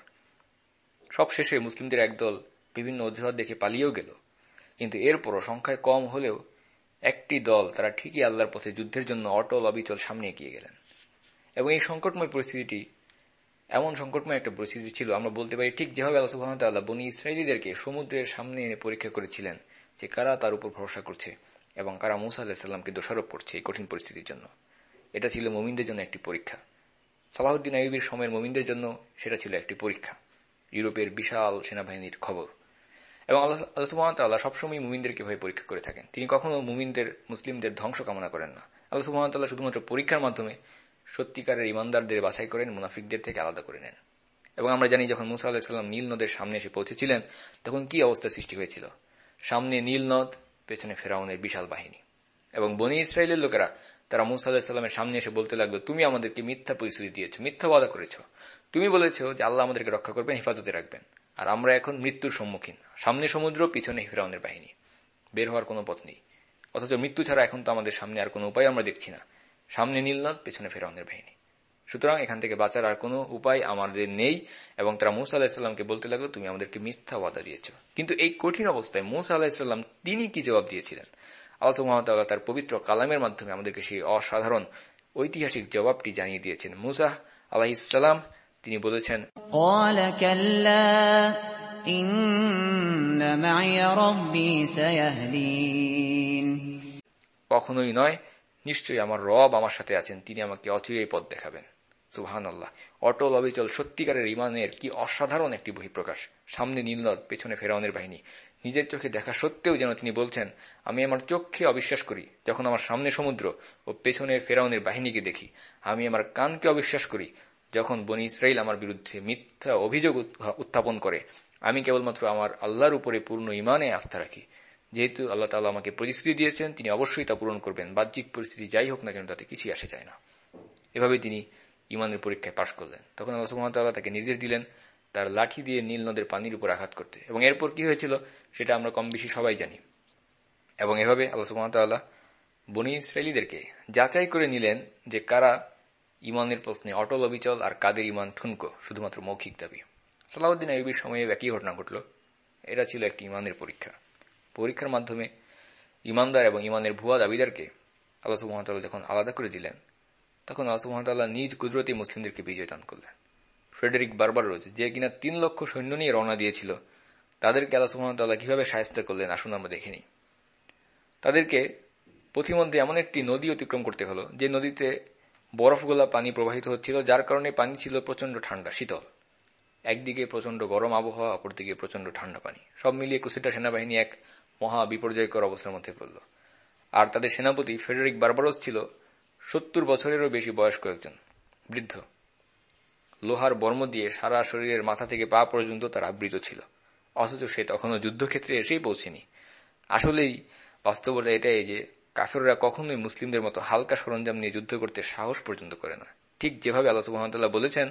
সবশেষে মুসলিমদের একদল বিভিন্ন অজুহাত দেখে পালিয়েও গেল। কিন্তু এরপরও সংখ্যায় কম হলেও একটি দল তারা ঠিকই আল্লাহর পথে যুদ্ধের জন্য অটল অবিচল সামনে এগিয়ে গেলেন। এবং এই সংকটময় পরিস্থিতিটি এমন সংকটময় একটা পরিস্থিতি ছিল, আমরা বলতে পারি ঠিক যেভাবে আল্লাহ বনি ইসরায়েলিদেরকে সমুদ্রের সামনে এনে পরীক্ষা করেছিলেন যে কারা তার উপর ভরসা করছে এবং কারা মুসা আল্লাহিসাল্লামকে দোষারোপ করছে এই কঠিন পরিস্থিতির জন্য। এটা ছিল মোমিনদের জন্য একটি পরীক্ষা। সালাহুদ্দিন আইবির সময়ের মোমিনদের জন্য সেটা ছিল একটি পরীক্ষা। ইউরোপের বিশাল সেনাবাহিনীর খবর। এবং আল্লাহ সুহামতাল্লাহ সবসময় মুমিনদেরকে ভয়ে পরীক্ষা করে থাকেন। তিনি কখনো মুমিনদের, মুসলিমদের ধ্বংস কামনা করেন না। আল্লাহ সুহামতাল্লাহ শুধুমাত্র পরীক্ষার মাধ্যমে সত্যিকারের ইমানদারদের বাছাই করেন, মুনাফিকদের থেকে আলাদা করে নেন। এবং আমরা জানি যখন মুসা আল্লাহিসাল্লাম নীল নদের সামনে এসে পৌঁছেছিলেন, তখন কি অবস্থা সৃষ্টি হয়েছিল? সামনে নীল নদ, পেছনে ফেরাউনের বিশাল বাহিনী। এবং বনি ইসরায়েলের লোকেরা, তারা মুসা আল্লাহিসাল্লামের সামনে এসে বলতে লাগল, তুমি আমাদেরকে মিথ্যা পরিস্থিতি দিয়েছ মিথ্যা বাদা করেছ। তুমি বলেছ যে আল্লাহ আমাদেরকে রক্ষা করবেন, হেফাজতে রাখবেন। আর আমরা এখন মৃত্যুর সম্মুখীন। সামনে সমুদ্র, পিছনে ফেরাউনের বাহিনী। বের হওয়ার কোনো পথ নেই। অথচ মৃত্যু ছাড়া এখন তো আমাদের সামনে আর কোনো উপায় আমরা দেখছি না। সামনে নীলনদ পেছনে ফেরাউনের বাহিনী। সুতরাং এখান থেকে বাঁচার আর কোনো উপায় আমাদের নেই এবং তারা মুসা আলাহিসাল্লামকে বলতে লাগল, তুমি আমাদেরকে মিথ্যা ওয়াদা দিয়েছ। কিন্তু এই কঠিন অবস্থায় মুসা আলাহিসাল্লাম তিনি কি জবাব দিয়েছিলেন? আল্লাহ মহামতাল্লাহ তার পবিত্র কালামের মাধ্যমে আমাদেরকে সেই অসাধারণ ঐতিহাসিক জবাবটি জানিয়ে দিয়েছেন। মুসা আলাহিসাল্লাম তিনি বলেছেন কখনোই নয় নিশ্চয়ই আমার রব আমার সাথে আছেন তিনি আমাকে অচিরেই পথ দেখাবেন। সুহান আল্লাহ অটল অবিচল সত্যিকারের ইমানের কি অসাধারণ একটি বহিঃপ্রকাশ সামনে নীলনদ পেছনে ফেরাউনের বাহিনী। নিজের চোখে দেখা সত্ত্বেও যেন তিনি বলছেন আমি আমার চোখে অবিশ্বাস করি যখন আমার সামনে সমুদ্র ও পেছনে ফেরাউনের বাহিনীকে দেখি আমি আমার কানকে অবিশ্বাস করি যখন বনি ইসরাইল আমার বিরুদ্ধে মিথ্যা অভিযোগ উত্থাপন করে, আমি কেবলমাত্র আমার আল্লাহর উপরে পূর্ণ ইমানে আস্থা রাখি। যেহেতু আল্লাহ তালা আমাকে প্রতিশ্রুতি দিয়েছেন, তিনি অবশ্যই তা পূরণ করবেন। বাহ্যিক পরিস্থিতি যাই হোক না কেন, তাতে কিছুই আসে যায় না। এভাবে তিনি ইমানের পরীক্ষায় পাশ করলেন। তখন আল্লাহ সুহামতাল্লাহ তাকে নির্দেশ দিলেন তার লাঠি দিয়ে নীল নদের পানির উপর আঘাত করতে। এবং এরপর কি হয়েছিল, সেটা আমরা কম বেশি সবাই জানি। এবং এভাবে আল্লাহ সুহামতাল্লাহ বনি ইসরায়েলিদেরকে যাচাই করে নিলেন যে কারা ইমানের প্রশ্নে অটল অবিচল আর কাদের ইমান ঠুনকো, শুধুমাত্র মৌখিক দাবি। সালাউদ্দিন আইবির সময়ে একই ঘটনা ঘটল। এটা ছিল একটি ইমানের পরীক্ষা। পরীক্ষার মাধ্যমে ইমানদার এবং ইমানের ভুয়া দাবিদারকে আল্লাহ সুহামতাল্লাহ যখন আলাদা করে দিলেন, তখন আল্লাহ সুহামতাল্লাহ নিজ কুদরতি মুসলিমদেরকে বিজয় দান করলেন। ফ্রেডেরিক বারবার রোজ, যে কিনা তিন লক্ষ সৈন্য নিয়ে রওনা দিয়েছিল, তাদেরকে আল্লাহ সুহামতাল্লাহ কীভাবে সাহায্য করলেন আসুন আমরা দেখিনি তাদেরকে পথিমধ্যে এমন একটি নদী অতিক্রম করতে হলো, যে নদীতে বরফগোলা পানি প্রবাহিত হচ্ছিল, যার কারণে পানি ছিল প্রচণ্ড ঠান্ডা, শীতল। একদিকে প্রচণ্ড গরম আবহাওয়া, অপরদিকে প্রচণ্ড ঠান্ডা পানি। সব মিলিয়ে কুসিটা সেনাবাহিনী এক মহা বিপর্যয়কর অবস্থার মধ্যে পড়ল। আর তাদের সেনাপতি ফেডারিক বারবারস ছিল সত্তর বছরেরও বেশি বয়স্ক একজন, বৃদ্ধ। লোহার বর্ম দিয়ে সারা শরীরের মাথা থেকে পা পর্যন্ত তার আবৃত ছিল। অথচ সে তখনও যুদ্ধক্ষেত্রে এসেই পৌঁছেনি। আসলেই বাস্তবতা এটাই যে কাফেররা কখনোই মুসলিমদের মতো হালকা সরঞ্জাম নিয়ে যুদ্ধ করতে সাহস পর্যন্ত করে না ঠিক যেভাবে আল্লাহ সুহামতাল্লাহ বলেছেন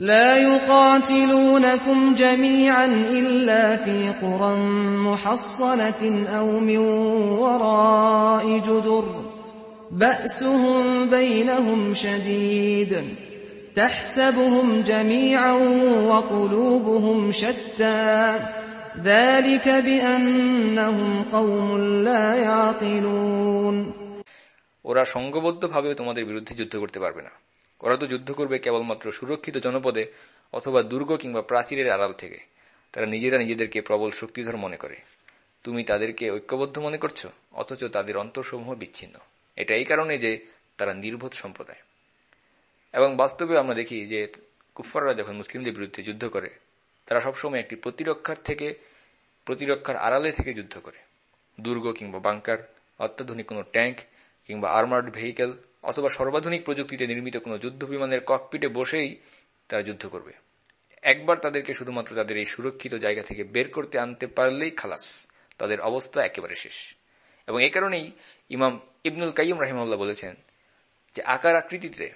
لا يقاتلونكم جميعا إلا في قرى محصنة أو من وراء جدر بأسهم بينهم شديد تحسبهم جميعا وقلوبهم شتى ذلك بأنهم قوم لا يعقلون ওরা সঙ্গবদ্ধভাবেও তোমাদের বিরুদ্ধে যুদ্ধ করতে পারবে না ওরা তো যুদ্ধ করবে কেবলমাত্র সুরক্ষিত জনপদে অথবা দুর্গ কিংবা প্রাচীরের আড়াল থেকে তারা নিজেরা নিজেদেরকে প্রবল শক্তিধর মনে করে তুমি তাদেরকে ঐক্যবদ্ধ মনে করছো অথচ তাদের অন্তরসমূহ বিচ্ছিন্ন এটা এই কারণে যে তারা নির্বোধ সম্প্রদায় এবং বাস্তবে আমরা দেখি যে কুফাররা যখন মুসলিমদের বিরুদ্ধে যুদ্ধ করে তারা সবসময় একটি প্রতিরক্ষার থেকে, প্রতিরক্ষার আড়ালে থেকে যুদ্ধ করে। দুর্গ কিংবা বাংকার, অত্যাধুনিক কোনো ট্যাঙ্ক কিংবা আর্মার্ড ভেহিকেল অথবা সর্বাধুনিক প্রযুক্তিতে নির্মিত কোনো যুদ্ধ বিমানের ককপিটে বসেই তারা যুদ্ধ করবে। একবার তাদেরকে শুধুমাত্র তাদের এই সুরক্ষিত জায়গা থেকে বের করতে আনতে পারলেই খালাস, তাদের অবস্থা একেবারে শেষ। এবং এই কারণেই ইমাম ইবনুল কাইম রাহিমাল্লাহ বলেছেন যে, আকার আকৃতিতে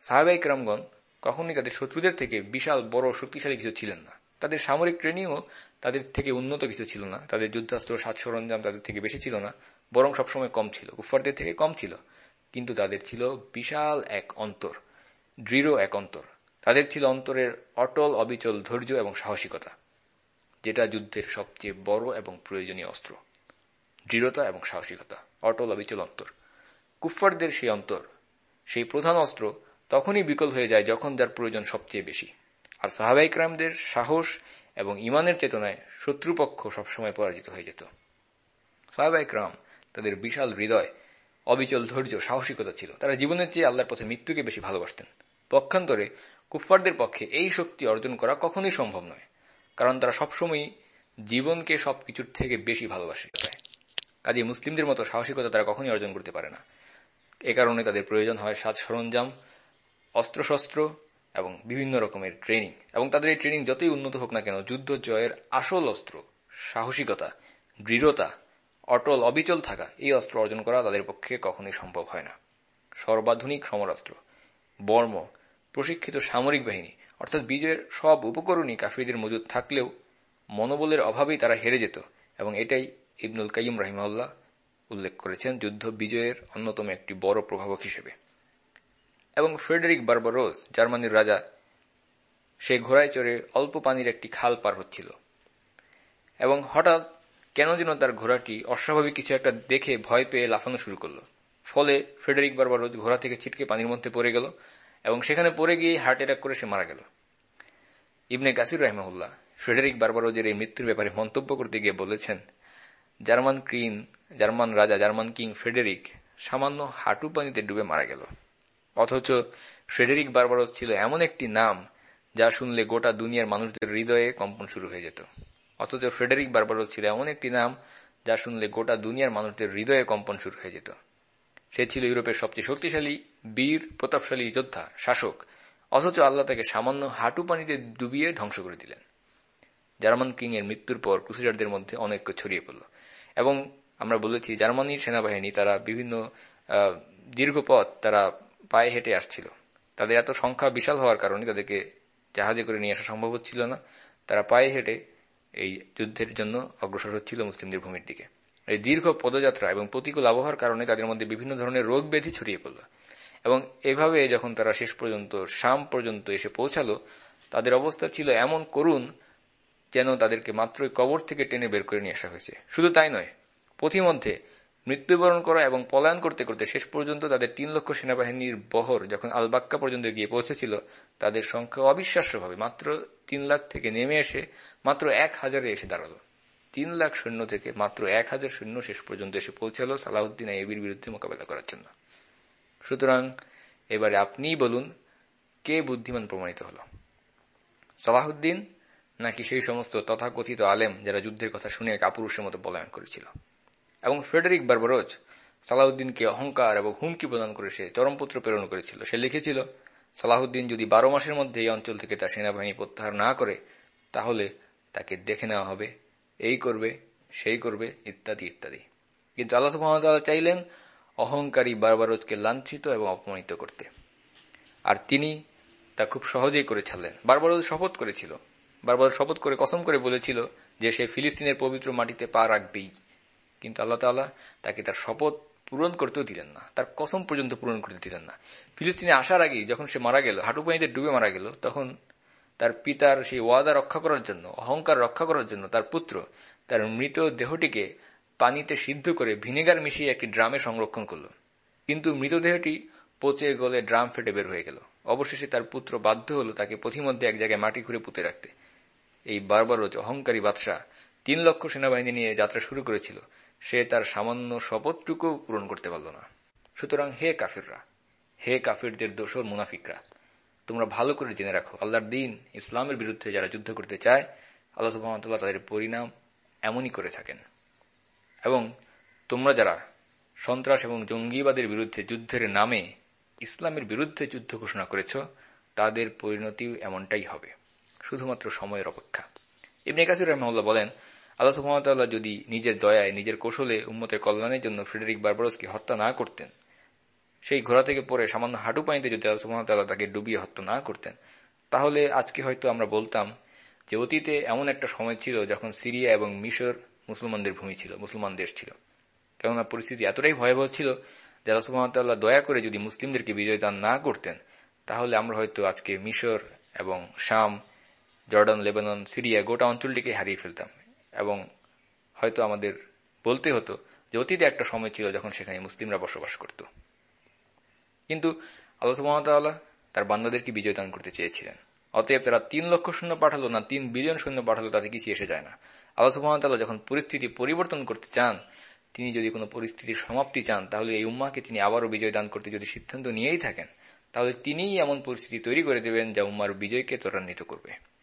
সাহাবাইক রামগণ কখনই তাদের শত্রুদের থেকে বিশাল, বড়, শক্তিশালী কিছু ছিলেন না। তাদের সামরিক ট্রেনিংও তাদের থেকে উন্নত কিছু ছিল না। তাদের যুদ্ধাস্ত্র সাজ সরঞ্জাম তাদের থেকে বেশি ছিল না, বরং সবসময় কম ছিল। কুফারদের থেকে কম ছিল। কিন্তু তাদের ছিল বিশাল এক অন্তর, দৃঢ় এক অন্তর। তাদের ছিল অন্তরের অটল, অবিচল ধৈর্য এবং সাহসিকতা, যেটা যুদ্ধের সবচেয়ে বড় এবং প্রয়োজনীয় অস্ত্র। দৃঢ়তা এবং সাহসিকতা, অটল, অবিচল অন্তর। কুফফারদের সেই অন্তর, সেই প্রধান অস্ত্র তখনই বিকল হয়ে যায় যখন যার প্রয়োজন সবচেয়ে বেশি। আর সাহাবাইকরামদের সাহস এবং ইমানের চেতনায় শত্রুপক্ষ সবসময় পরাজিত হয়ে যেত। সাহাবাইকরাম তাদের বিশাল হৃদয়, অবিচল ধৈর্য, সাহসিকতা ছিল। তারা জীবনের চেয়ে আল্লাহর পথে মৃত্যুকে বেশি ভালোবাসতেন। পক্ষান্তরে কুফফারদের পক্ষে এই শক্তি অর্জন করা কখনোই সম্ভব নয়, কারণ তারা সবসময়ই জীবনকে সবকিছুর থেকে বেশি ভালোবাসে। কাজে মুসলিমদের মতো সাহসিকতা তারা কখনই অর্জন করতে পারে না। এ কারণে তাদের প্রয়োজন হয় সাজ সরঞ্জাম অস্ত্রশস্ত্র এবং বিভিন্ন রকমের ট্রেনিং এবং তাদের এই ট্রেনিং যতই উন্নত হোক না কেন, যুদ্ধ জয়ের আসল অস্ত্র, সাহসিকতা, দৃঢ়তা, অটল, অবিচল থাকা, এই অস্ত্র অর্জন করা তাদের পক্ষে কখনোই সম্ভব হয় না। সর্বাধুনিক সমরাস্ত্র, বর্ম, প্রশিক্ষিত সামরিক বাহিনী, অর্থাৎ বিজয়ের সব উপকরণই কাফিরদের মজুদ থাকলেও মনোবলের অভাবেই তারা হেরে যেত। এবং এটাই ইবনুল কাইম রাহিমাল্লাহ উল্লেখ করেছেন, যুদ্ধ বিজয়ের অন্যতম একটি বড় প্রভাবক হিসেবে। এবং ফ্রেডেরিক বার্বারোজ জার্মানির রাজা, সে ঘোড়ায় চড়ে অল্প পানির একটি খাল পার হচ্ছিল। এবং হঠাৎ কেন যেন তার ঘোড়াটি অস্বাভাবিক কিছু একটা দেখে ভয় পেয়ে লাফানো শুরু করল। ফলে ফ্রেডেরিক বার্বারোজ ঘোড়া থেকে ছিটকে পানির মধ্যে পড়ে গেল এবং সেখানে পড়ে গিয়ে হার্ট অ্যাটাক করে সে মারা গেল। ইবনে কাসির রহমাউল্লাহ ফ্রেডেরিক বার্বারোজের এই মৃত্যুর ব্যাপারে মন্তব্য করতে গিয়ে বলেছেন, জার্মান ক্রিন, জার্মান রাজা, জার্মান কিং ফ্রেডেরিক সামান্য হাঁটু পানিতে ডুবে মারা গেল। অথচ ফ্রেডেরিক বার্বারোজ ছিল এমন একটি নাম যা শুনলে গোটা দুনিয়ার মানুষদের হৃদয়ে কম্পন শুরু হয়ে যেত। অথচ ফ্রেডেরিক বার্বারোজ ছিল এমন একটি নাম যা শুনলে গোটা দুনিয়ার মানুষদের হৃদয়ে কম্পন শুরু হয়ে যেত। সে ছিল ইউরোপের সবচেয়ে শক্তিশালী, বীর, প্রতাপশালী যোদ্ধা, শাসক, অথচ আল্লাহ তাকে সামান্য হাঁটু পানিতে ডুবিয়ে ধ্বংস করে দিলেন। জার্মান কিং এর মৃত্যুর পর ক্রুসিডারদের মধ্যে অনৈক্য ছড়িয়ে পড়ল এবং আমরা বলেছি জার্মানির সেনাবাহিনী, তারা বিভিন্ন দীর্ঘ পথ তারা পায়ে হেঁটে আসছিল। তাদের এত সংখ্যা বিশাল হওয়ার কারণে তাদেরকে জাহাজে করে নিয়ে আসা সম্ভব হচ্ছিল না। তারা পায়ে হেঁটে এই যুদ্ধের জন্য অগ্রসর হচ্ছিল মুসলিমদের ভূমির দিকে। এই দীর্ঘ পদযাত্রা এবং প্রতিকূল আবহাওয়ার কারণে তাদের মধ্যে বিভিন্ন ধরনের রোগ ব্যাধি ছড়িয়ে পড়ল। এবং এভাবে যখন তারা শেষ পর্যন্ত, শাম পর্যন্ত এসে পৌঁছালো, তাদের অবস্থা ছিল এমন করুণ যেন তাদেরকে মাত্রই কবর থেকে টেনে বের করে নিয়ে আসা হয়েছে। শুধু তাই নয়, পথিমধ্যে মৃত্যুবরণ করা এবং পলায়ন করতে করতে শেষ পর্যন্ত তাদের তিন লক্ষ সেনাবাহিনীর বহর যখন আলবাক্কা পর্যন্ত গিয়ে পৌঁছেছিল, তাদের সংখ্যা অবিশ্বাস্যভাবে মাত্র তিন লাখ থেকে নেমে এসে মাত্র এক হাজারে এসে দাঁড়াল। তিন লাখ সৈন্য থেকে মাত্র এক হাজার সৈন্য শেষ পর্যন্ত এসে পৌঁছালো সালাউদ্দিন আইবির বিরুদ্ধে মোকাবেলা করার জন্য। সুতরাং এবারে আপনিই বলুন, কে বুদ্ধিমান প্রমাণিত হল? সালাহুদ্দিন নাকি সেই সমস্ত তথাকথিত আলেম যারা যুদ্ধের কথা শুনে কাপুরুষের মতো পলায়ন করেছিল? এবং ফ্রেডারিক বার্বারোজ সালাহুদ্দিনকে অহংকার এবং হুমকি প্রদান করে সে চরমপত্র প্রেরণ করেছিল। সে লিখেছিল, সালাহুদ্দিন যদি বারো মাসের মধ্যে এই অঞ্চল থেকে তার সেনাবাহিনী প্রত্যাহার না করে, তাহলে তাকে দেখে নেওয়া হবে। এই করবে, সেই করবে, ইত্যাদি ইত্যাদি। কিন্তু আল্লাহ সুহামতাল্লাহ চাইলেন অহংকারী বারবারোজকে লাঞ্ছিত এবং অপমানিত করতে। আর তিনি তা খুব সহজেই করে ছাড়লেন। বারবারোজ শপথ করেছিল। বারবার শপথ করে কসম করে বলেছিল যে সে ফিলিস্তিনের পবিত্র মাটিতে পা রাখবেই। কিন্তু আল্লাহ তাল্লাহ তাকে তার শপথ পূরণ করতেও দিলেন না। তার কসম পর্যন্ত পূরণ করতে দিলেন না। ফিলিস্তিনে আসার আগেই যখন সে মারা গেল, হাঁটু পানিতে ডুবে মারা গেল, তখন তার পিতার সেই ওয়াদা রক্ষা করার জন্য, অহংকার রক্ষা করার জন্য তার পুত্র তার মৃত দেহটিকে পানিতে সিদ্ধ করে ভিনেগার মিশিয়ে একটি ড্রামে সংরক্ষণ করল। কিন্তু মৃতদেহটি পচে গলে ড্রাম ফেটে বের হয়ে গেল। অবশেষে তার পুত্র বাধ্য হল তাকে পথিমধ্যে এক জায়গায় মাটি ঘুরে পুঁতে রাখতে। এই বারবারোজ অহংকারী বাদশাহ তিন লক্ষ সেনাবাহিনী নিয়ে যাত্রা শুরু করেছিল। সে তার সামান্য শপথটুকু পূরণ করতে পারল না। সুতরাং হে কাফিররা, হে কাফিরদের দোষর মুনাফিকরা, তোমরা ভালো করে জেনে রাখো, আল্লাহর দিন ইসলামের বিরুদ্ধে যারা যুদ্ধ করতে চায়, আল্লাহ সুহামতাল্লাহ তাদের পরিণাম এমনই করে থাকেন। এবং তোমরা যারা সন্ত্রাস এবং জঙ্গিবাদের বিরুদ্ধে যুদ্ধের নামে ইসলামের বিরুদ্ধে যুদ্ধ ঘোষণা করেছ, তাদের পরিণতি এমনটাই হবে, শুধুমাত্র সময়ের অপেক্ষা। ইবনে কাসির রহমাল্লাহ বলেন আল্লাহ সুহামতাল্লাহ যদি নিজের দয়ায়, নিজের কৌশলে উম্মতের কল্যাণের জন্য ফ্রেডরিক বারবারসকে হত্যা না করতেন, সেই ঘোড়া থেকে পড়ে সামান্য হাঁটু পানিতে যদি আল্লাহ সুহামতাল্লাহ তাকে ডুবিয়ে হত্যা না করতেন, তাহলে আজকে হয়তো আমরা বলতাম যে অতীতে এমন একটা সময় ছিল যখন সিরিয়া এবং মিশর মুসলমানদের ভূমি ছিল, মুসলমান দেশ ছিল। কেননা পরিস্থিতি এতটাই ভয়াবহ ছিল যে আল্লাহ সুহামতাল্লাহ দয়া করে যদি মুসলিমদেরকে বিজয় দান না করতেন, তাহলে আমরা হয়তো আজকে মিশর এবং শাম, জর্ডান, লেবানন, সিরিয়া গোটা অঞ্চলটিকে হারিয়ে ফেলতাম। এবং হয়তো আমাদের বলতে হতো যে অতীতে একটা সময় ছিল যখন সেখানে মুসলিমরা বসবাস করত। কিন্তু আল্লাহ সুহামতাল্লাহ তার বান্দাদেরকে বিজয় দান করতে চেয়েছিলেন। অতএব তারা তিন লক্ষ শূন্য পাঠালো না তিন বিলিয়ন শূন্য পাঠালো, তাতে কিছু এসে যায় না। আল্লাহ সুহামতাল্লাহ যখন পরিস্থিতি পরিবর্তন করতে চান, তিনি যদি কোনো পরিস্থিতির সমাপ্তি চান, তাহলে এই উম্মাকে তিনি আবারও বিজয় দান করতে যদি সিদ্ধান্ত নিয়েই থাকেন, তাহলে তিনিই এমন পরিস্থিতি তৈরি করে দেবেন যা উম্মার বিজয়কে ত্বরান্বিত করবে।